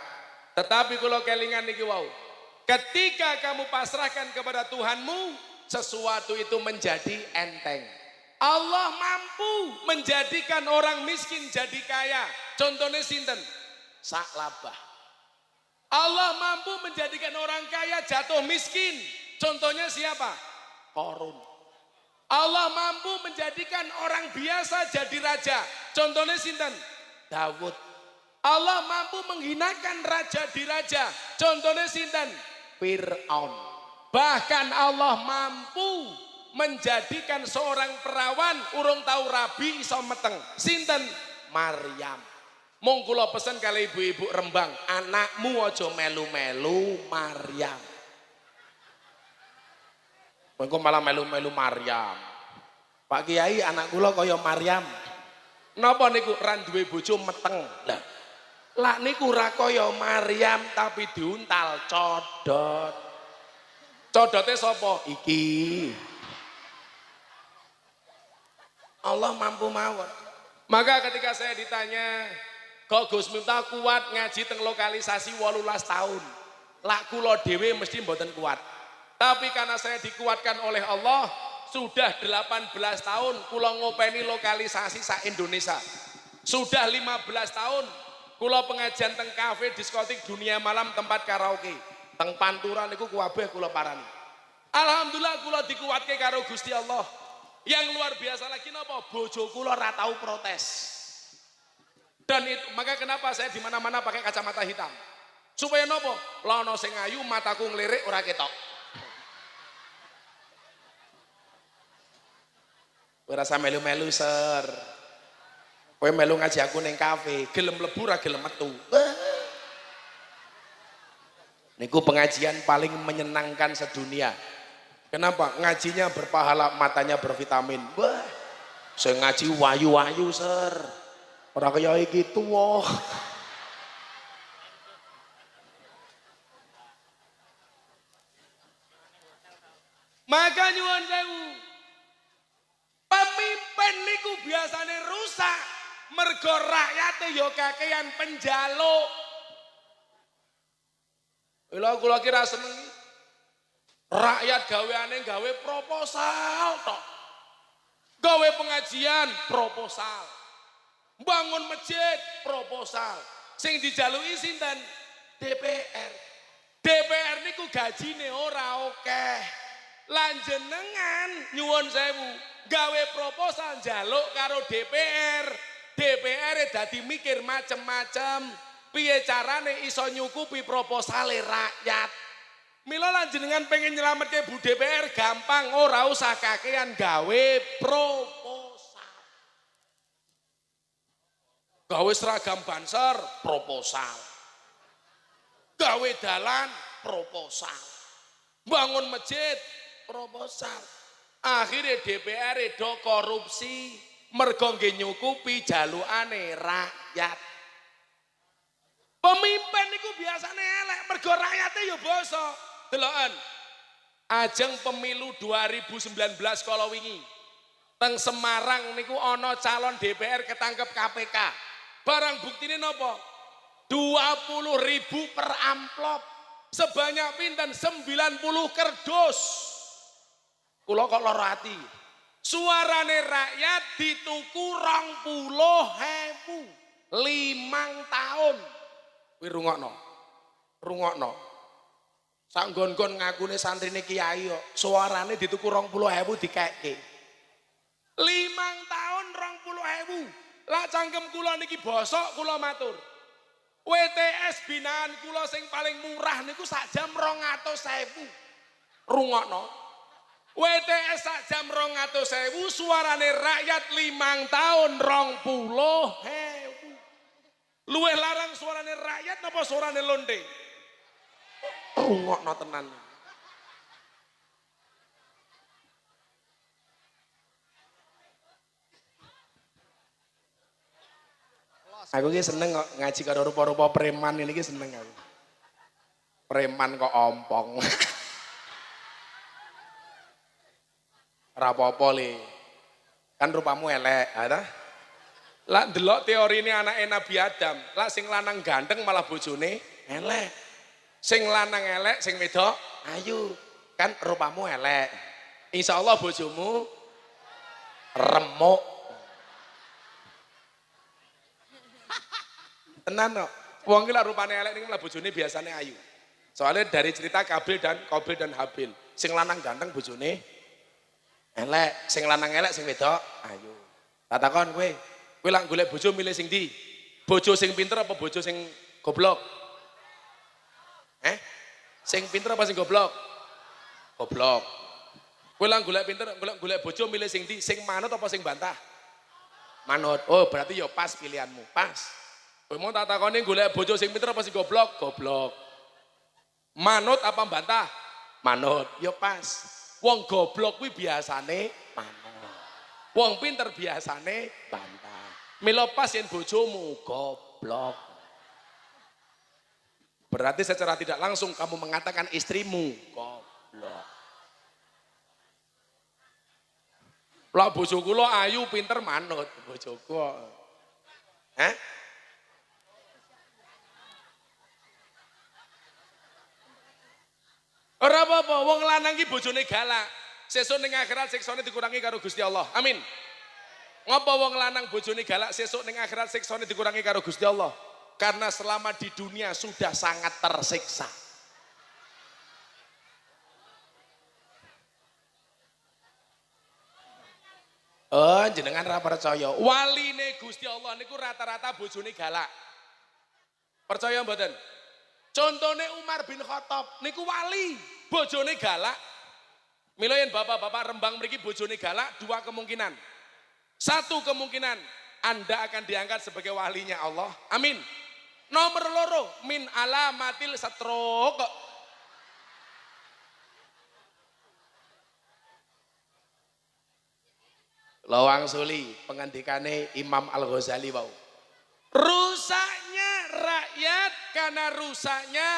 Speaker 7: Tetapi kula kelingan niki wau. Ketika kamu pasrahkan kepada Tuhanmu, sesuatu itu menjadi enteng. Allah mampu menjadikan orang miskin jadi kaya. Contohnya sinten? Saklabah. Allah mampu menjadikan orang kaya jatuh miskin. Contohnya siapa? Korun. Allah mampu menjadikan orang biasa jadi raja. Contohnya sinten? Dawud. Allah mampu menghinakan raja di raja. Contohnya sinten? Fir'aun. Bahkan Allah mampu menjadikan seorang perawan urung tahu rabi iso meteng. Sinten? Maryam. Mong kula pesen kali ibu-ibu Rembang, anakmu aja melu-melu Maryam. Mengko malah melu-melu Maryam. Pak Kiai anak kula kaya Maryam. Napa niku ran duwe bojo meteng. Lah, lah niku ora kaya Maryam tapi diuntal codot. Codote sapa? Iki. Allah mampu mawon. Maka ketika saya ditanya, kok Gus Miftah kuat ngaji teng lokalisasi 18 tahun. Lak kula dhewe mesti mboten kuat. Tapi karena saya dikuatkan oleh Allah, sudah 18 tahun kula ngopeni lokalisasi sa Indonesia. Sudah 15 tahun kula pengajian teng kafe diskotik dunia malam tempat karaoke. Teng panturan niku kuwabeh kula parani. Alhamdulillah kula dikuatke karo Gusti Allah. Yang luar biasa lagi napa? Bojo kula ora tau protes. Dan itu maka kenapa saya di mana-mana pakai kacamata hitam? Supaya nopo? Lono sing ayu mataku ngelirik ora ketok. Kowe rasa melu-melu ser. Kowe melu ngaji aku ning kafe, gelem mlebu ora gelem metu. Niku pengajian paling menyenangkan sedunia. Kenapa? Ngajinya berpahala, matanya bervitamin. Wah, saya ngaji wayu-wayu ser. Orang kaya iki tuwa. Maka nyuwun sewu. Pemimpin niku biasanya rusak. Mergo rakyate ya kakean penjaluk. Lha kula kira seneng. Rakyat gaweane gawe proposal tok. Gawe pengajian proposal. Bangun masjid proposal. Sing dijaluki sinten? DPR. DPR niku gajine ora oke. Lanjenengan nyuwun sewu gawe proposal jaluk karo DPR. DPR e dadi mikir macem-macem. Piye carane iso nyukupi proposale rakyat. Mila lanjenengan pengen nyelametke Bu DPR gampang ora usah kakean gawe proposal. Gawe seragam banser proposal. Gawe dalan proposal. Bangun masjid proposal. Akhirnya DPR do korupsi mergo nggih nyukupi rakyat. Pemimpin niku biasanya elek mergo rakyate ya basa. Deloken. Ajeng pemilu 2019 kalau wingi. Teng Semarang niku ana calon DPR ketangkep KPK. Barang buktine napa? 20 ribu per amplop. Sebanyak pinten 90 kerdus. Kula kok lara ati. Suarane rakyat dituku rong puluh hebu. Limang tahun. Kuwi rungokno. Rungokno. Sanggon-gon ngakune santrine kiai kok. Suarane dituku rong puluh hebu dikekke. Limang tahun rong puluh ewu. Lah cangkem kula niki bosok kula matur. WTS binaan kula sing paling murah niku sak jam 200.000. Rungokno. WTS sak jam 200.000 suarane rakyat limang tahun rong puluh ewu. Luwih larang suarane rakyat napa suarane londe? Rungokno tenan. Aku ki seneng kok ngaji karo rupa-rupa preman ini seneng aku. Preman kok ompong. Rapopo le. Kan rupamu elek, ada? Lah delok teori ini anak Nabi Adam, lah sing lanang ganteng malah bojone elek. Sing lanang elek, sing wedok ayu. Kan rupamu elek. Insya Allah bojomu remuk. Tenan kok. Wong ki lak rupane elek niku malah bojone biasane ayu. Soalnya dari cerita Kabil dan Kobil dan Habil. Sing lanang ganteng bojone elek, sing lanang elek sing wedok. Tak takon kowe, kowe lak golek bojo milih sing ndi? Bojo sing pinter apa bojo sing goblok? Eh? Sing pinter apa sing goblok? Goblok. Kowe lak golek pinter, golek golek bojo milih sing ndi? Sing manut apa sing bantah? Manut. Oh, berarti ya pas pilihanmu. Pas. Kowe mau tak takoni golek bojo sing pinter apa sing goblok? Goblok. Manut apa bantah? Manut. Ya pas. Wong goblok kuwi biasane manut. Wong pinter biasane bantah. Milo pas yen bojomu goblok. Berarti secara tidak langsung kamu mengatakan istrimu goblok. Lah bojoku lo ayu pinter manut bojoku. Hah? Ora apa-apa, wong lanang ki bojone galak. Sesuk ning akhirat siksane dikurangi karo Gusti Allah. Amin. Ngapa wong lanang bojone galak sesuk ning akhirat siksane dikurangi karo Gusti Allah? Karena selama di dunia sudah sangat tersiksa. Oh, jenengan ra percaya. Waline Gusti Allah niku rata-rata bojone galak. Percaya mboten? Contohnya Umar bin Khattab niku wali, bojone galak. Yen bapak-bapak Rembang mriki bojone galak dua kemungkinan. Satu kemungkinan Anda akan diangkat sebagai walinya Allah. Amin. Nomor loro min alamatil satrok. Lawang Suli pengandikane Imam Al-Ghazali wau. Rusaknya rakyat karena rusaknya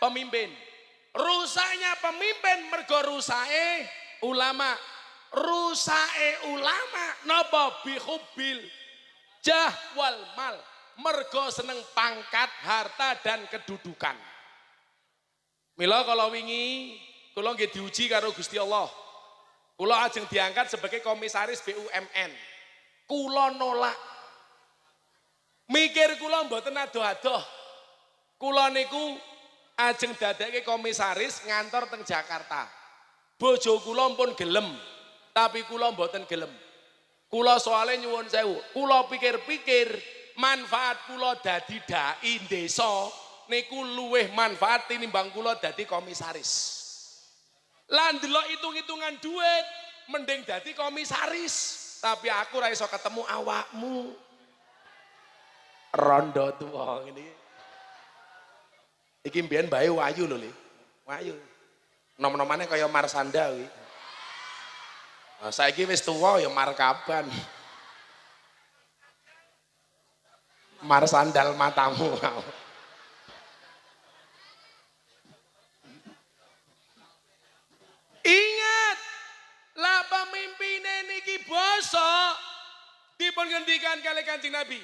Speaker 7: pemimpin. Rusaknya pemimpin mergo rusake ulama. Rusake ulama napa bihubil jah wal mal. Mergo seneng pangkat, harta dan kedudukan. Mila kalau wingi kula nggih diuji karo Gusti Allah. Kula ajeng diangkat sebagai komisaris BUMN. Kula nolak Mikir kula mboten adoh-adoh. Kula niku ajeng dadekke komisaris ngantor teng Jakarta. Bojo kula pun gelem, tapi kula mboten gelem. Kula soalnya nyuwun sewu, kula pikir-pikir manfaat kula dadi dai desa niku luweh manfaat tinimbang kula dadi komisaris. Lah ndelok hitung-hitungan duit mending dadi komisaris. Tapi aku ra iso ketemu awakmu rondo tua ini. Iki mbiyen bae Wayu lho, Li. Wayu. Nom-nomane kaya Marsanda kuwi. Nah, saiki wis tuwa ya markaban. Marsandal matamu. Ingat, lah pemimpinnya niki bosok dipun ngendikan kali kancing Nabi.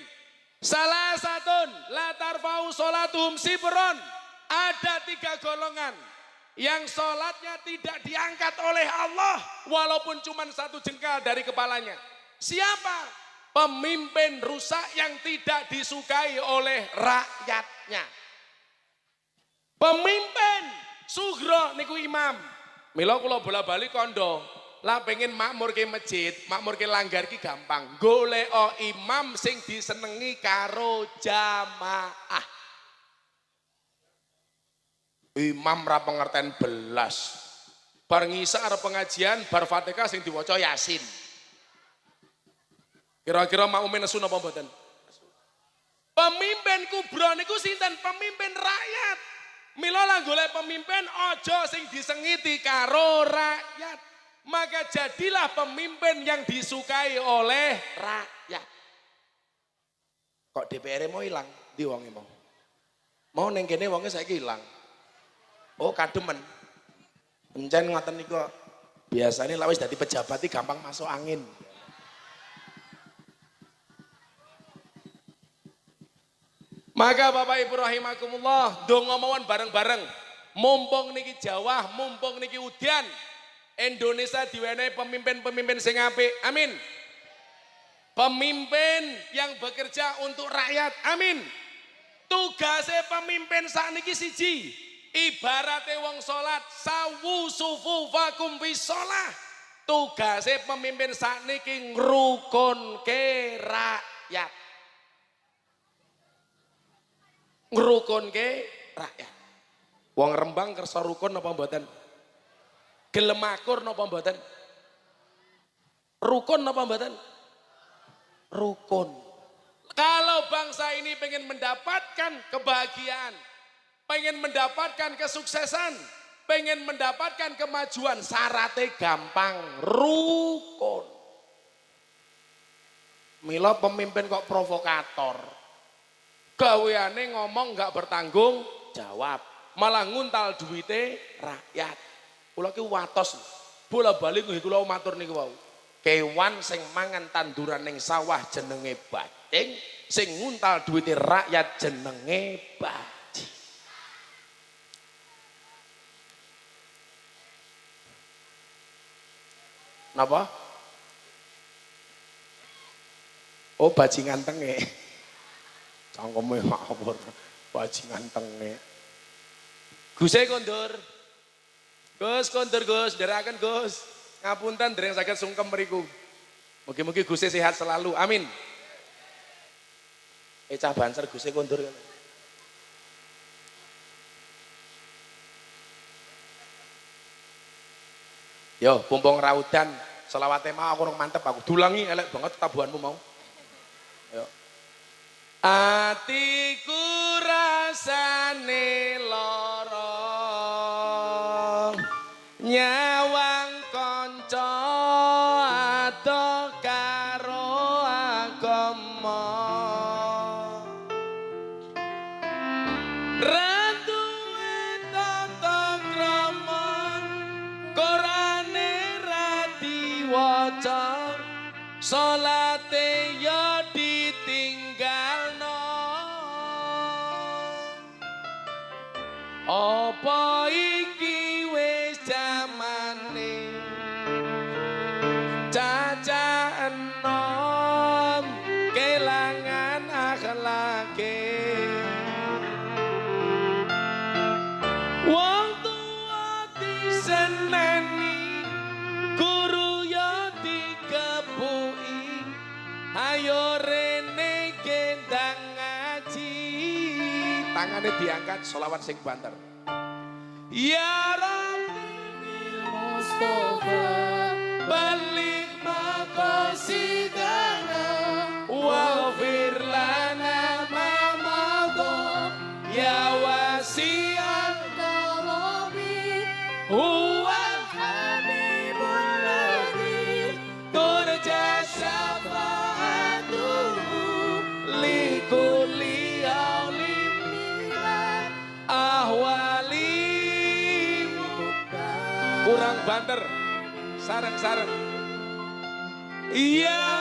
Speaker 7: Salah satu latar fau solatum sibron. Ada tiga golongan yang sholatnya tidak diangkat oleh Allah walaupun cuma satu jengkal dari kepalanya. Siapa? Pemimpin rusak yang tidak disukai oleh rakyatnya. Pemimpin sugro niku imam. Mila kula bola balik kondo. Lah pengen makmur ke masjid, makmur ke langgar ki gampang. Golek imam sing disenengi karo jamaah. Imam ra pengertian belas. Bar ngisa arep pengajian, bar Fatihah sing diwaca Yasin. Kira-kira makmume nesu napa mboten? Pemimpin kubro niku sinten? Pemimpin rakyat. Mila lah golek pemimpin ojo sing disengiti karo rakyat. Maka jadilah pemimpin yang disukai oleh rakyat. Kok DPR mau hilang? Di wonge mau. Mau neng kene wonge saiki hilang. Oh kademen. Encen ngoten niku biasanya lawis dadi pejabat gampang masuk angin. Maka Bapak Ibu rahimakumullah, donga mawon bareng-bareng. Mumpung niki Jawa, mumpung niki udian. Indonesia diwenehi pemimpin-pemimpin sing apik. Amin. Pemimpin yang bekerja untuk rakyat. Amin. Tugasnya pemimpin saat niki siji. Ibaratnya wong salat sawu sufu vakum fi sholah. Tugasnya pemimpin saat niki ngrukun ke rakyat. Ngrukun ke rakyat. Wong Rembang kersa rukun apa mboten? Gelem akur napa mboten? Rukun napa mboten? Rukun. Kalau bangsa ini pengen mendapatkan kebahagiaan, pengen mendapatkan kesuksesan, pengen mendapatkan kemajuan, syaratnya gampang, rukun. Mila pemimpin kok provokator. Gaweane ngomong nggak bertanggung jawab, malah nguntal duwite rakyat. Kula ki watos. Bola balik nggih kula matur niku wau. Kewan sing mangan tanduran ning sawah jenenge bacing, sing nguntal duwite rakyat jenenge baji. Napa? Oh bajingan tenge. Cangkeme ngawur. Bajingan tenge. Guse kondur. Gus kondur Gus, derakan Gus. Ngapunten dereng saged sungkem mriku. Mugi-mugi Guse sehat selalu. Amin. Eh cah banser Guse kondur. Yo, pumpung raudan, selawate mau aku nang mantep aku. Dulangi elek banget tabuhanmu mau. Yo. Atiku rasane lara nyawang kanca ado karo agama solawat sing banter ya Rabbi Mustafa balik maqasidana waghfir lana ma ya wasi'an banter. Sareng-sareng Ya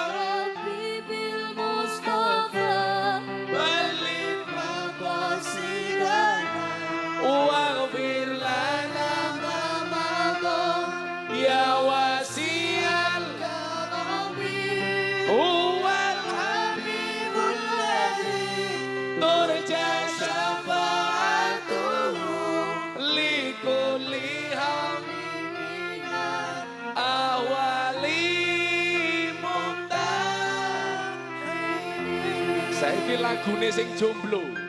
Speaker 7: Saiki lagune sing jomblo.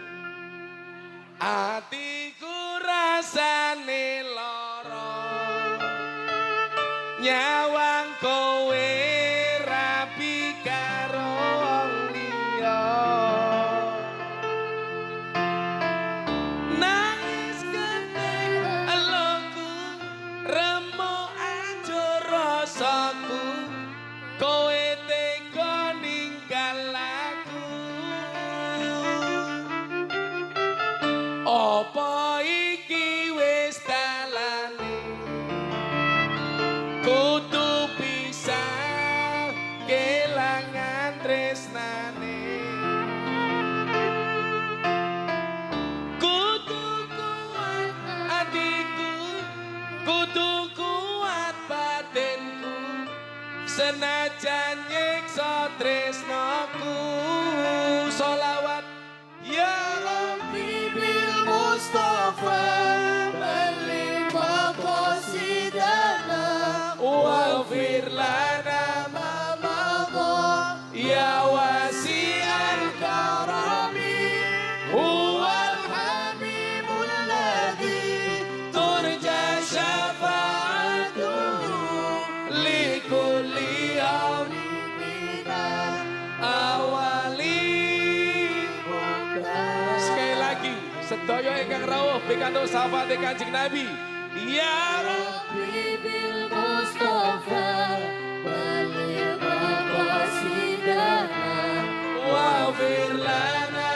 Speaker 7: tres. Pikantuk syafaat Kanjeng Nabi. Ya Rabbi
Speaker 2: bil Mustafa qasidana
Speaker 7: waghfir lana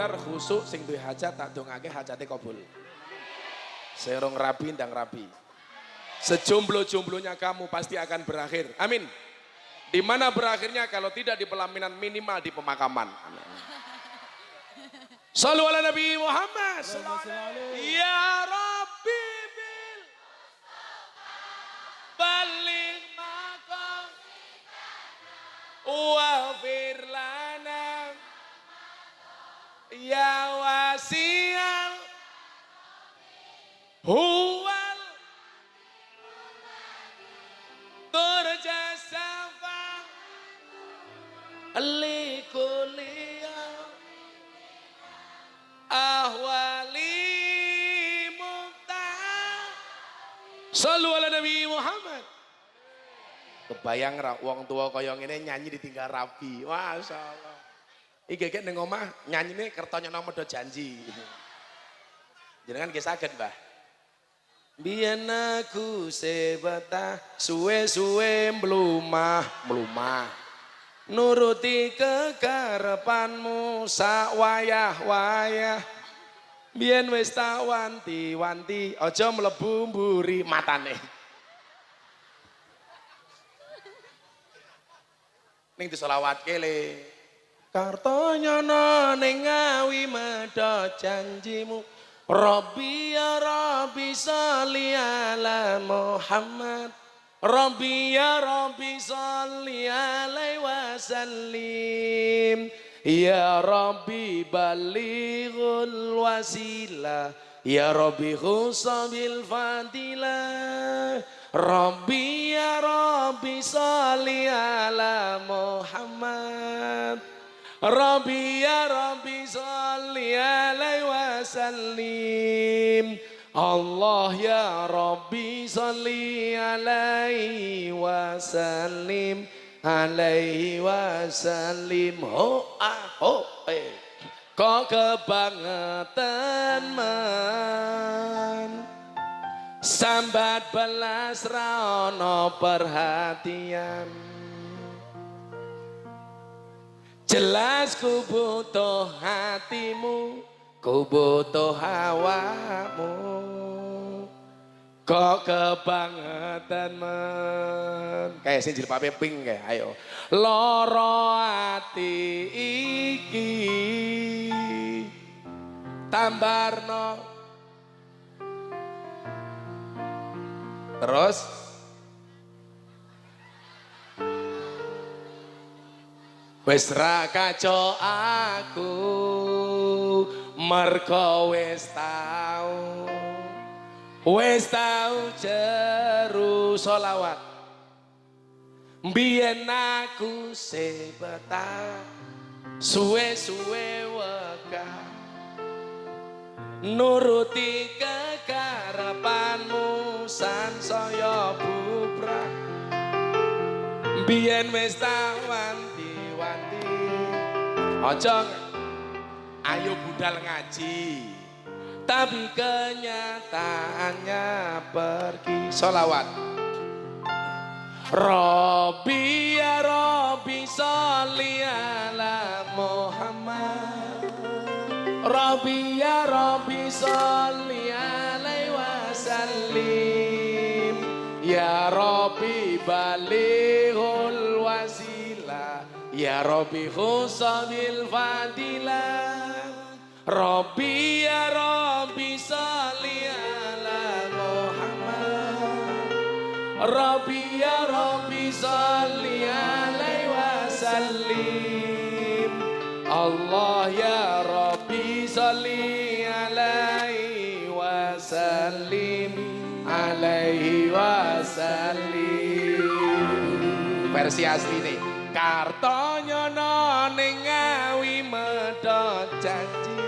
Speaker 7: buantar khusuk sing duwe hajat tak dongake hajate kabul. Serong rapi ndang rapi sejomblo-jomblonya kamu pasti akan berakhir. Amin. Di mana berakhirnya? Kalau tidak di pelaminan minimal di pemakaman. Sallu ala Nabi Muhammad. Ya Rabbi bil balik makam Wafir lana Ya wasi'al. Huwal. Turja safa Likuliya Ahwali muhtah Sallu ala Nabi Muhammad. Kebayang wong tua kaya ngene nyanyi ditinggal rapi. Masya Allah. Iki gek ning omah nyanyine nyono medho janji. Jenengan nggih saged, Mbah. Biyen aku sebetah suwe-suwe mlumah, mlumah. Nuruti kekarepanmu sak wayah-wayah. Biyen wis tak wanti-wanti aja mlebu mburi matane. ning diselawat kele. Kartonyono ning ngawi medha janjimu. Rabbi ya Rabbi sholli ala Muhammad. Rabbi ya Rabbi sholli alaihi wasallim. Ya Rabbi balighul wasilah. Ya Rabbi khusabil fadilah. Rabbi ya Rabbi sholli ala Muhammad. Rabbi ya Rabbi sholli alaihi wasallim. Allah ya Rabbi sholli alaihi wasallim. Alaihi wasallim. Ho ah ho eh. Kok kebangetan man. Sambat belas raono perhatian Jelas ku butuh hatimu Ku butuh hawamu. Kok kebangetan men Kayak sing jilbabe pink kayak ayo. Loro ati iki Terus Wis ra kaco aku mergo wis tau. Wis tau jeru solawat Biyen aku sebeta suwe-suwe wegah nuruti kekarepanmu sansaya bubrah biyen wis tak wanti-wanti aja ayo budal ngaji. Tapi kenyataannya pergi. Solawat Robi ya Robi sholli ala Muhammad. Rabbi ya Rabbi salli alaihi wasallim. Ya balighul wasilah Ya Rabbi khusabil fadilah Rabbi ya Rabbi salli ala Muhammad. Rabbi ya Rabbi salli alaihi wasallim. Allah ya Rabbi salli alaihi wasallim. Alaihi wasallim. Versi asli nih Kartonya ning ngawi medhot janji.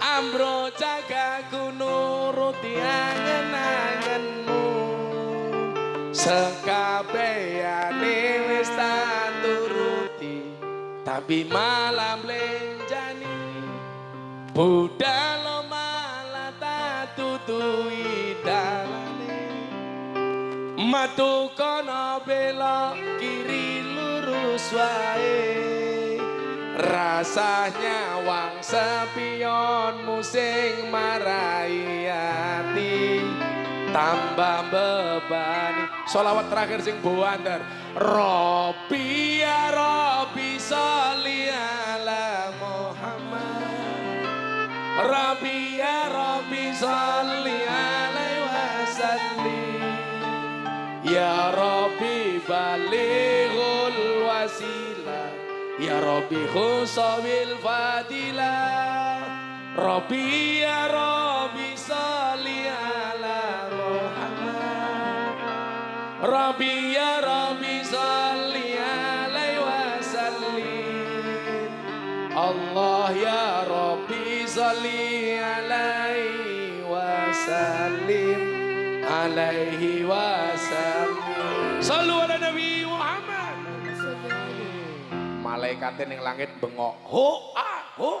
Speaker 7: Ambro jagaku nuruti angen-angenmu. Sekabehane wis turuti Tapi malam lenjani. Budal Matu kono belok kiri wae Rasanya wang sepion musing marai hati. Tambah bebani. Solawat terakhir sing buander Robi ya Robi sholli ala Muhammad. Robi ya Robi sholli alaihi wasallim. Ya balighul wasilah Ya Rabbi khusabil fadilah Rabbi ya Rabbi salli ala Muhammad. Rabbi ya Rabbi salli alaihi wasallim Allah ya Rabbi salli alaihi wasallim alaihi wasallim Malaikatnya ning langit bengok. Ho ah ho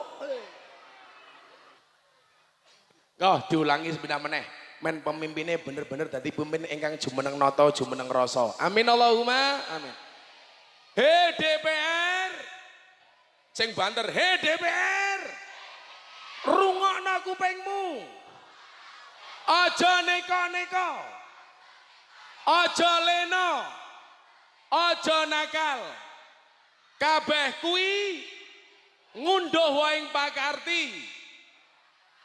Speaker 7: Oh diulangi sebentar meneh. Men pemimpinnya bener-bener tadi pemimpin ingkang jumeneng noto jumeneng rasa. Amin Allahumma amin. Hei DPR Sing banter Hei DPR Rungokno kupingmu. Aja neka-neka. Aja lena. Aja nakal. Kabeh kuwi ngunduh waing pakarti.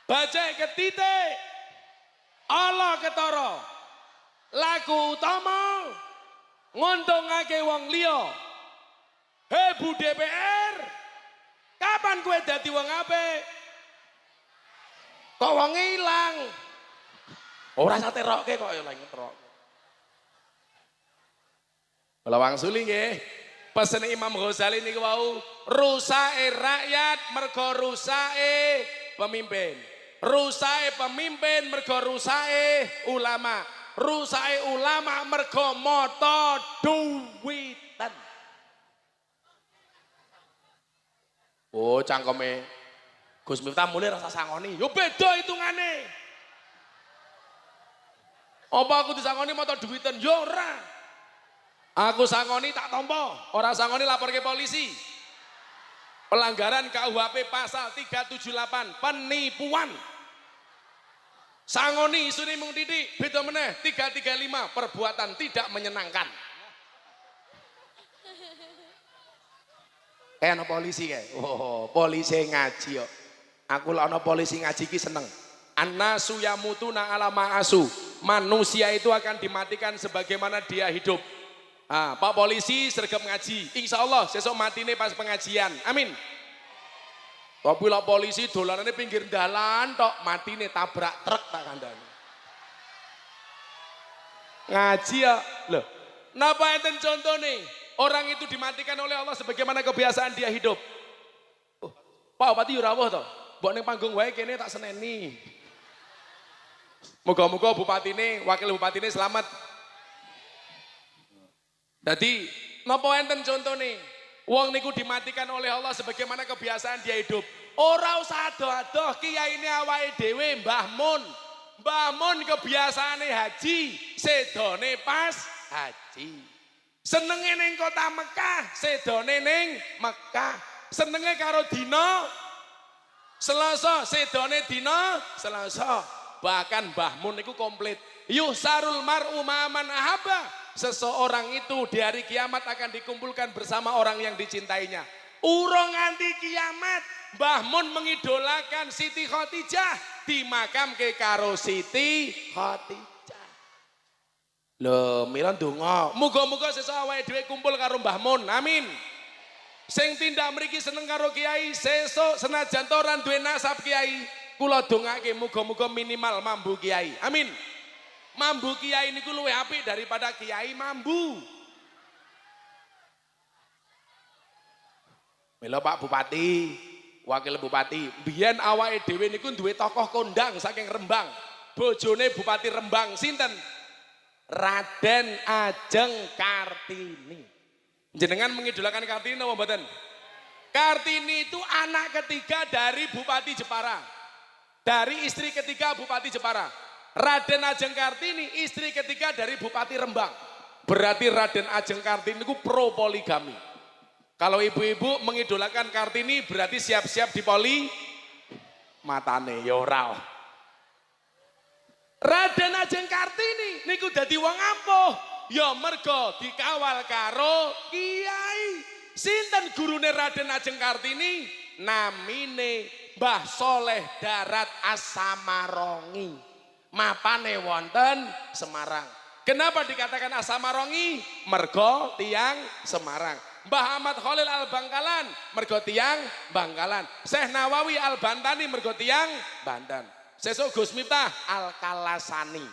Speaker 7: Bacek ketite. Allah ketara. Laku utama nguntungake wong liya. Hei Bu DPR. Kapan kue dadi wong apik? Kok wong ilang? Ora sate rokke kok ya lagi ngetrok. Kula wangsuli nggih. Pesen Imam Ghazali niku wau rusake rakyat mergo rusake pemimpin. Rusake pemimpin mergo rusake ulama. Rusake ulama mergo moto duwitan. Oh cangkeme Gus Miftah mulai rasa sangoni. Yo beda hitungane. Apa aku disangoni motor duitan? Yo ora. Aku sangoni tak tompo, ora sangoni lapor ke polisi. Pelanggaran KUHP pasal 378, penipuan. Sangoni isune mung titik, beda meneh 335 perbuatan tidak menyenangkan. Eh ana polisi kae. Oh, polisi ngaji yo. Aku lek ana polisi ngaji ki seneng. Annasu yamutuna ala ma'asu. Manusia itu akan dimatikan sebagaimana dia hidup. Ah, Pak polisi sergap ngaji. Insya Allah sesok mati nih pas pengajian. Amin. Tapi lah polisi dolanannya pinggir dalan tok mati nih tabrak truk tak kandani. Ngaji ya, loh. Napa enten contoh nih? Orang itu dimatikan oleh Allah sebagaimana kebiasaan dia hidup. Oh, Pak Bupati Yurawah toh. Mbok ning panggung wae kene tak seneni. Moga-moga bupati ini, wakil bupati ini selamat. Jadi, napa enten nih? Wong niku dimatikan oleh Allah sebagaimana kebiasaan dia hidup. Ora usah adoh-adoh ini awake dhewe Mbah Mun. Mbah Mun kebiasaane haji, sedone pas haji. Senenge ning kota Mekah, sedone ning Mekah. Senenge karo dina Selasa, sedone dina Selasa. Bahkan Mbah Mun niku komplit. Yusarul mar'u ma'aman ahaba. Seseorang itu di hari kiamat akan dikumpulkan bersama orang yang dicintainya. Urung nganti kiamat, Mbah Mun mengidolakan Siti Khadijah di makam ke karo Siti Khadijah. Loh, milan donga. Muga-muga sesuk awake dhewe kumpul karo Mbah Mun. Amin. Sing tindak mriki seneng karo kiai, sesuk senajan to ora duwe nasab kiai, kula dongake muga-muga minimal mambu kiai. Amin. Mambu kiai niku luwih apik daripada kiai mambu. Mila Pak Bupati, Wakil Bupati, biyen awake dhewe niku duwe tokoh kondang saking Rembang. Bojone Bupati Rembang sinten? Raden Ajeng Kartini. Jenengan mengidolakan Kartini napa mboten? Kartini itu anak ketiga dari Bupati Jepara. Dari istri ketiga Bupati Jepara. Raden Ajeng Kartini istri ketiga dari Bupati Rembang. Berarti Raden Ajeng Kartini itu pro poligami. Kalau ibu-ibu mengidolakan Kartini berarti siap-siap dipoli matane ya ora. Raden Ajeng Kartini niku dadi wong ampuh. Ya mergo dikawal karo kiai. Sinten gurune Raden Ajeng Kartini? Namine Mbah Soleh Darat Asamarongi. Mapane wonten Semarang. Kenapa dikatakan Asamarongi? Mergo tiang Semarang. Mbah Ahmad Khalil Al Bangkalan, mergo tiang Bangkalan. Syekh Nawawi Al Bantani mergo tiang Banten. Sesuk Gus Miftah Al Kalasani.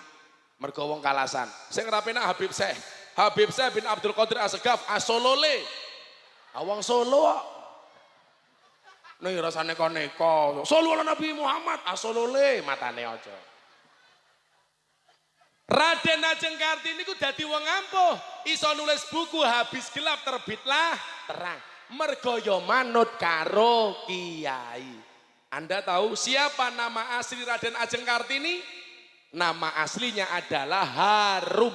Speaker 7: Mergo wong Kalasan. Sing rapena Habib Syekh. Habib Syekh bin Abdul Qadir Asegaf Asolole. Awang Solo kok. Nih rasane koneko. Solo ala Nabi Muhammad asolole matane aja. Raden Ajeng Kartini ku dadi wong ampuh, iso nulis buku habis gelap terbitlah terang. Mergo yo manut karo kiai. Anda tahu siapa nama asli Raden Ajeng Kartini? Nama aslinya adalah Harum.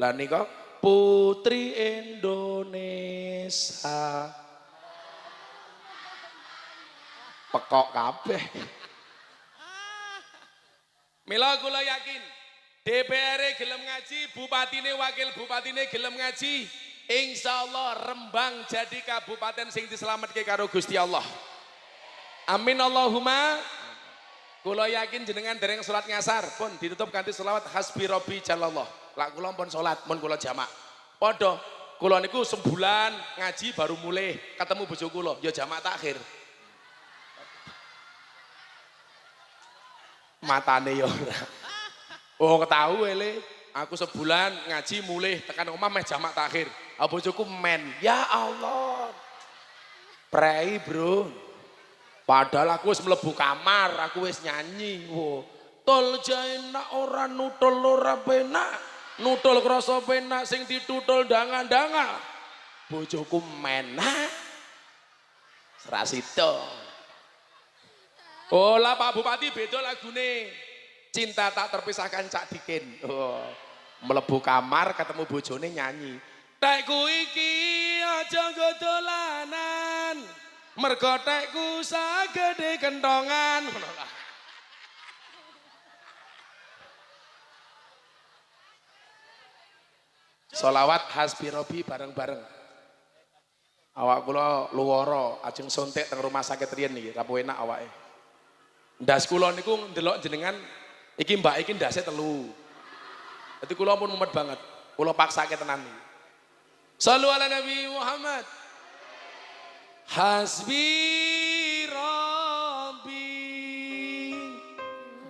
Speaker 7: Lah nika Putri Indonesia. Pekok kabeh. Mila kula yakin DPR gelem ngaji, bupatine wakil bupatine gelem ngaji. Insya Allah Rembang jadi kabupaten sing diselamatke karo Gusti Allah. Amin Allahumma. Kula yakin jenengan dereng salat ngasar pun ditutup kanthi selawat hasbi robbi jalallah. Lak kula pun salat mun kula jamak. Padha kula niku sebulan ngaji baru mulai ketemu bojo kula ya jamak takhir. Matane ya ora. Oh ketahu ele, aku sebulan ngaji mulai tekan omah meh jamak takhir. Ah bojoku men. Ya Allah. Prei, Bro. Padahal aku wis mlebu kamar, aku wis nyanyi. Wo. Tol enak ora nutul ora penak. Nutul krasa penak sing ditutul dangan-dangan. Bojoku menak. Serasito. Oh lah Pak Bupati beda lagune. Cinta tak terpisahkan cak dikin. Oh, melebu kamar ketemu bojone nyanyi. Tekku iki aja godolanan. Mergo tekku sagede kentongan. Solawat hasbi robi bareng-bareng. Awak kula luwara ajeng suntik teng rumah sakit riyen niki, rapo enak awake. Ndas kula niku ndelok jenengan Iki mbak iki ndase telu. Jadi kula pun mumet banget. Kula paksake tenan iki. Sallu ala Nabi Muhammad. Hasbi Rabbi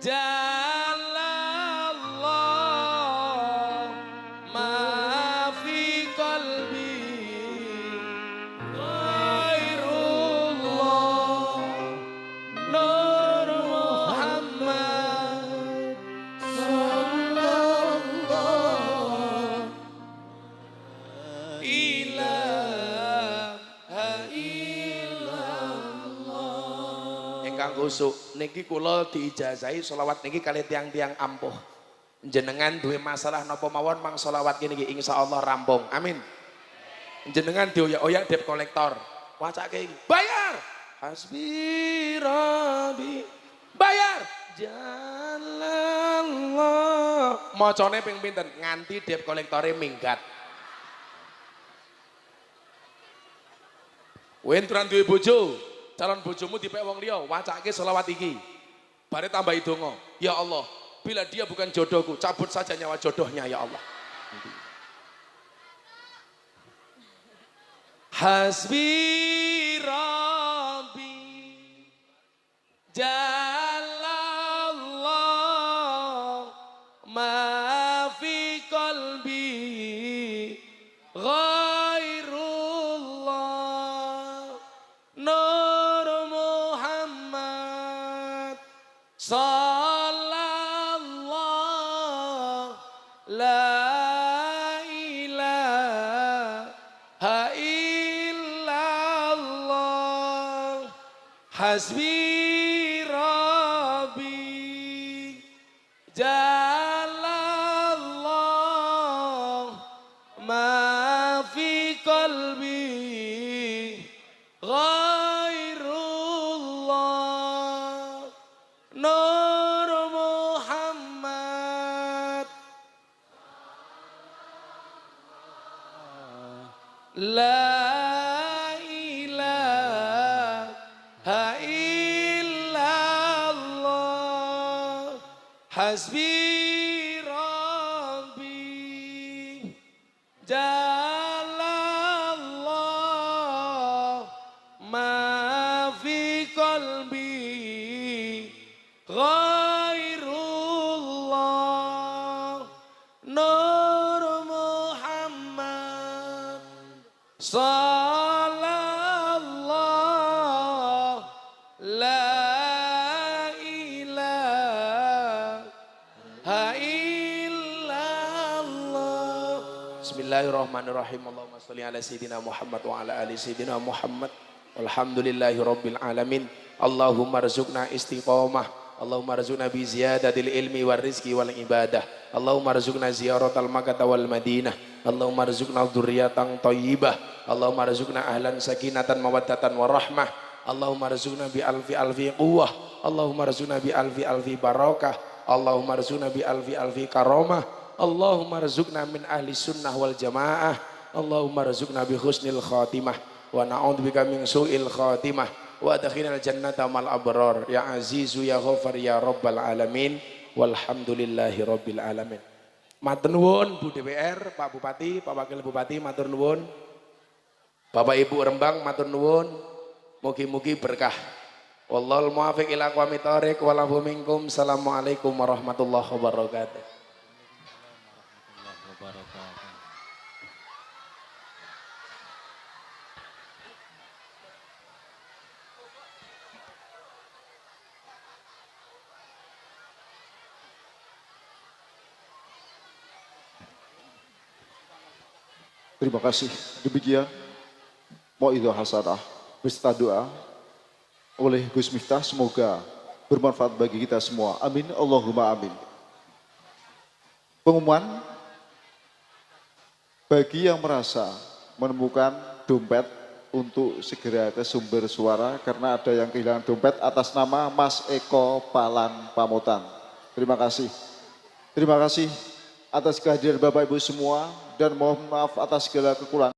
Speaker 7: Jalallah kusuk niki kula diijazahi selawat niki kali tiang-tiang ampuh. Jenengan duwe masalah napa mawon mang selawat kene iki insyaallah rampung. Amin. Jenengan dioyak-oyak debt kolektor. Wacake bayar! Hasbi rabbi bayar! Jalallah. Macane ping pinten? Nganti debt kolektore minggat. Wenturan duwe bojo, calon bojomu dipek wong liya, wacake selawat iki. Bare tambah donga. Ya Allah, bila dia bukan jodohku, cabut saja nyawa jodohnya ya Allah. Hasbi Rabbi Jalallah salli ala Sayyidina Muhammad wa ala ali Sayyidina Muhammad Alhamdulillahi Rabbil Alamin Allahumma rizukna istiqamah Allahumma rizukna bi ziyadatil ilmi wal rizki wal ibadah Allahumma rizukna ziyaratal makkah wal madinah Allahumma rizukna dzurriatan thayyibah Allahumma rizukna ahlan sakinatan mawaddatan warahmah Allahumma rizukna bi alfi alfi quwwah Allahumma rizukna bi alfi alfi barakah Allahumma rizukna bi alfi alfi karamah Allahumma rizukna min ahli sunnah wal jamaah Allahumma rizukna bi husnil khatimah wa na'udzubika min su'il khatimah wa adkhilna jannata mal abrar. Ya azizu ya ghafar ya rabbal alamin. Walhamdulillahi rabbil alamin. Matur nuwun Bu DPR Pak Bupati Pak Wakil Bupati matur nuwun. Bapak Ibu Rembang matur nuwun. Mugi-mugi berkah. Wallahul muwaffiq ila aqwamit thoriq minkum. Assalamualaikum warahmatullahi wabarakatuh
Speaker 4: Terima kasih. Demikian Mo'idah Hasanah beserta doa oleh Gus Miftah semoga bermanfaat bagi kita semua. Amin. Allahumma amin. Pengumuman bagi yang merasa menemukan dompet untuk segera ke sumber suara karena ada yang kehilangan dompet atas nama Mas Eko Palan Pamotan. Terima kasih. Terima kasih atas kehadiran Bapak Ibu semua dan mohon maaf atas segala kekurangan.